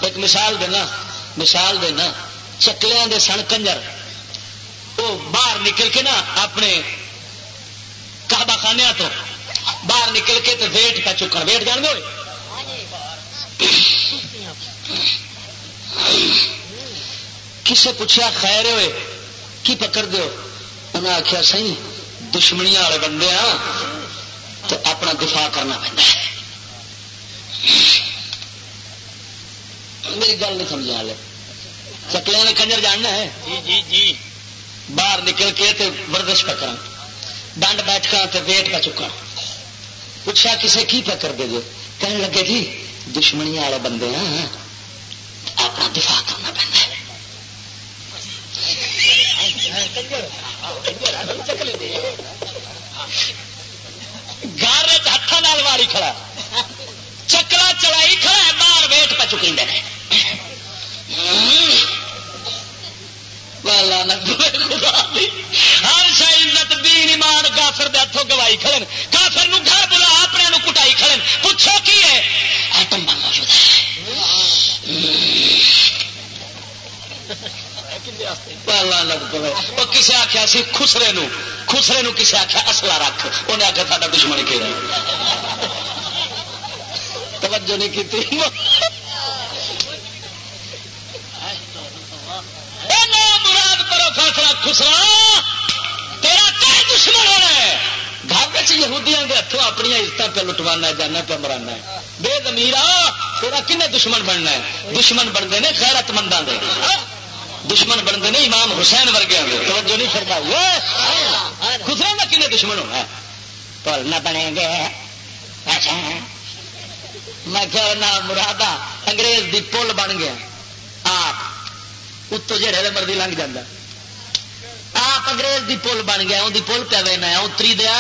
ایک مثال دینا مثال دینا۔ چکلیاں دے سن کنجر۔ وہ باہر نکل کے نا اپنے کابا خانے تو باہر نکل کے تو ویٹ پہ چکن ویٹ جان گے کسے پوچھا خیر ہوئے؟ کی پکڑ دو انہیں آخیا سی دشمنی والے بندے ہاں تو اپنا دفاع کرنا پہنتا ہے۔ میری گل نہیں سمجھا لے۔ چکلے نے کنجر جاننا ہے؟ جی جی جی۔ باہر نکل کے تے ورزش پکڑا ڈنڈ بیٹھ کر ویٹ پہ چکا۔ پوچھا کسے کی پکڑ دے گے کہنے لگے جی دشمنی والے بندے ہیں اپنا دفاع کرنا پہنا ہے۔ گار ہاتھوں واری کھڑا چکلا چلائی کھڑا باہر ویٹ پہ چکی دے ہر شا عزت، دین، ایمان، کافر دے ہاتھوں گوائی کھڑن کافر نو گھر بلا، اپنے کٹائی کھڑن پوچھو کی ہے؟ ایٹم بم موجود ہے۔ کسے آخیا سی، خسرے نو۔ خسرے نو کسے آخیا اصلا رکھ۔ انہیں آخیا سا دشمن کہ توجہ نہیں کی مراد کرو فیصلہ خسرا تیرا کیا دشمن ہونا ہے؟ گھر یہودیاں کے ہاتھوں اپنی عزت پہ لٹوانا جانا پہ مرانا ہے۔ بے زمیر تیرا کن دشمن بننا ہے؟ دشمن بنتے ہیں خیرت مندوں کے دشمن بنتے ہیں امام حسین ورگے توجہ نہیں فرتا خسرا کا کن دشمن ہونا ہے؟ پل نہ بنے گے۔ اچھا۔ میں کیا نہ مرادہ، انگریز دی پل بن گیا۔ آپ اتو جہے مرضی لنگ جاتا آپ انگریز دی پل بن گیا اندی پل پہ وینا اتری دیا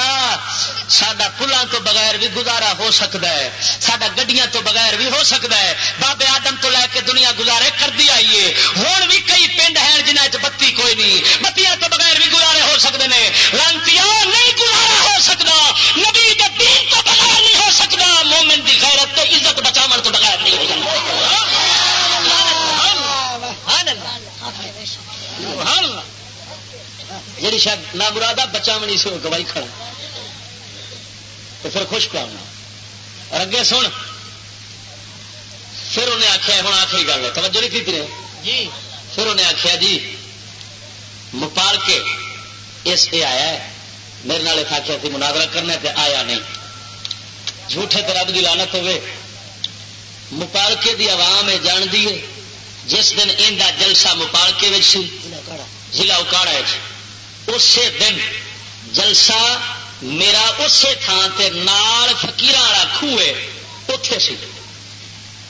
سڈا پلوں تو بغیر بھی گزارا ہو سکتا ہے۔ سڈا گڈیاں تو بغیر بھی ہو سکتا ہے۔ بابے آدم تو لے کے دنیا گزارے کر دی آئیے ہوں بھی کئی پنڈ ہیں جنہیں بتی کوئی نہیں۔ بتیاں تو بغیر بھی گزارے ہو سکتے ہیں لانتی نہیں گزارا ہو سکتا نبی دین تو بغیر نہیں ہو سکتا مومن کی خیرت تو عزت بچاو تو بغیر نہیں ہو سکتا جی شاید نہ مرادہ بچا منی سے گوائی کھڑا۔ تو پھر خوش کرنا اور اگے سن۔ پھر انہیں آخیا ہوں آخری گل ہے۔ توجہ نہیں کی جی۔ پھر انہیں آخیا جی مپال کے اس یہ آیا ہے۔ میرے نال آخیا تھی مناظرہ کرنا تے آیا نہیں۔ جھوٹے تو رب کی لانت ہوے مپالکے دی عوام ہے جان دی جس دن ان جلسہ مپالکے ضلع اکاڑا اسی دن جلسہ میرا اسی تھان سے نال فکیر والا خوہ اتے سی۔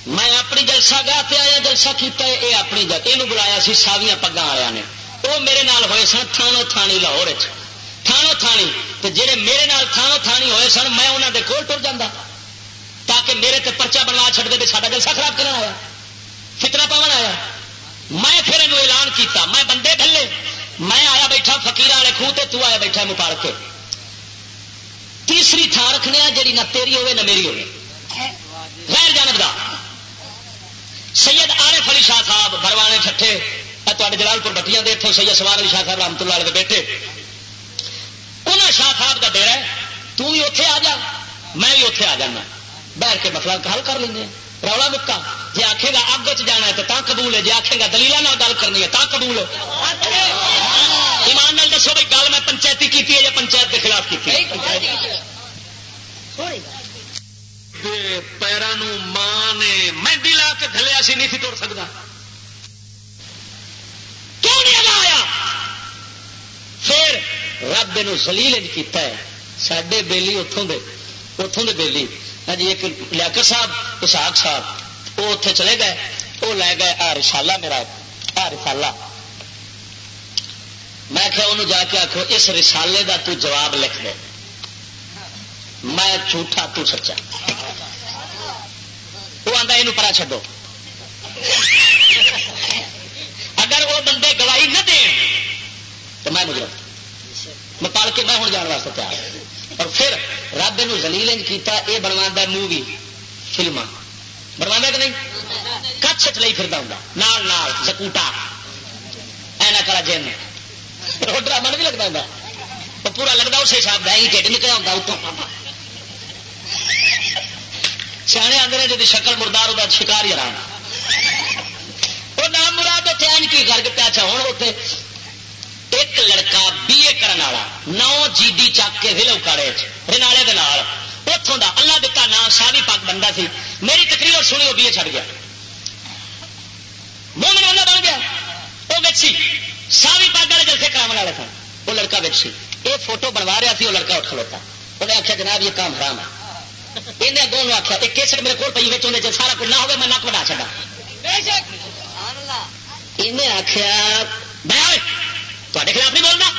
میں اپنی جلسہ گاہ پہ آیا، جلسہ کیتا ہے یہ اپنی یہ بلایا سی، ساویاں پگا آیا نے۔ وہ میرے نال ہوئے سن تھانو تھانی لاہور تھانو تھانی تو جہے میرے نال تھانو تھانی ہوئے سن، میں انہوں دے کول ٹر جا تاکہ میرے تے پرچا بنوا چڑ دے سارا جلسہ خراب کرنا آیا۔ فتنا پاون آیا۔ میں پھر یہ اعلان کیتا، میں بندے ڈلے میں آیا بیٹھا فکیر والے خوہ تو آیا بیٹھا مپال کے تیسری تھان رکھنے جی نہ تیری ہوے نہ میری ہوے غیر جانب دا۔ سید آرف علی شاہ صاحب بروانے ٹھٹے تے جلال پور بٹیاں دے اتوں سید سوار علی شاہ صاحب رحمت اللہ علیہ بیٹھے انہیں شاہ صاحب کا ڈیرا ہے، تو بھی اتے آ جا، میں بھی اتے آ جانا۔ بیٹھ کے مسئلہ حل کر لیں رولا مکا جی آخے گا اگ جانا ہے تو قبول ہے۔ جی آخے گا دلیل گل کرنی ہے تا قبول ایمان نال دسو بھائی گل میں پنچایتی کی ہے یا پنچایت کے خلاف کی پیروں ماں نے مہندی لا کے تھلیا سی نہیں توڑ سکتا کیوں نہیں آیا پھر رب یہ سلیل کیتا ہے۔ سڈے بےلی اتوں دے اتوں دے بےلی ہاں جی ایک لیاقت صاحب اساق صاحب، وہ اتنے چلے گئے، وہ لے گئے، آ رسالا میرا، آ رسالا میں کہ انہوں جا کے آخو اس رسالے دا تو جواب لکھ دے۔ میں جھوٹا تو سچا۔ وہ آتا یہ پرا چڈو اگر وہ بندے گواہی نہ دیں، تو میں مجرم۔ میں پال کے میں ہوں جان واسطے تیار۔ اور پھر رب یہ زلیل کیتا یہ بنوا مووی فلما بنوا کہ نہیں؟ کچھ چ پھر ہوں نال نال سکوٹا۔ اینا کرا جن۔ ڈرامہ بھی لگتا ہوں وہ پورا لگتا اس حساب کا ہی ٹھیک نکلا ہوتا اتوں سیانے آدھے جی شکل مردار ہوتا شکار ہی آرام وہ نام مراد اتنے کی کر کے پیچھا ہوں اتنے ایک لڑکا بی اے کرنے والا نو جی ڈی چک کے ضلع اکاڑے رنالے اتوں کا اللہ دتا نام ساری پاک بندہ سی۔ میری تقریر سنی وہ بی اے چڑھ گیا۔ مومن والا بن گیا۔ وہ بچی ساری پاگ والے جلسے کرا والے سن۔ وہ لڑکا بچی یہ فوٹو بنوا رہا سی وہ لڑکا اٹھ کھلوتا۔ انہیں آخیا جناب یہ کام حرام ہے۔ انہیں دونوں آخیا ایک کیسٹ میرے کو پی بچوں نے سارا کچھ نہ ہوگا میں نک بنا چڑا انہیں آخیا تے خلاف نہیں بولنا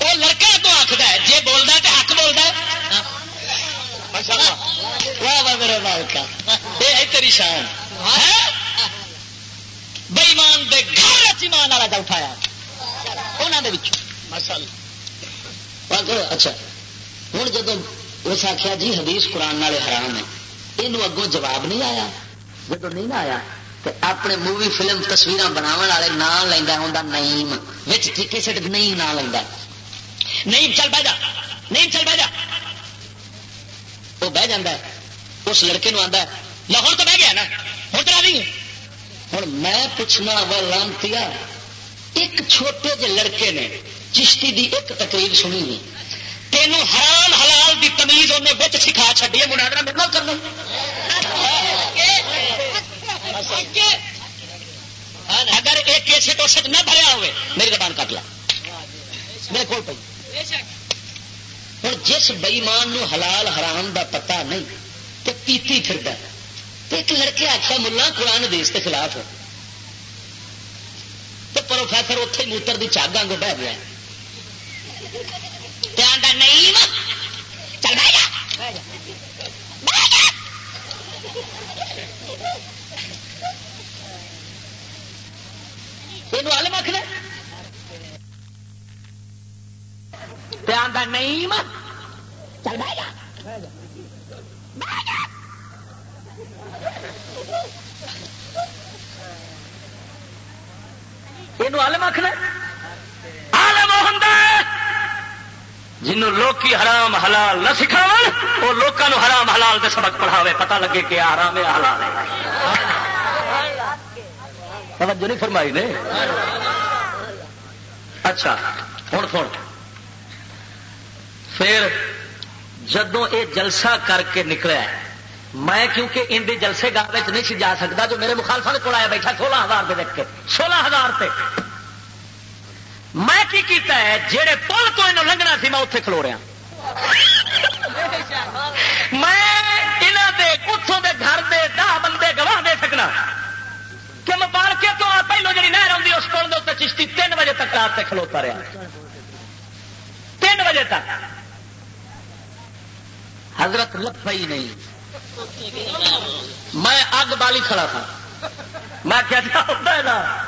وہ لڑکا تو آخر ہے جی بولتا تو حق بولتا یہ تیری شان۔ بئیمان دے گھر ایمان والا اٹھایا۔ انہوں اچھا۔ ہوں جب اس آخیا جی حدیث قرآن والے حرام ہے یہ اگوں جواب نہیں آیا؟ جب نہیں آیا اپنے مووی فلم تصویر بناو والے نام لینا ہوں نئیم کسی نہیں نام لینا نہیں چل بہ جا نہیں چل بہ جا وہ بہ جا اس لڑکے آتا ہے لاہور تو بہ گیا نا۔ ہوں تو نہیں ہوں میں پوچھنا وا لانتی ایک چھوٹے جے لڑکے نے چشتی دی ایک تقریر سنی نہیں تینوں حرام حلال دی تمیز انہیں بچ سکھا چڈی ہے مناظرہ میرے کرنا اگر ایک کیسے تو سچ نہ بھریا ہوئے، میری زبان کٹ لا۔ میرے کو پی ہوں جس بئیمان حلال حرام دا پتا نہیں، تو پیتی پھر ایک لڑکے آخیا ملا قرآن دیش کے خلاف تو پروفیسر اتے موتر کی چاگا کو بہ گیا نہیں، چل بہ یہ آلم آخر نہیں چل بہ جا۔ یہ آلم آخنا آلم ہوں جنوں لوکی حرام حلال نہ سکھاو وہ لوگوں حرام حلال دے سبق پڑھاوے، پتہ لگے کہ آرام حلال ہے۔ توجہ نہیں فرمائی نے؟ اچھا ہوں سن پھر جدو یہ جلسہ کر کے نکلا میں کیونکہ ان جلسے گاہ نہیں جا سکتا جو میرے مخالفت کو آیا بیٹھا سولہ ہزار پہ دیکھ کے۔ سولہ ہزار پہ میں کی کیتا ہے جہے پل تو یہ لنگنا سی، میں اتنے کھلو رہا۔ میں اتوں کے گھر دے دہ بندے گواہ دے سکنا۔ کہ میں بال کے تو پہلو جی نہر آتی اس پل کے چشتی تین بجے تک رات سے کھلوتا رہا۔ تین بجے تک۔ حضرت لفائی نہیں۔ میں اگ بالی کھڑا تھا۔ میں کیا ہوتا ہے نا۔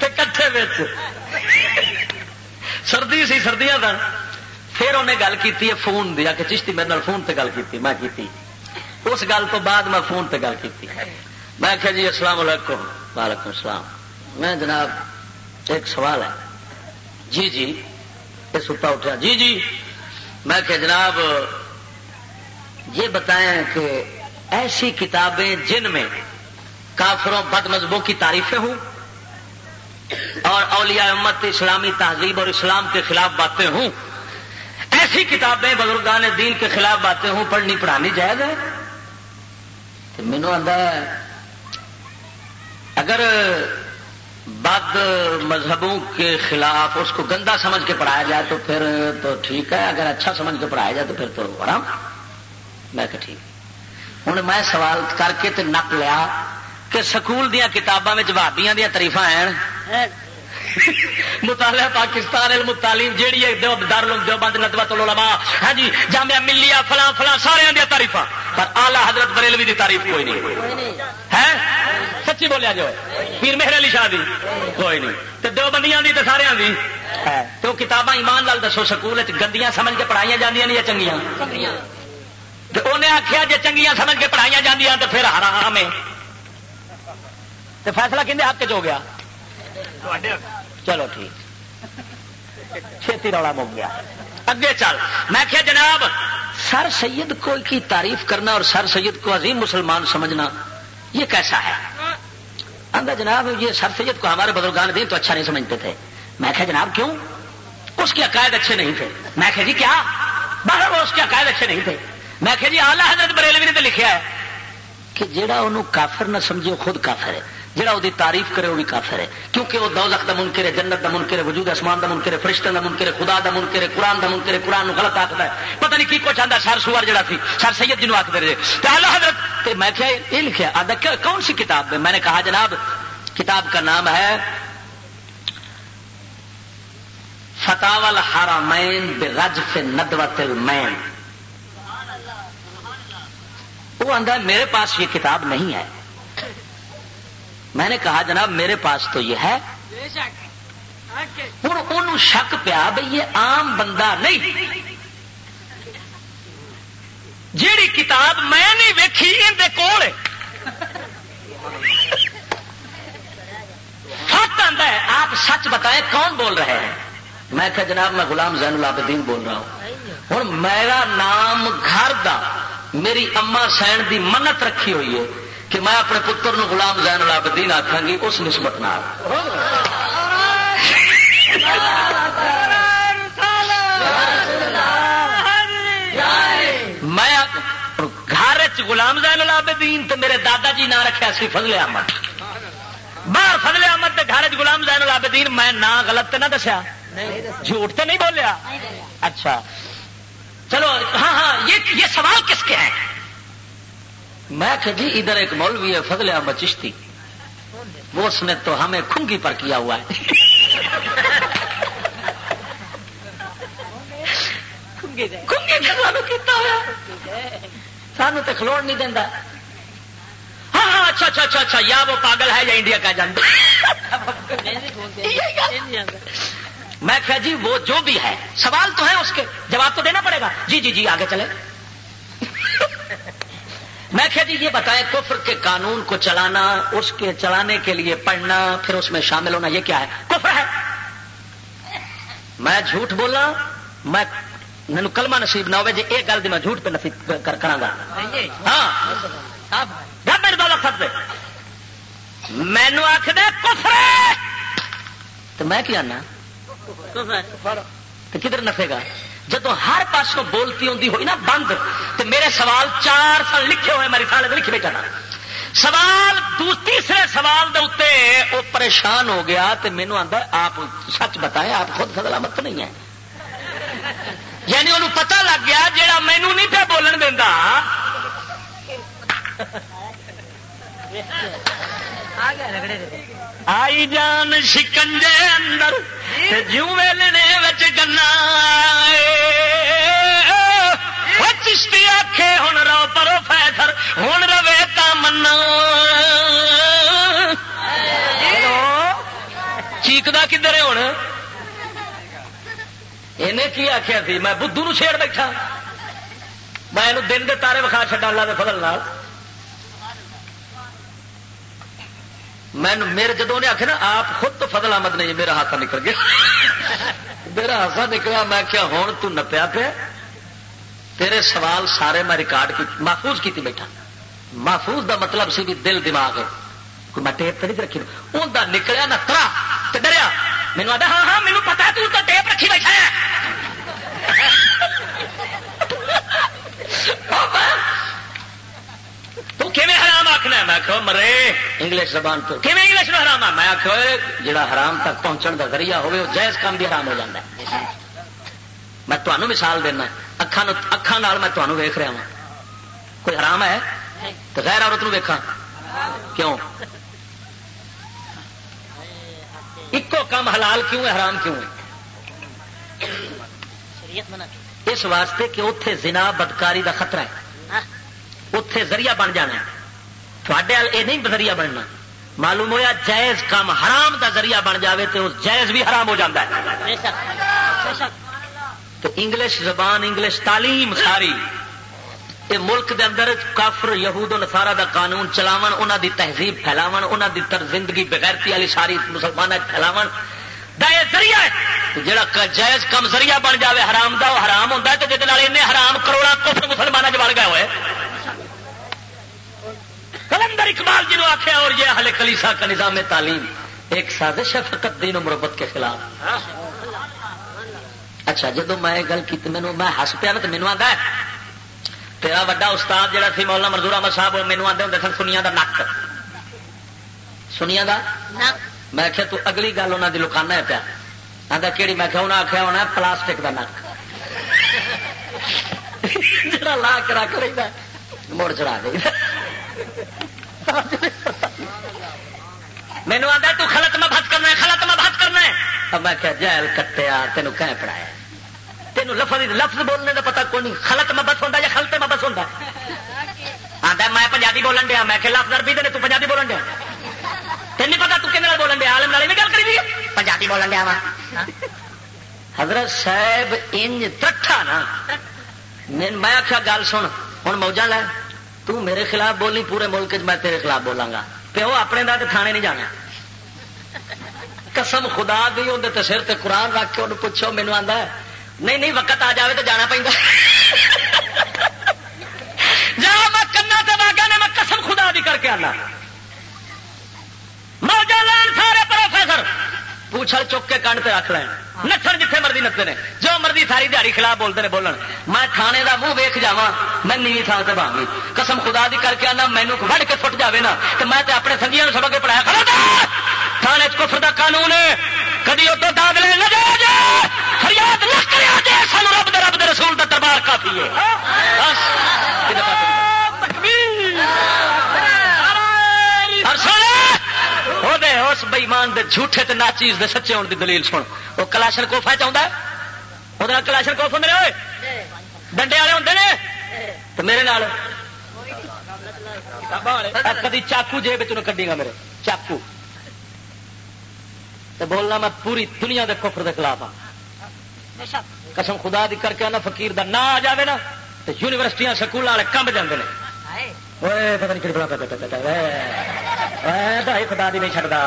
کٹھے سردی سی سردیاں سن پھر انہیں گل کی فون دیا کہ چشتی میرے فون سے گل کی میں کی اس گل تو بعد میں فون سے گل کی میں آخیا جی السلام علیکم۔ وعلیکم السلام۔ میں جناب، ایک سوال ہے۔ جی جی۔ یہ ستا اٹھا۔ جی جی۔ میں کہ جناب، یہ بتائیں کہ ایسی کتابیں جن میں کافروں بد مذہبوں کی تعریفیں ہوں اور اولیاء امت اسلامی تہذیب اور اسلام کے خلاف باتیں ہوں؟ ایسی کتابیں بزرگان دین کے خلاف باتیں ہوں، پڑھنی، پڑھانی جائز ہے؟ مینو آتا اگر بد مذہبوں کے خلاف اس کو گندا سمجھ کے پڑھایا جائے تو پھر تو ٹھیک ہے اگر اچھا سمجھ کے پڑھایا جائے تو پھر تو آرام میں کہ ٹھیک۔ ہوں میں سوال کر کے نپ لیا کہ سکول دیا کتابوں میں بھابیاں دیا تریفا ہیں؟ مطالعہ پاکستان علم تعلیم جیڑی ہے دار لوگ دو بند ندوا تو لما ہاں جی جامعہ ملیا فلاں فلاں سارے دیا تاریف پر آلہ حضرت بریلوی دی تعریف کوئی نہیں۔ ہے سچی بولیا جو پیر مہر علی شاہ دی۔ کوئی نہیں۔ تو دو بندیاں دی تو سارے دی۔ تو کتاباں ایمان لال دسو سکول گندیاں سمجھ کے پڑھائی جاندیاں یا چنگیاں؟ انہیں آخیا جی چنگیاں سمجھ کے پڑھائی جاندیاں تو پھر حرام ہے تو فیصلہ کھے حق چ ہو گیا۔ چلو ٹھیک۔ چھتی رولا مک گیا۔ اگے چل۔ میں کیا جناب سر سید کو کی تعریف کرنا اور سر سید کو عظیم مسلمان سمجھنا یہ کیسا ہے؟ اندر جناب، یہ سر سید کو ہمارے بزرگان دین تو اچھا نہیں سمجھتے تھے۔ میں کہا، جناب، کیوں؟ اس کے عقائد اچھے نہیں تھے۔ میں کہ جی کیا؟ باہر اس کے عقائد اچھے نہیں تھے۔ میں کہ جی آلہ حضرت بریلوی نے تو لکھا ہے کہ جہاں انہوں کافر نہ سمجھے خود کافر ہے۔ جہاں وہ تعریف کرے وہ بھی کافر ہے۔ کیونکہ وہ دوزخ دا منکر ہے، جنت دا منکر ہے، وجود اسمان دا منکر ہے فرشتہ دا منکر ہے، خدا دا منکر ہے، قرآن دا منکر ہے، قرآن غلط آخر ہے۔ پتہ نہیں کی کچھ آتا سر سوار جڑا سی، سر سید جنوب آخر رہے۔ اللہ حضرت میں کیا یہ لکھا آدھا کون سی کتاب میں میں نے کہا جناب، کتاب کا نام ہے فتاول حرامین برجف ندوت المین۔ وہ آدھا میرے پاس یہ کتاب نہیں ہے۔ میں نے کہا جناب میرے پاس تو یہ ہے۔ ہوں ان شک پیا بھائی یہ عام بندہ نہیں۔ جیڑی کتاب میں نہیں ویکھی اندر کول۔ آتا ہے۔ آپ سچ بتائیں کون بول رہے ہیں؟ میں کہ جناب میں غلام زین العابدین بول رہا ہوں۔ ہوں میرا نام گھر دا، میری اما سین دی منت رکھی ہوئی ہے۔ کہ میں اپنے پتر نو غلام زین العابدین آخا گی، اس نسبت نال۔ میں گھر غلام زین العابدین تو میرے دادا جی نہ رکھا سی، فضل احمد۔ باہر فضل احمد کے گھر غلام زین العابدین، میں نہ غلط نہ دسیا۔ جھوٹ تو نہیں بولیا؟ اچھا۔ چلو ہاں ہاں یہ یہ سوال کس کے ہیں میں کہ جی ادھر ایک مولوی ہے فضل احمد چشتی۔ وہ اس نے تو ہمیں کھنگی پر کیا ہوا ہے۔ سانو تو کھلوڑ نہیں دینا ہاں ہاں اچھا اچھا اچھا اچھا یا وہ پاگل ہے یا انڈیا کا جان میں کہا جی وہ جو بھی ہے سوال تو ہے اس کے۔ جواب تو دینا پڑے گا۔ جی جی جی آگے چلے۔ میں کہا جی یہ بتائیں کفر کے قانون کو چلانا اس کے چلانے کے لیے پڑھنا پھر اس میں شامل ہونا یہ کیا ہے؟ کفر ہے۔ میں جھوٹ بولا میں مینو کلمہ نصیب نہ ہوئے جی ایک گل میں جھوٹ پہ نصیب کرا گا ہاں۔ میرے دو لفظ مینو آخر کفر تو میں کیا آنا؟ تو کدھر نفے گا؟ جب ہر پاسوں بولتی ہوتی ہوئی نا، بند تو میرے سوال چار سال لکھے ہوئے میری سال لکھے بیٹھا نا۔ سوال، تیسرے سوال دے اتنے وہ پریشان ہو گیا تو مینو آتا آپ سچ بتائیں، آپ خود فضلہ مت نہیں ہے یعنی انہوں پتہ لگ گیا جا مینو نہیں پہ بولن دینا آئی جان شکنجے اندر جوں ویلنے بچ گنا چشتی آخے ہوں رو پرو فیسر ہوں روے تا منا چیکتا کدھر ہے ہوں انہیں کی آخیا سی میں بدھو نو چھیڑ بیٹھا میں دن کے تارے وکھا چڈا اللہ کے فضل نال میں میرے جدو نے آخر نا، آپ خود تو فضل آمد نہیں میرا ہاتھ نکل گیا۔ میرا ہاتھا نکلا، میں کیا ہوں تو نپیا پیا۔ تیرے سوال سارے میں ریکارڈ کی محفوظ کی بیٹھا۔ محفوظ دا مطلب سی بھی دل دماغ ہے۔ کوئی میں ٹیپ تو نہیں رکھی ان کا نکلیا نہ ترا تو ڈریا مینو آتا ہاں ہاں مینو پتا تو ٹیپ رکھی بیٹھا ہے۔ تو حرام آخنا میں آخو مرے، انگلش زبان تو کھے انگلش میں حرام ہے؟ میں آخو جڑا حرام تک پہنچن کا ذریعہ ہوگا وہ جائز کام بھی حرام ہو جاتا ہے۔ میں تمہیں مثال دینا اکھان اکھان میں تمہیں ویخ رہا ہوں کوئی حرام ہے؟ تو غیر عورت نو ویکھا کیوں؟ ایکو کام حلال کیوں ہے، حرام کیوں ہے؟ اس واسطے کہ اتے زنا بدکاری دا خطرہ ہے۔ اتے ذریعہ بن جانا تھوڑے یہ نہیں ذریعہ بننا۔ معلوم ہوا جائز کام حرام دا ذریعہ بن جاوے تو جائز بھی حرام ہو جاتا ہے۔ تو انگلش زبان انگلش تعلیم ساری یہ ملک دے اندر کافر یہود و نسارا دا قانون چلاو انہوں دی تہذیب پھیلاو انہوں دی تر زندگی بغیرتی والی ساری مسلمان پھیلاو ذریعہ ہے۔ جڑا جائز کم ذریعہ بن جاوے، حرام دا، وہ حرام ہوتا ہے تو جہد حرام کروڑا کفر مسلمانوں چ بڑھ گئے ہوئے۔ کلندر اقبال جی آخیا اور یہ اہل کلیسا کا نظام تعلیم، ایک سازش ہے فقط دین و مربت کے خلاف۔ اچھا جدو میں گل کی مینو میں ہس پیا تو مینو آتا ہے۔ تیرا وا استاد جہا سی، مولانا مزدور احمد صاحب، وہ مینو آتے ہوں سن سنیا کا نک۔ سنیا کا نک۔ میں آخیا تو اگلی گل انہوں کی لکانا ہے پیا. آتا کہڑی میں انہیں آخیا ہونا پلاسٹک کا نک. جڑا لا کے رکھ لینا مڑ چڑھا دے مینو آتا تو خلط میں بات کرنا ہے، خلط میں بات کرنا ہے. اب میں کیا جیل کٹیا، تینوں کہ پڑھایا تینوں لفظ لفظ بولنے کا پتا کون نہیں، خلط میں بس ہوتا یا خلتے میں بس ہوتا آتا میں پنجابی بولن دیا. میں کہ لفظ اربی دے تو پنجابی بولن دیا. تین نہیں پتا تو بولن دیا عالم نالی بھی گل کری پنجابی بولن دیا وا۔ ہاں۔ حضرت صاحب انج تٹھا نا۔ میں آخیا گل سن ہوں موجہ لے۔ تو میرے خلاف بولی پورے ملک میں تیرے خلاف بولاں گا۔ پیو اپنے دا تھانے نہیں جانا۔ قسم خدا دی اندر سر تے قرآن رکھ کے انہوں پوچھو مینو آتا ہے، نہیں نہیں، وقت آ جائے تو جانا پہ جا، میں کنا تے واگا نے، میں قسم خدا دی کر کے آنا۔ موجہ لین سارے پروفیسر پوچھل چک کے کنڈ پہ رکھ لین نچن جتنے مرضی نچتے ہیں جو مرضی ساری دیہی خلاف بولتے ہیں بولن میں تھانے کا منہ ویک جا میں نیوی تھان سے بھاگی قسم خدا دی کر کے آنا مینو وڑ کے فٹ جائے نا تو میں تے اپنے سنگیا سبق کے پڑھایا کھڑا تھانے کفر دا قانون ہے کدی اتو داغ لے نہ فریاد نہ کریا کرے سانو رب دے رب دے رسول دا دربار کافی ہے بس تکبیر اس بئیمان دے جھوٹے تے ناچیز دے سچے ہونے دی دلیل سن۔ وہ کلاشن کوفا چاہتا ہے؟ وہ کلاشن کوف ہوں ہوئے ڈنڈے والے ہوں نے؟ تو میرے نال۔ کدی چاقو جیب کڈی گا میرے، چاقو۔ تو بولنا میں پوری دنیا دے کفر دے خلاف ہاں۔ قسم خدا دی کر کے آنا فقیر دا نہ آ جاوے نا تو یونیورسٹیاں سکول والے کمب جاندے نے۔ پتا نہیں بڑا بھائی خدا دی نہیں چڑھتا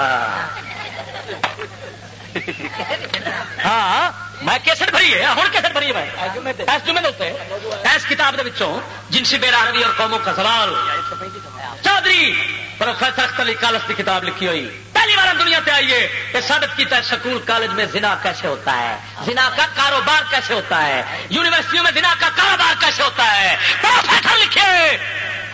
ہاں میں کیسٹ بھری ہے، ہوں کیسٹ بھری ہے ایس کتاب جنسی بے راروی اور قوموں کا سوال۔ چودھری، پروفیسر اختر علی کالس کی کتاب لکھی ہوئی۔ پہلی بار دنیا پہ آئیے، یہ ثابت کیتا ہے سکول، کالج میں زنا کیسے ہوتا ہے؟ زنا کا کاروبار کیسے ہوتا ہے؟ یونیورسٹیوں میں زنا کا کاروبار کیسے ہوتا ہے؟ پروفیسر لکھے۔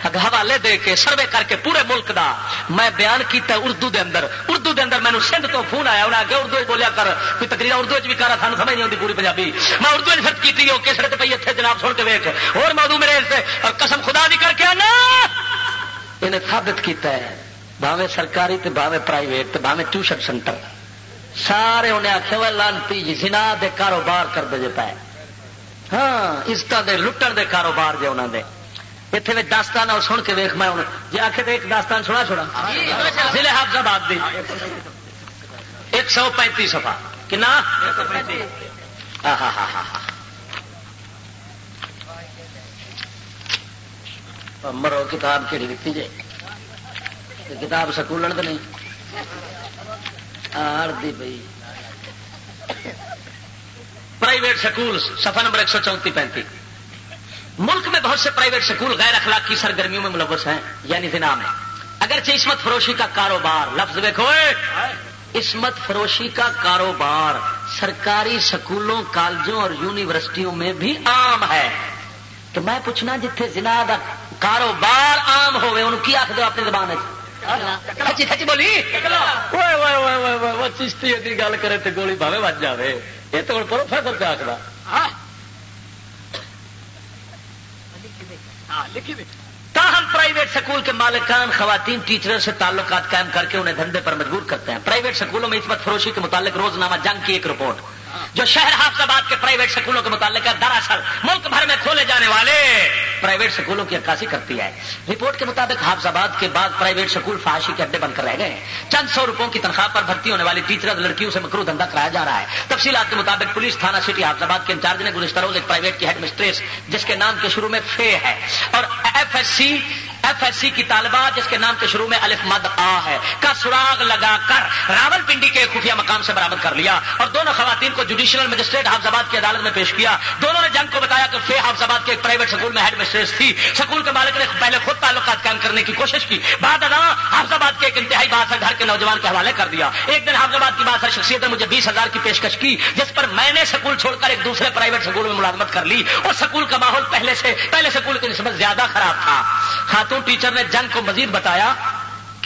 حوالے دے کے، سروے کر کے پورے ملک دا۔ میں بیان کیتا اردو دے اندر۔ اردو دے اندر مینو سندھ تو فون آیا انہیں آگے اردو بولیا کر، کوئی تقریر اردو بھی کرا سانو سمجھ نہیں آتی پوری پنجابی۔ میں اردو سرچ کی کسرت پی اتنے جناب سن کے ویک اور موضوع میرے اور قسم خدا دی کر کے انہیں ثابت کیتا ہے باوے سرکاری تے باوے پرائیویٹ تے باوے ٹیوشن سینٹر سارے انہیں آخیا وہ لانتی جی سنا دے کاروبار کر دے پائے۔ ہاں اس دے لٹن دے کاروبار جے انہوں دے۔ اتنے داستان اور سن کے ویخ میں جی آخ تو ایک داستان سنا چھوڑا ضلع حافظ آباد دی۔ ایک سو پینتی سفا کنا؟ مرو کتاب کہڑی دیتی جی کتاب سکول تو نہیں؟ آردی بھائی پرائیویٹ سکول سفا نمبر ایک سو چونتی پینتی ملک میں بہت سے پرائیویٹ سکول غیر اخلاقی سرگرمیوں میں ملوث ہیں یعنی نام ہے اگرچہ عصمت فروشی کا کاروبار، لفظ دیکھو عصمت فروشی کا کاروبار سرکاری سکولوں کالجوں اور یونیورسٹیوں میں بھی عام ہے۔ تو میں پوچھنا جتھے جنا کا کاروبار عام ہوئے ان کی آخ دو اپنی زبان سچی سچی بولی؟ چشتی گل کرے تو گولی بھاوے بچ جائے یہ تو پروفیسر پہ آخر تاہم پرائیویٹ سکول کے مالکان، خواتین ٹیچروں سے تعلقات قائم کر کے انہیں دھندے پر مجبور کرتے ہیں۔ پرائیویٹ سکولوں میں عصمت فروشی کے متعلق روزنامہ جنگ کی ایک رپورٹ جو شہر حافظ آباد کے پرائیویٹ سکولوں کے متعلق ہے، دراصل ملک بھر میں کھولے جانے والے پرائیویٹ سکولوں کی عکاسی کرتی ہے۔ رپورٹ کے مطابق حافظ آباد کے بعد پرائیویٹ سکول فحاشی کے اڈے بن کر رہ گئے۔ چند سو روپوں کی تنخواہ پر بھرتی ہونے والی ٹیچر لڑکیوں سے مکرو دھندا کرایا جا رہا ہے۔ تفصیلات کے مطابق پولیس تھانہ سٹی حافظ آباد کے انچارج نے گزشتہ روز ایک پرائیویٹ کی ہیڈ مسٹریس جس کے نام کے شروع میں فے ہے۔ اور F S C F S C کی طالبہ، جس کے نام کے شروع میں الف مد آ ہے۔ کا سراغ لگا کر راول پنڈی کے خفیہ مقام سے برامد کر لیا۔ اور دونوں خواتین کو جوڈیشنل مجسٹریٹ حافظ آباد کی عدالت میں پیش کیا۔ دونوں نے جنگ کو بتایا کہ فے حافظ آباد کے ایک پرائیویٹ سکول میں ہیڈ مسٹریس تھی۔ سکول کے مالک نے پہلے خود تعلقات قائم کرنے کی کوشش کی۔ بعد ادا حافظ آباد کے ایک انتہائی باسر گھر کے نوجوان کے حوالے کر دیا۔ ایک دن حافظ آباد کی باسر شخصیت نے مجھے بیس ہزار کی پیشکش کی، جس پر میں نے سکول چھوڑ کر ایک دوسرے پرائیویٹ سکول میں ملازمت کر لی۔ اور سکول کا ماحول پہلے سے، پہلے سکول کی نسبت زیادہ خراب تھا۔ خاتون ٹیچر نے جنگ کو مزید بتایا۔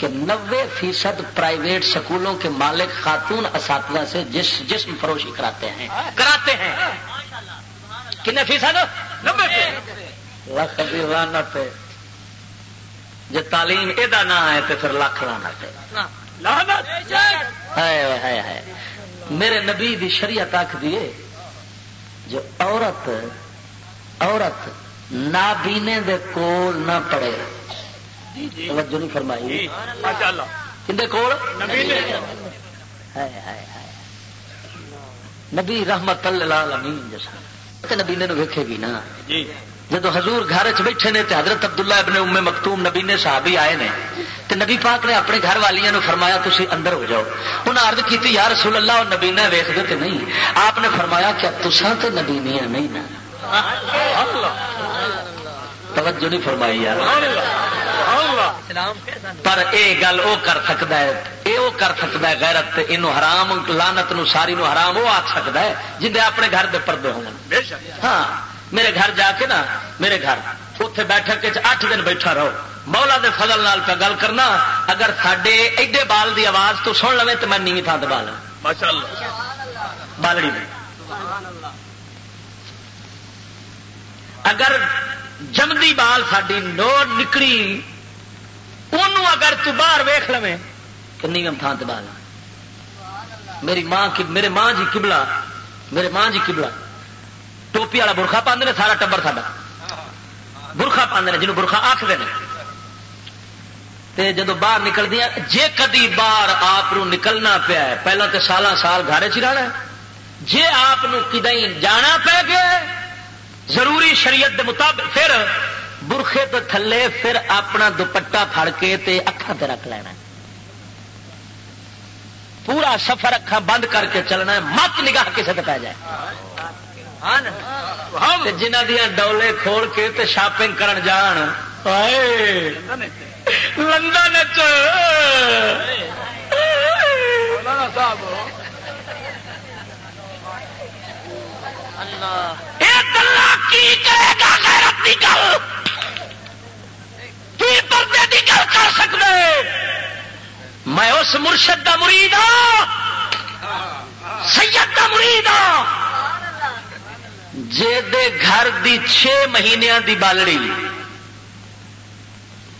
کہ نوے فیصد پرائیویٹ سکولوں کے مالک خاتون اساتذہ سے جس جسم فروشی کراتے ہیں۔ کراتے ہیں۔ کتنے فیصد؟ لکھ لانت جی تعلیم یہ نہ ہے تو پھر لاکھ لانت ہے۔ میرے نبی دی شریعت آخ دیے جو عورت عورت نابینے دے کول نہ پڑے۔ توجہ نہیں فرمائی۔ کول؟ نبی رحمت اللہ جیسا۔ نبی نے ویکھے گی نا۔ جب حضور گھر چ بیٹھے نے حضرت عبداللہ ابن ام مکتوم نبی نے صحابی آئے نے نبی پاک نے اپنے گھر والیاں فرمایا تھی اندر ہو جاؤ۔ انہیں ارد کی یار رسول اللہ اور نبی نے ویخ دے نہیں۔ آپ نے فرمایا کیا تسان تو نبی نہیں نا توجہ نہیں فرمائی یار۔ پر اے گل وہ کر سکتا ہے یہ وہ کر سکتا ہے غیرت یہ حرام لانت نو ساری نو حرام وہ آ سکتا ہے جن اپنے گھر دے پردے ہو ہاں میرے گھر جا کے نا میرے گھر اتے بیٹھک اٹھ دن بیٹھا رہو۔ مولا دے فضل نال پہ گل کرنا اگر سڈے ایڈے بال دی آواز تو سن لو تو میں نیوی تھان دبا لا بالڑی میں اگر جمدی بال ساری نو نکلی انہوں اگر تو باہر ویخ لو تو نیوم تھان دبا میری ماں میرے ماں جی کبلا میرے ماں جی کبلا ٹوپی والا برخا پاندے سارا ٹبر ساڈا۔ برخا پاندے جنوب برخا آخر تے جدو باہر نکل دیا جے کدی باہر آپ نکلنا پیا پہلے تو سالہ سال گھر چ رہنا جے آپ کدی جانا پی گیا ضروری شریعت دے مطابق پھر برخے تو تھلے پھر اپنا دوپٹا پھڑ کے تے اکھا تے رکھ لینا پورا سفر اکھا بند کر کے چلنا ہے مت نگاہ کسی پی جائے۔ جنہ دیا ڈولے کھول کے تے شاپنگ کرن جان۔ لندن کر میں اس مرشد کا مرید ہوں سید کا مرید ہوں جے گھر دی چھ مہینوں دی بالڑی۔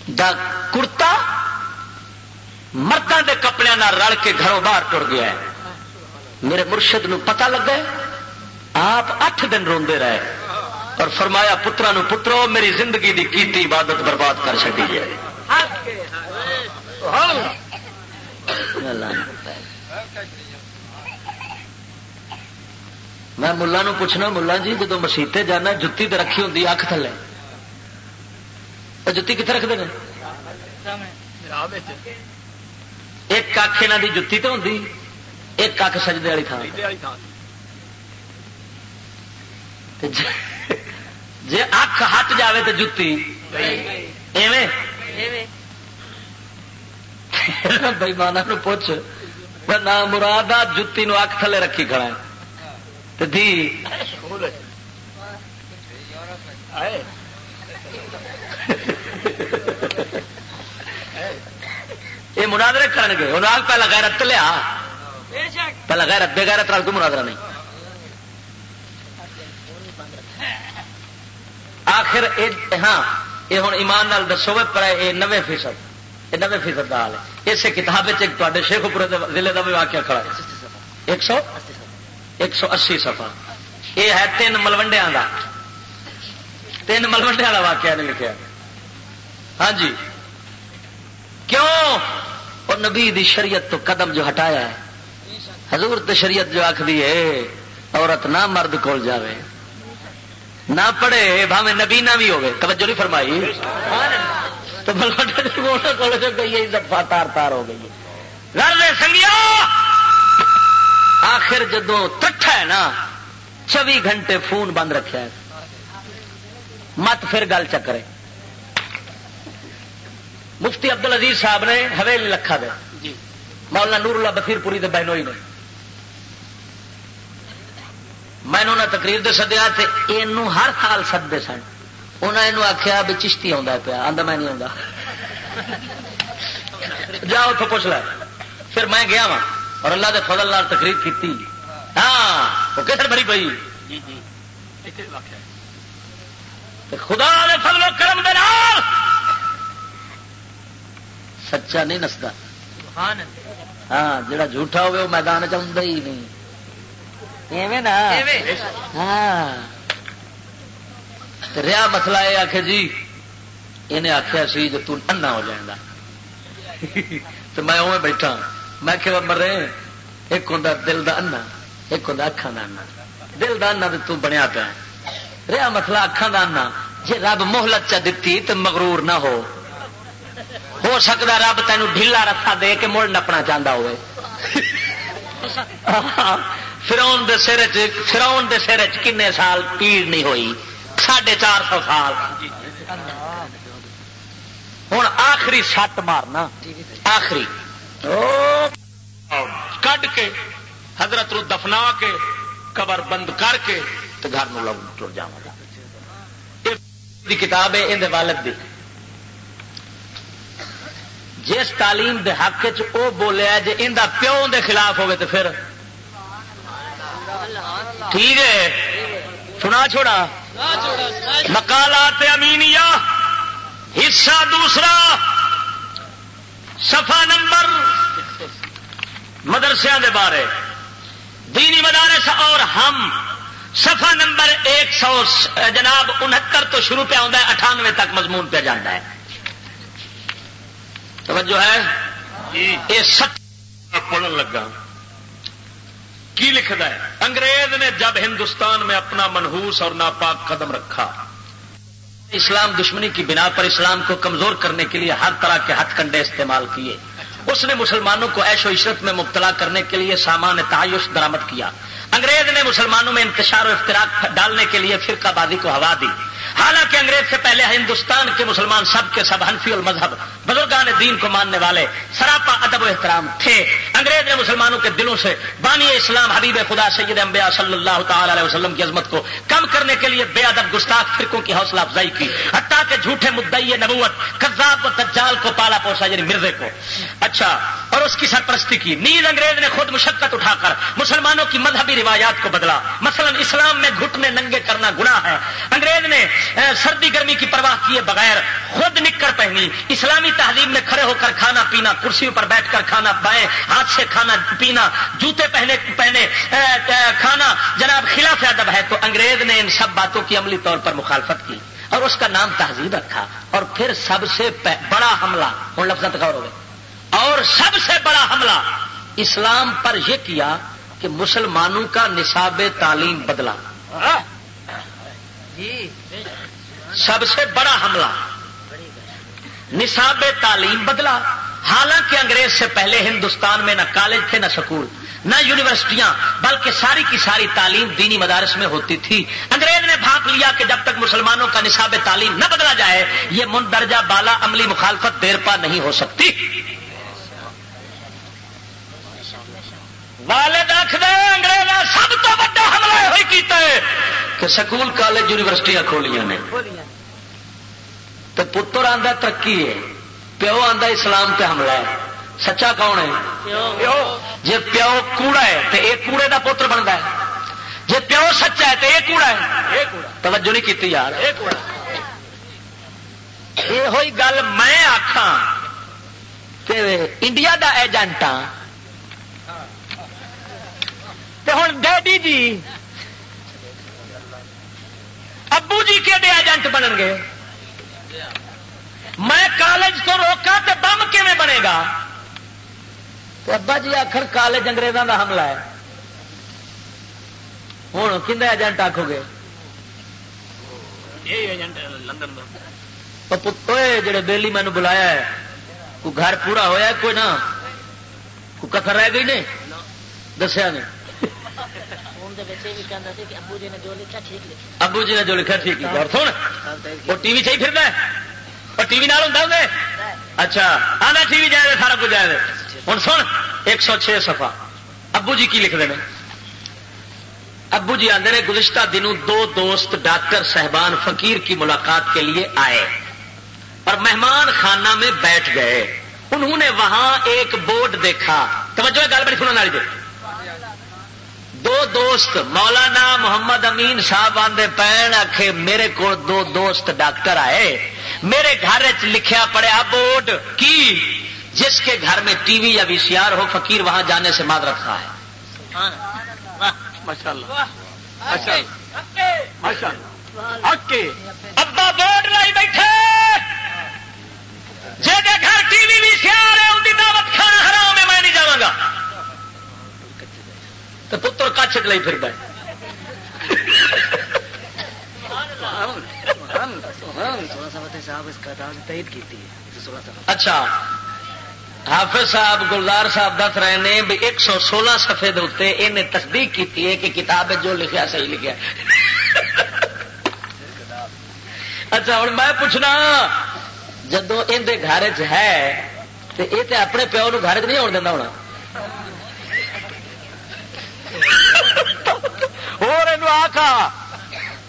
دا کرتا مردوں کے کپڑے رل کے گھروں باہر ٹر گیا ہے۔ میرے مرشد نو پتہ لگا آپ اٹھ دن روندے رہے اور فرمایا پترا نو پترو، میری زندگی دی کیتی عبادت برباد کر چکی ہے۔ میں ملا نو پوچھنا، ملا جی جدو مسیطے جانا، جتی تو رکھی ہوں اکھ تھلے۔ جتی کتنے رکھتے ہیں ایک کھ یہاں کی جتی تو ہوں ایک کھ سجدے والی تھان جی اکھ ہٹ جائے تو جتی بھائی مانا پوچھ نہ مراد جتی نو اکھ تھلے رکھی کھڑا ہے دی یہ مناظرے کر گے انہیں پہلا غیرت لیا پہلا غیرت بے غیرت کوئی مناظرہ نہیں آخر ہاں یہ ہوں ایمان نال دسو پر یہ نوے فیصد یہ نوے فیصد کا حال ہے۔ اس کتاب تے شیخ ضلع کا بھی واقعہ کھڑا ہے۔ ایک سو؟ ایک سو اسی سفا یہ ہے تین ملوڈیا کا تین ملوڈیا کا واقعہ نے لکھا ہاں جی۔ کیوں؟ اور نبی دی شریعت تو قدم جو ہٹایا ہے۔ حضور تو شریعت جو آخری ہے، عورت نہ مرد کول جاوے۔ نہ پڑھے بھاوے نبی نہ بھی ہوگی توجہ نہیں فرمائی۔ تو گئی تار تار ہو گئی گھر سنگیا آخر جدو تٹھا ہے نا چوبی گھنٹے فون بند رکھا ہے۔ مت پھر گل چکرے مفتی ابدل عزیز صاحب نے حویلی لکھا دے۔ جی۔ مولانا نور اللہ بفیر پوری دے بہنوئی نے۔ میں نے تقریر دے سدیا یہ ہر سال سدتے سن۔ انہیں یہ آخیا بھی چشتی آتا پیا۔ آدھا میں نہیں آتا جا اتوں پوچھ لے۔ پھر میں گیا وا اور اللہ دے فضل لال تقریر کی ہاں وہ کتنے بڑی پی جی جی۔ خدا دے فضل و کرم دے نال۔ سچا نہیں نستا ہاں جڑا جھوٹا ہوگا وہ میدان چاہتا ہی نہیں۔ ہاں۔ رہا مسئلہ یہ آخ جی انہیں آخیا سی جو تنا ہو جائے گا۔ تو میں اوے بیٹھا۔ میں کہ مرے ایک ہوں دل کا انا ایک ہوں اکھان کا انا دل کا انا تو بنیا پیا۔ رہا مسئلہ اکھان کا انا جی رب مہلت چا دیتی تو مغرور نہ ہو ہو سکتا رب تینوں ڈھیلا رکھا دے کے مڑ نپنا چاہتا ہوئے۔ فراؤن دے سر فراؤن دے سر کنے سال پیڑ نہیں ہوئی؟ ساڑھے چار سو سال۔ ہوں آخری سٹ مارنا۔ آخری۔ کڈ کے، حضرت رو دفنا کے، قبر بند کر کے تو گھر میں لوگ ٹر جا کتاب ہے اندر والد دی۔ جس تعلیم دے حق چ بولیا جی اندر پیو دے خلاف ہوگی تو پھر ٹھیک ہے۔ سنا چھوڑا۔ مکالات امینیا حصہ دوسرا سفا نمبر مدرسے دے بارے۔ دینی مدارس اور ہم سفا نمبر ایک سو جناب انہتر تو شروع پہ آتا ہے اٹھانوے تک مضمون پہ جانا ہے۔ توجہ ہے؟ جی۔ یہ سچ پڑھن لگا۔ کی لکھتا ہے؟ انگریز نے جب ہندوستان میں اپنا منہوس اور ناپاک قدم رکھا، اسلام دشمنی کی بنا پر اسلام کو کمزور کرنے کے لیے ہر طرح کے ہتھ کنڈے استعمال کیے۔ اس نے مسلمانوں کو ایش و عشرت میں مبتلا کرنے کے لیے سامان تعیش درامد کیا۔ انگریز نے مسلمانوں میں انتشار و افتراق ڈالنے کے لیے فرقہ بازی کو ہوا دی۔ حالانکہ انگریز سے پہلے ہندوستان کے مسلمان سب کے سب حنفی المذہب، بزرگان دین کو ماننے والے سراپا ادب و احترام تھے۔ انگریز نے مسلمانوں کے دلوں سے بانی اسلام حبیب خدا سید انبیاء صلی اللہ تعالی علیہ وسلم کی عظمت کو کم کرنے کے لیے بے ادب گستاخ فرقوں کی حوصلہ افزائی کی، حتیٰ کہ جھوٹے مدعی نبوت، کذاب و تجال کو پالا پوسا یعنی مرزے کو۔ اچھا اور اس کی سرپرستی کی۔ نیز انگریز نے خود مشقت اٹھا کر مسلمانوں کی مذہبی روایات کو بدلا۔ مثلا اسلام میں گھٹنے ننگے کرنا گناہ ہے۔ انگریز نے سردی گرمی کی پرواہ کیے بغیر خود نکر پہنی، اسلامی تہذیب میں کھڑے ہو کر کھانا پینا، کرسیوں پر بیٹھ کر کھانا بائیں ہاتھ سے کھانا پینا، جوتے پہنے پہنے کھانا۔ جناب، خلاف ادب ہے تو انگریز نے ان سب باتوں کی عملی طور پر مخالفت کی اور اس کا نام تہذیب رکھا اور پھر سب سے بڑا حملہ، ہوں لفظ غور ہو گئے۔ اور سب سے بڑا حملہ اسلام پر یہ کیا کہ مسلمانوں کا نصاب تعلیم بدلا۔ جی۔ سب سے بڑا حملہ۔ نصاب تعلیم بدلا۔ حالانکہ انگریز سے پہلے ہندوستان میں نہ کالج تھے، نہ سکول، نہ یونیورسٹیاں، بلکہ ساری کی ساری تعلیم دینی مدارس میں ہوتی تھی۔ انگریز نے بھاپ لیا کہ جب تک مسلمانوں کا نصاب تعلیم نہ بدلا جائے، یہ مندرجہ بالا عملی مخالفت دیر پا نہیں ہو سکتی۔ والد آخر انگریز سب تو بڑا حملہ کیتا ہے کہ سکول کالج یونیورسٹیاں کھولیاں نے۔ تو پتر آتا ترقی ہے پیو آتا اسلام پہ حملہ ہے۔ سچا کون ہے؟ جی پیو۔ کوڑا ہے تو یہ کوڑے کا پتر بنتا ہے۔ جی پیو سچا ہے تو یہ کوڑا ہے۔ توجہ نہیں کی یار۔ یہ گل میں آخا انڈیا دا ایجنٹ ہوں ڈیڈی جی ابو جی کہ ایجنٹ بنن گے؟ میں کالج تو روکا تو بم کیون بنے گا؟ تو ابا جی آخر کالج انگریزوں کا حملہ ہے۔ ہوں کھے ایجنٹ آخو گے؟ جڑے بےلی مینو بلایا ہے کوئی گھر پورا ہوا کوئی نہ؟ کوئی کتر رہ گئی نہیں دسیا نہیں ابو جی نے جو لکھا ٹھیک لکھا اور سن وہ ٹی وی چاہیے پھر اور ٹی وی نال ہوں اچھا آنا ٹی وی جائے سارا کچھ جائے ہوں سن ایک سو چھ سفا ابو جی کی لکھتے ہیں ابو جی آتے ہیں گزشتہ دنوں دو دوست ڈاکٹر صاحبان فقیر کی ملاقات کے لیے آئے اور مہمان خانہ میں بیٹھ گئے انہوں نے وہاں ایک بورڈ دیکھا توجہ گل بڑی سننے والی دیکھ دو دوست مولانا محمد امین صاحب آدھے پین آخ میرے کو دو دوست ڈاکٹر آئے۔ میرے گھر لکھیا پڑیا، بورڈ کی؟ جس کے گھر میں ٹی وی یا وی سی آر ہو، فقیر وہاں جانے سے ماد رکھا ہے۔ ابا بورڈ لائی بیٹھے۔ گھر ٹی وی وی سی آر ہے، ان کی دعوت کھانا حرام ہے، میں نہیں جاؤں گا۔ تو پتر کچھ لی پھر اچھا۔ حافظ صاحب، گلدار صاحب دس رہے ہیں بھی ایک سو سولہ سفے انہیں تصدیق کی ہے کہ کتاب جو لکھا صحیح لکھا اچھا ہوں میں پوچھنا جدو اندر گھر چ ہے تو یہ تو اپنے پیو نو گھر چ نہیں آن دینا ہونا۔ اور آخ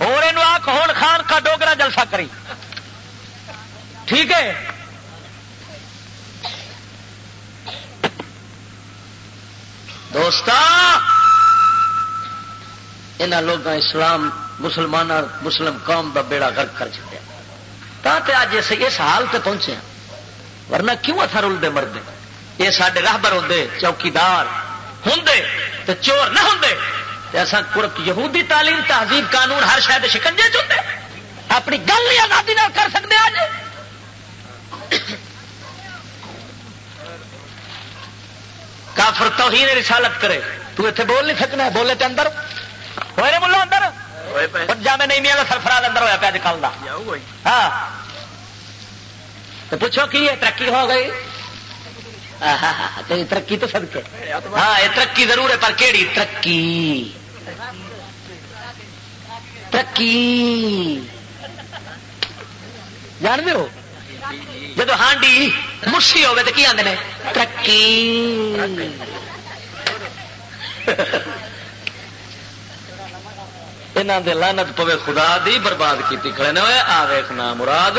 اور آخ ہوں خان کا ڈوگرا جلسہ کری ٹھیک ہے دوست ان لوگ اسلام مسلمان مسلم قوم کا بیڑا گرک کر چکا اج اس حال سے پہنچے ورنہ کیوں اتھا رلتے مرد یہ سارے راہبر ہوں چوکیدار ہوں تو چور نہ ہوں ایسا یہودی تعلیم تہذیب قانون ہر شاید شکنجے چلتے اپنی گل ہی آزادی کر سکتے آج۔ کافر توہین رسالت کرے۔ تو اتنے بول نہیں سکنا بولے تے اندر۔ ہوئے بولو اندر؟ جا میں نہیں میا سرفراز اندر ہوا پیا اج کل کا ہاں۔ تو پوچھو کی ہے ترقی ہو گئی؟ ترقی تو سب کے ہاں یہ ترقی ضرور ہے، پر کیڑی؟ ترقی۔ ترقی۔ جان دو جب ہانڈی مسی ہوے تو کی آدھے ترقی۔ یہاں لانت پوے خدا دی، برباد کی کھڑے نے۔ آ ویخنا مراد۔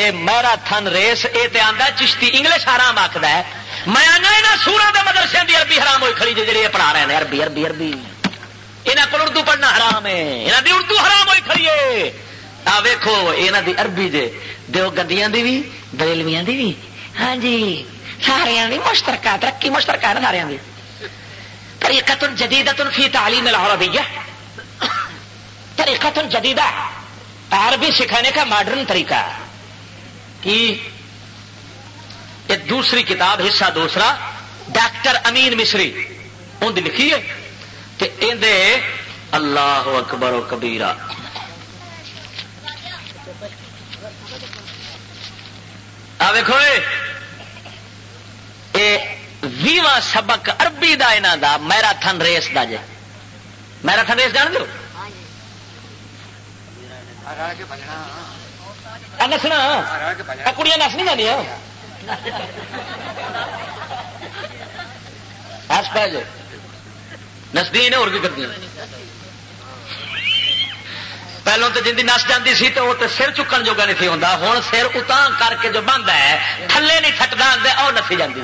اے میرا تھن ریس یہ تو آتا چشتی انگلش حرام آخر ہے۔ میں آنا یہاں سورا کے مدرسے کی اربی حرام ہوئی کھڑی جی پڑھا رہے ہیں اربی اربی اربی یہاں کو اردو پڑھنا حرام ہے۔ یہاں دی اردو حرام ہوئی کھڑی ہے۔ آ ویکو یہاں دی اربی جے دو گدیاں دی بھی بریلویاں دی بھی ہاں جی سارے دی مشترکہ ترقی مشترکہ ہے نا سارے دی طریقت جدیدت فی تعلیم العربیہ۔ طریقت جدیدہ۔ عربی سکھانے کا ماڈرن طریقہ۔ ہے کی ایک دوسری کتاب حصہ دوسرا ڈاکٹر امین مصری ان لکھی ہے اللہ اکبر و کبیرا ویکو ویواں سبق اربی دا یہاں دا میرا تھن ریس دا جے۔ میرا تھن ریس جان دو نسنا کڑیاں نس نہیں جانیا آس پا جائے نسدی نے اور کرتی پہلو تو جن کی نس جاتی سی تو وہ تو سر چکن جوگا نہیں ہوتا ہوں سر اتنا کر کے جو بند ہے تھلے نہیں تھٹنا اور نسی جاتی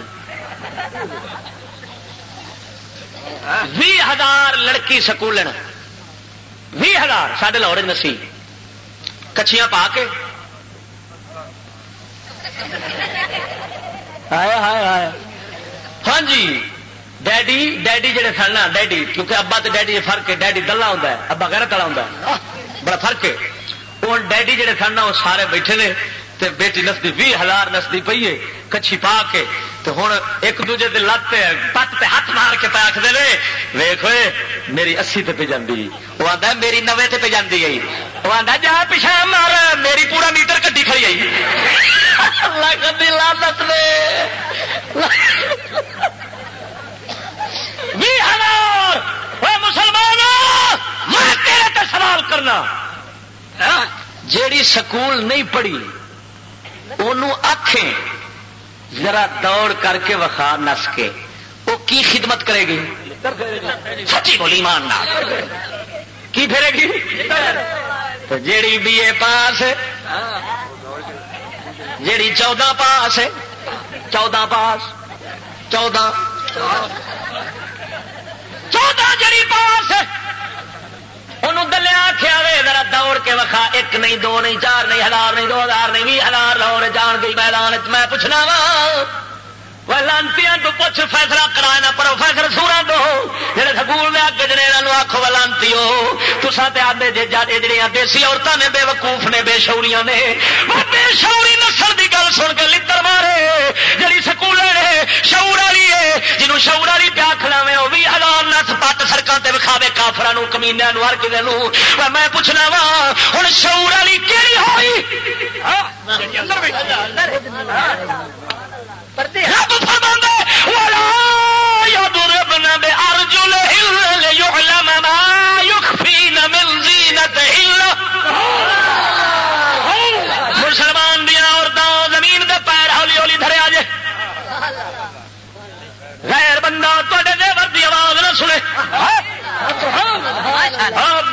بھی ہزار لڑکی سکولن بھی ہزار سڈے لاہور نسی کچھیاں پا کے ہاں جی ڈیڈی ڈیڈی جڑے سن نا، ڈیڈی، کیونکہ ابا تو ڈیڈی فرق ہے، ڈیڈی دلہا ہوتا ہے، ابا گرت والا ہوتا بڑا فرق ہے۔ وہ ڈیڈی جڑے سن نا وہ سارے بیٹھے نے، تے بیٹی نسدی بھی ہزار نسدی پی ہے، کچھی پا کے تو ہوں ایک دوجے دے لت پت پہ ہاتھ مار کے پہ آخر ویخ میری اسی تے پہ جاندی۔ وہ آتا میری نوے تے پہ جاندی آئی وہ آتا جا پیچھا مار، میری پورا میٹر کٹی۔ کھڑی آئی لانت بھی ہزار مسلمان، میں تیرے تے سوال کرنا۔ جیڑی سکول نہیں پڑھی انہوں آخیں ذرا دوڑ کر کے وخا نس کے۔ وہ کی خدمت کرے گی؟ سچی بولی مان کی پھرے گی؟ جیڑی بی اے پاس جیڑی چودہ پاس چودہ پاس، چودہ. چودہ جڑی پاس انہوں گلے آخیا وے ذرا دوڑ کے وکھا، ایک نہیں، دو نہیں، چار نہیں، ہزار نہیں، دو ہزار نہیں، بھی ہزار لاہور جان گئی میدان میں پوچھنا وا لانتی تو پوچھ فیصلہ کرانا پروفیسر سورا دو جہے سکول میں اگ جنے یہاں آخو لانتی ہو تسا تے آدھے جی جہیا دیسی عورتوں نے بے وقوف نے بے شوریاں نے بے شوری نسل کی گل سن کے لڑ مارے جی سکول نے شعور والی ہے جنوب شعور والی پیا کھلاوے وہ بھی ہزار نس پٹ سڑکوں سے وکھاوے کا کافر کمینیا ہر کسی میں پوچھنا وا ہوں شعور والی کہڑی ہوئی رب فرما یاد ربنا ليعلم ما يخفين من مسلمان دیا عورتوں زمین دے پیر ہولی ہولی دھریا جے غیر بندہ تے دیور دی آواز نہ سنے۔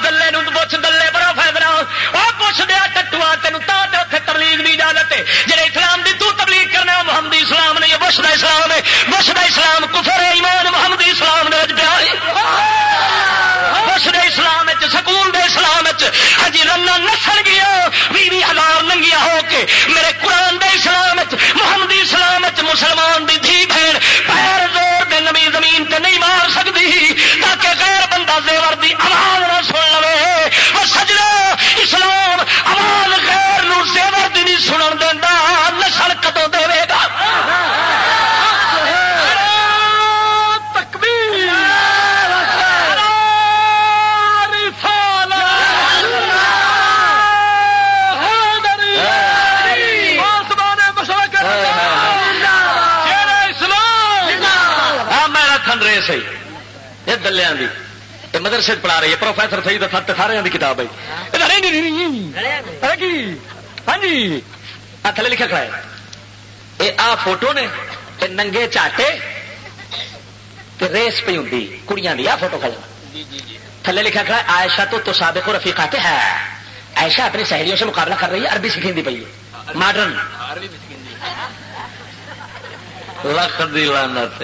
دلے پوچھ، دلے بڑا فائدہ وہ پوچھ دیا ٹٹوا تین اتنے تبلیغ کی اجازت ہے۔ جی اسلام دی تو تبلیغ کرنا محمد اسلام نے بش کا اسلام ہے۔ بش کا اسلام کفر ایمان محمد اسلام نے پیا بش دے اسلام سکول دے اسلام ہجی رنا نسل گیا بھی بھی ہزار ننگیا ہو کے۔ میرے قرآن دے اسلام محمد اسلام مسلمان دی دھی بہن، پیر دے زمین تے نہیں مار سکتی، تاکہ غیر بندہ زیور دی آواز نہ سن لے اور سجنا اسلام آواز غیر نو زیور دی نہیں سنن دے۔ سی یہ دلیا کی مدرسے پڑھا رہی ہے پروفیسر سی تو سات سارے کی کتاب ہے۔ ہاں جی۔ تھلے لکھا کھڑا ہے۔ یہ آ فوٹو نے ننگے چاٹے ریس پہ ہوں کڑیاں دی۔ آ فوٹو کھڑا۔ تھلے لکھا کھڑا ہے آئشہ تو تو سابق و رفیقات ہے۔ عائشہ اپنی سہیلیوں سے مقابلہ کر رہی ہے عربی سکھیں پی ہے۔ ماڈرن۔ لکھ دی لانت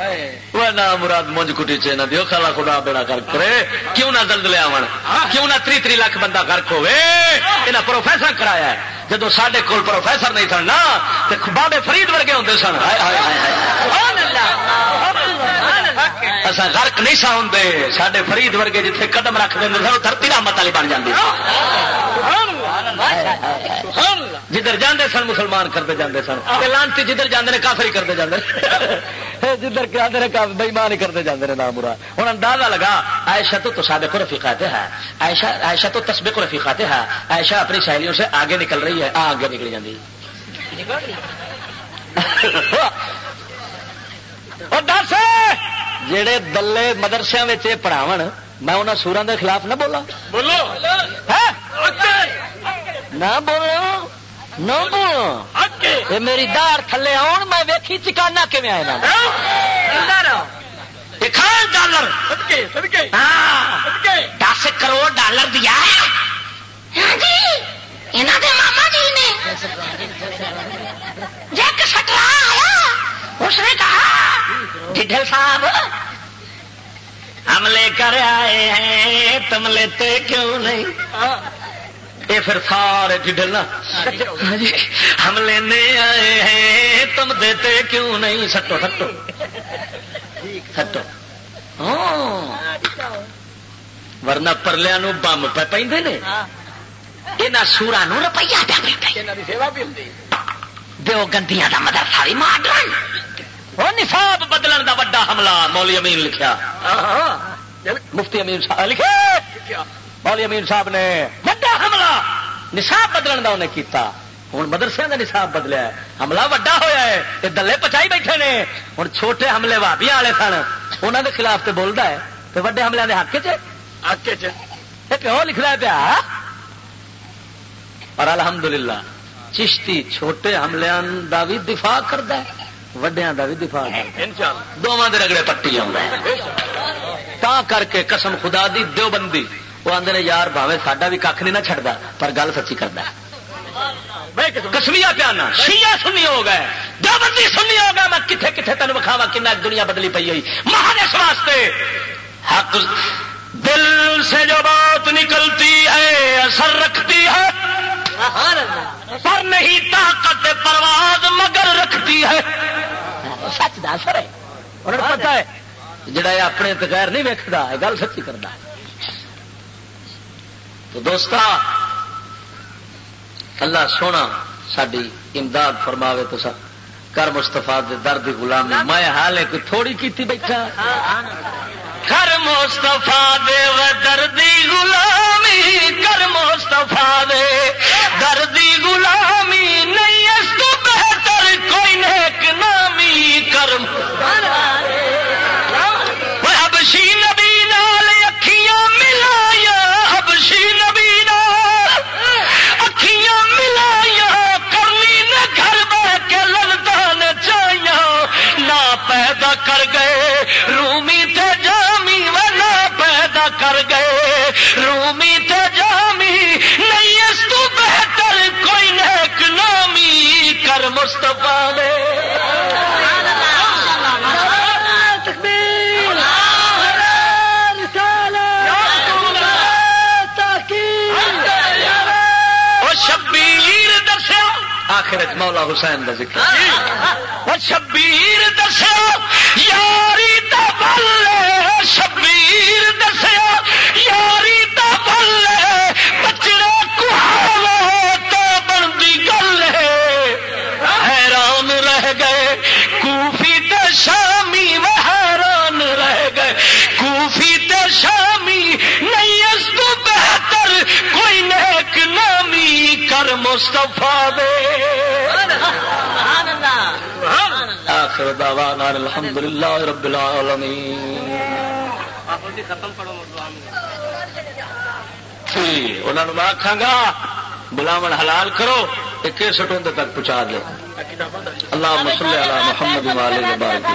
ہے। مراد مونج کٹی چی نہ دیو خلا خدا بیڑا کر کرے کیوں نہ دلدلے آن کیوں نہ تری تری لاکھ بندہ گرک ہوے یہاں پروفیسر کرایا جدو سڈے کول پروفیسر نہیں سن نا بابے فرید ورگے ہوں سن اصا گرک نہیں سا ہوں سڈے فرید ورگے جیتے قدم رکھ دیں سن دھرتی رحمت والی بن جاتی جدھر جاندے سن مسلمان کرتے جاندے سن لانتی جدھر جاندے کافری کرتے جاندے جدھر جاندے بےمان کرتے جاندے نام برا ہوں اندازہ لگا عائشہ تو سابق رفیقات ہے۔ عائشہ عائشہ تو تسبق رفیقات ہے۔ عائشہ اپنی سہیلیوں سے آگے نکل رہی ہے۔ آگے نکل جاتی دس! جڑے دلے مدرسے پڑھاو میں انہوں سورا کے خلاف نہ بولا بولو۔ نہ بولو۔ بولو میری دار تھلے آن میں ویکھی چکانا کم آئے ڈالر دس کروڑ ڈالر دیا ماما جی نے۔ جگ سٹرا آیا اس نے کہا ڈھل صاحب حملے کر آئے ہیں تم لیتے کیوں نہیں؟ یہ پھر سارے ڈھل نا. ہم لینے آئے ہیں تم دیتے کیوں نہیں؟ سٹو سٹو. سٹو. ورنہ پرلیا بمب پہ پہ یہاں سورا روپیہ دو گندیاں کا مدرسہ بھی ماڈرن. وہ نصاب بدلن دا وڈا حملہ مولی امین لکھیا. مفتی امین صاحب لکھے. مولی امین صاحب نے وڈا حملہ نصاب بدلن دا انہیں کیتا۔ ہوں مدرسے کا نصاب بدلیا حملہ وڈا ہویا ہے یہ دلے پچائی بیٹھے نے۔ ہوں چھوٹے حملے وابیا والے سن انہوں دے خلاف تو بولتا ہے۔ تو وڈے حملے کے حق چ پیو لکھ رہا پیا۔ اور الحمدللہ چشتی چھوٹے حملوں کا بھی دفاع کرتا ہے۔ وڈیا کا بھی دفاع دونوں کے رگڑے پٹی تا کر کے قسم خدا دی دو بندی وہ آدھے نے یار بھاوے ساڈا بھی کھ نہیں نہ چڑھتا پر گل سچی کرتا کسمیا پیانا شیا سنی ہو گئے دو بندی سنی ہو گیا میں کتنے کتنے تین وکھاوا کن دنیا بدلی پی ہوئی مہادیش واسطے حق دل سے جو بات نکلتی ہے اثر رکھتی ہے پر نہیں طاقت پرواز مگر رکھتی ہے سچ دس رہے انہوں نے پتا ہے جڑا اپنے بغیر نہیں ویکتا ہے گل سچی کرتا تو دوست اللہ سونا ساری امداد فرماوے تو سر کر مستفا درد غلامی۔ میں حال ہے کوئی تھوڑی کیتی بیٹھا۔ کر مستفا دے و دردی غلامی، کر مستفا دے دردی غلامی۔ نہیں، اس تو بہتر کوئی نیک نامی کرم حبشی نبی نال اکھیاں ملایا۔ پیدا کر گئے۔ رومی تے جامی والا پیدا کر گئے۔ رومی تے جامی نہیں اس تو بہتر کوئی نیک نامی کر مستفا نے۔ آخر مولا حسین کا ذکر۔ وہ شبیر دسیا یاری دا بل شبیر دسیا یاری دا بل بچڑے کہاوے تو بنتی گل حیران رہ گئے کوفی تے شامی وہ حیران رہ گئے۔ کوفی تے شامی کر مستفا دے۔ آخر دعوانا الحمدللہ رب العالمین۔ انہوں نے میں آخا گا بلاون حلال کرو ایک سٹوں تک پہنچا دو اللہ مسلم علی محمد والے بارک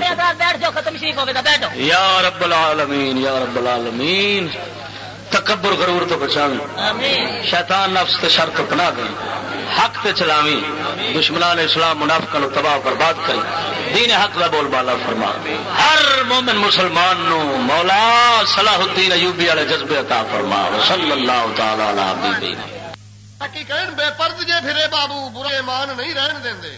یا رب العالمین یا رب العالمین۔ تکبر غرور تو بچاوی شیطان نفس تے شر تو پناہ گئی حق تے چلاوی دشمنان اسلام منافقہ نو تباہ برباد کری دین حق دا بول بالا فرما۔ ہر مومن مسلمان نو مولا صلاح الدین ایوبی والے جذبے عطا فرما۔ صلی اللہ تعالی علی حبیبہ کی کہن بے پرد جے پھرے بابو برے ایمان نہیں رہن دیں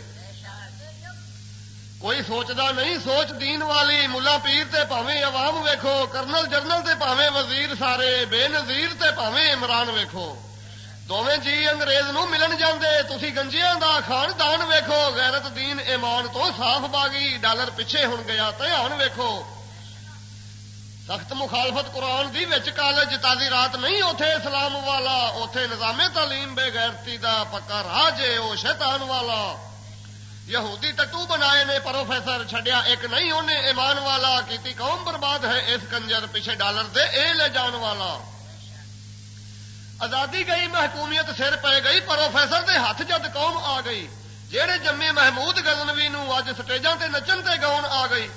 کوئی سوچدا نہیں سوچ دین والی ملا پیر تے پاویں عوام ویکھو کرنل جرنل تے پاویں وزیر سارے بے نظیر تے پاویں عمران ویکھو دوویں جی انگریز نو ملن جاندے تسی گنجیاں دا خاندان ویکھو غیرت دین ایمان تو صاف باغی ڈالر پیچھے ہن گیا دھیان ویکھو سخت مخالفت قرآن دی وچ کالج تازی رات نہیں اوتھے اسلام والا اوتھے نظام تعلیم بے غیرتی دا پکا راج ہے او شیطان والا یہودی ٹٹو بنائے نے، پروفیسر چھڈیا۔ ایک نہیں انہیں ایمان والا کیتی قوم برباد ہے، اس کنجر پیچھے ڈالر دے، اے لے جان والا۔ آزادی گئی، محکومیت سر پہ گئی، پروفیسر دے ہاتھ جد قوم آ گئی۔ جہے جمے محمود گزنوی نو اج سٹیجاں تے نچن تے گاؤن آ گئی۔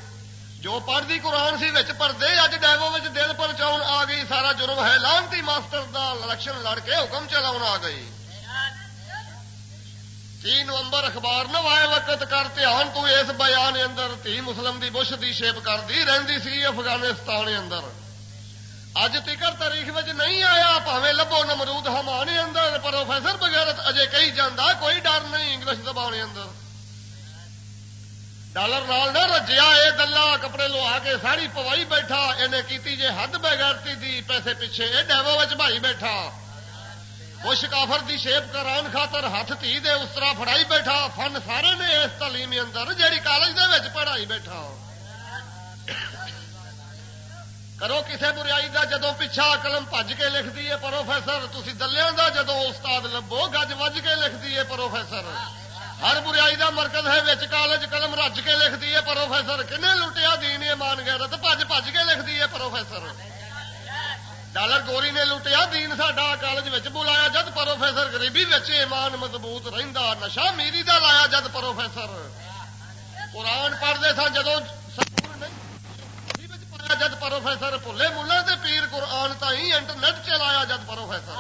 جو پڑھتی قرآن سی وچ پڑھتے اج ڈیوو وچ دل پرچاؤن آ گئی۔ سارا جرم ہے، لانتی ماسٹر دا الیکشن لڑ کے حکم چلاؤن آ گئی۔ تی نومبر اخبار نہ وائے وقت کر دھیان تو اس بیان اندر تھی مسلم دی بش دی شیپ کرتی رہندی سی افغانستان اندر۔ اج تکر تاریخ وچ نہیں آیا پاوے لبو نمرود ہمانے اندر، پروفیسر بغیرت اجے کہی جاندہ کوئی ڈر نہیں انگلش زبان اندر۔ ڈالر نال نہ رجیا، اے دلہ کپڑے لوا کے ساری پوائی بیٹھا انہیں کیتی جے حد بغیرتی دی پیسے پیچھے، اے ڈیوو وچ بھائی بیٹھا۔ کچھ کافر دی شیپ کران خاطر ہاتھ تھی دے اس طرح فڑائی بیٹھا۔ فن سارے نے اس تعلیم اندر جیڑی کالج دے وچ پڑھائی بیٹھا۔ کرو کسے بریائی دا جدو پیچھا قلم بج کے لکھ دیے پروفیسر، تسی دلیاں دا جدو استاد لبو گج وج کے لکھ دیے پروفیسر۔ ہر بریائی دا مرکز ہے وچ کالج قلم رج کے لکھ دیے پروفیسر۔ کنے لٹیا دین ایمان غیرت بج بج کے لکھ دیے پروفیسر۔ ڈالر گوری نے لٹیا دین ساڈا کالج بلایا جد پروفیسر غریبی ایمان مضبوط رہندا نشا میری دا لایا جد پروفیسر قرآن پڑھتے سن جدو پایا جد پروفیسر بھلے ملے تے پیر قرآن تھی انٹرنیٹ چلایا جد پروفیسر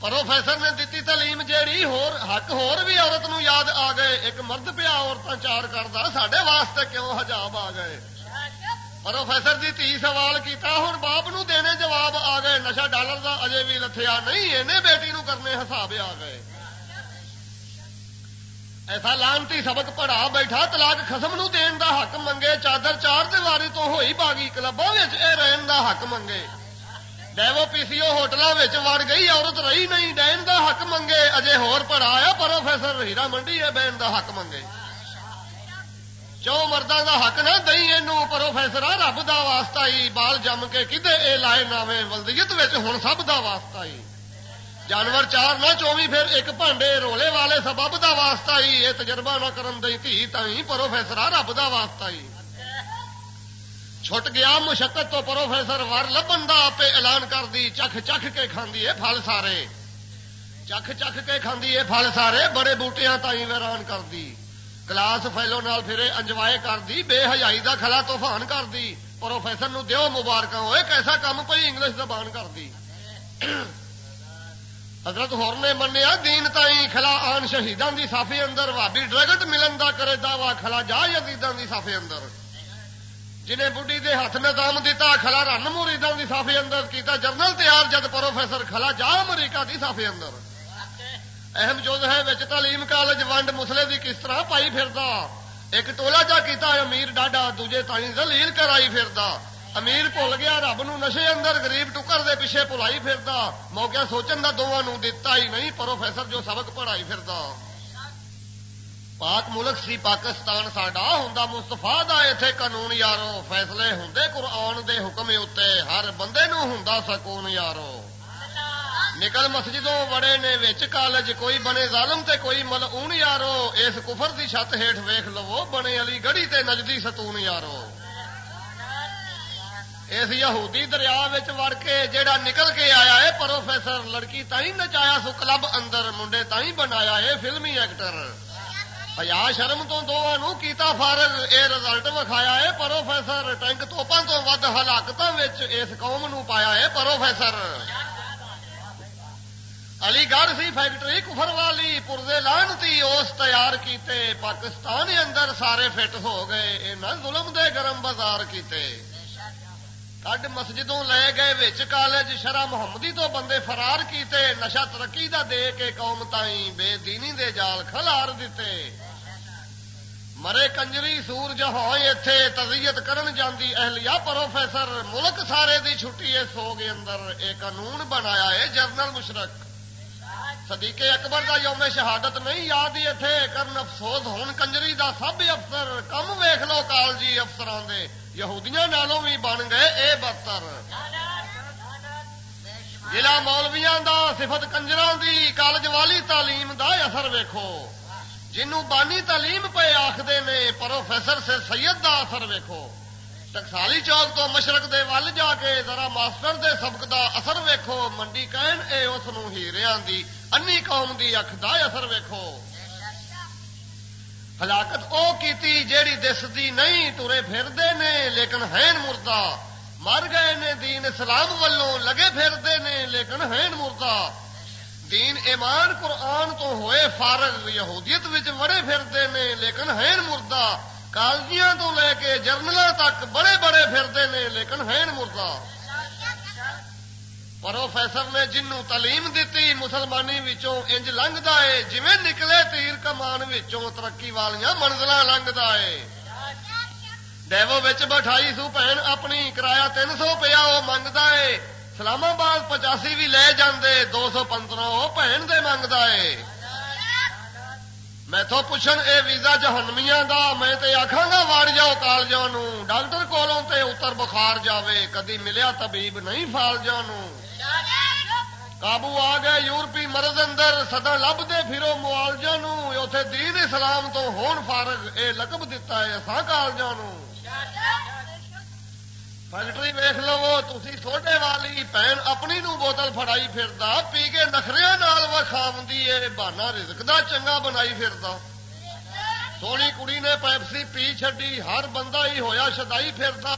پروفیسر نے دیتی تعلیم جیڑی ہور حق ہور بھی عورت نو یاد آ گئے ایک مرد پیا عورتیں چار کرتا سڈے واسطے کیوں حجاب آ گئے پروفیسر دی تی سوال کیتا ہوں باپ نو دینے جواب آ گئے نشا ڈالر دا اجے بھی لتھیا نہیں، اینے بیٹی نو کرنے حساب آ گئے۔ ایسا لانتی سبق پڑھا بیٹھا، طلاق خسم نو دین دا حق منگے، چادر چار دیواری تو ہوئی باغی کلبا رہن دا حق منگے۔ ڈیو پی سی او ہوٹلوں وڑ گئی، عورت رہی نہیں، ڈین دا حق منگے، اجے ہور پڑھایا، پروفیسر ہیرا منڈی ہے بہن دا حق منگے۔ چو مردوں کا حق نہ دئی یہ پروفیسر رب کا واسطہ ہی بال جم کے کدے اے لائے نامے ولدیت ہوں سب کا واسطہ ہی جانور چار نہ چوی پھر ایک پانڈے رولے والے سبب دا واسطہ ہی یہ تجربہ نہ کرن دئی تھی تھی پروفیسر رب دا واسطہ ہی چھٹ گیا مشقت تو پروفیسر ور لبن دا آپ اعلان کر دی چکھ چکھ کے کھاندی ہے پھل سارے چکھ چکھ کے کھاندی ہے پھل سارے بڑے بوٹیاں تھی ویران کر دی کلاس فیلو نال پھرے انجوائے کر دی بے حجائی دا کھلا طوفان کر دی پروفیسر نو دیو مبارک ہوئے کیسا کام پی انگلش زبان کر دی حضرت ہور نے منیا، دین تائی کھلا آن شہیدان دی صافی اندر، وابی ڈرگٹ ملن دا کرے دعوی کھلا جا یزیدان دی صافی اندر۔ جنہیں بڈی دے ہاتھ نظام دیتا کھلا رن مریدان دی صافی اندر کیتا۔ جرنل تیار جد پروفیسر کھلا جا امریکہ دی صافی اندر۔ اہم جز ہے وچ تعلیم کالج، ونڈ مسلے دی کس طرح پائی پھردا؟ ایک ٹولا جا کیتا امیر ڈاڈا، دوجے تائیں زلیل کرائی پھردا۔ امیر بھول گیا، رب نو نشے اندر گریب ٹکر دے پیچھے پلائی پھردا۔ موقع سوچن کا دونوں دتا ہی نہیں، پروفیسر جو سبق پڑھائی پھردا۔ پاک ملک سی پاکستان ساڈا ہوں مستفا دا اتے قانون یارو، فیصلے ہوں قرآن دے حکم اتنے ہر بندے نو ہوں سکون یارو۔ نکل مسجدوں بڑے نے وچ کالج، کوئی بنے ظالم تے کوئی مل اون یارو، اس کفر دی چھت ہیٹ ویخ لو، بنے علی گڑی تے نجدی ستون یارو۔ اس یہودی دریا وڑ کے جیڑا نکل کے آیا ہے، پروفیسر لڑکی تھی نچایا سو کلب اندر، منڈے تھی بنایا ہے، فلمی ایکٹر۔ ہیا شرم تو دونوں کیتا فارغ، اے رزلٹ وکھایا ہے، پروفیسر ٹینک توپا تو ود ہلاکت اس قوم نو پایا ہے، پروفیسر۔ علی گڑھ سی فیکٹری کفر والی پورزے لان تھی اس تیار کیتے پاکستان اندر سارے فٹ ہو گئے ظلم دے گرم بازار کیتے۔ کڈ مسجدوں لے گئے، وچ کالج شرح محمدی تو بندے فرار کیتے نشا ترقی دا دے کے قوم تائیں بے دینی دے جال کھلار دیتے۔ مرے کنجری سور جہاں اتے تزیت کرن جاندی اہلیا پروفیسر، ملک سارے دی چھٹی ہے سو گے اندر، اے قانون بنایا ہے جنرل مشرق۔ صدیقے اکبر دا یوم شہادت نہیں یاد ہی اتنے کرن افسوس ہون کنجری دا سب افسر، کم ویخ لو کالجی افسران دے۔ یہودیاں نالوں بھی بن گئے اے بدتر۔ ضلع مولویا دا صفت کنجر دی کالج والی تعلیم دا اثر ویکھو۔ جنوں بانی تعلیم پہ آخر نے، پروفیسر سے سید دا اثر ویکھو۔ ٹکسالی چوک تو مشرق دے ول جا کے ذرا ماسٹر دے سبق دا اثر ویکھو، منڈی کہن، اے اس ہیریاں دی۔ انی قوم دی اکھ دا اثر ویکھو۔ ہلاکت وہ کی جیڑی دستی نہیں ترے پھرتے نے، لیکن ہے مردہ۔ مر گئے نے دین اسلام ولوں، لگے پھرتے نے، لیکن ہے مردہ۔ دین ایمان قرآن تو ہوئے، فارغ یہودیت بڑے پھرتے نے، لیکن ہے مردہ۔ کالجیاں تو لے کے جرنل تک بڑے بڑے پھرتے نے، لیکن ہے مردہ۔ پروفیسر نے جنوں تعلیم دیتی، مسلمانی انج لنگتا ہے۔ جی نکلے تیر کمان ترقی والیاں منزل لنگتا ہے۔ ڈیو بٹھائی سو بھن اپنی، کرایہ تین سو پیا وہ منگتا ہے۔ سلام آباد پچاسی بھی لے جاندے، دو سو پندرہ وہ بھن دے منگتا ہے۔ میتھو پوچھن اے ویزا جہنمیاں دا، میں تے آخا گا وڑ جاؤ کالجوں ڈاکٹر کولوں تے اتر بخار جاوے، کدی ملیا طبیب نہیں فالجوں قابو آ گئے یورپی مرض اندر سدا لب دے پھرو موالجا اتے دین اسلام تو ہون فارغ، اے لقب دتا ہے اصا کالجا فیکٹری ویخ لو تھی سوڈے والی بھن اپنی نو بوتل فڑائی پھردا پی کے نخریا نال وکھاوی ہے بہانا رزق دا چنگا بنائی پھردا سونی کڑی نے پیپسی پی چڈی ہر بندہ ہی ہویا شدائی پھردا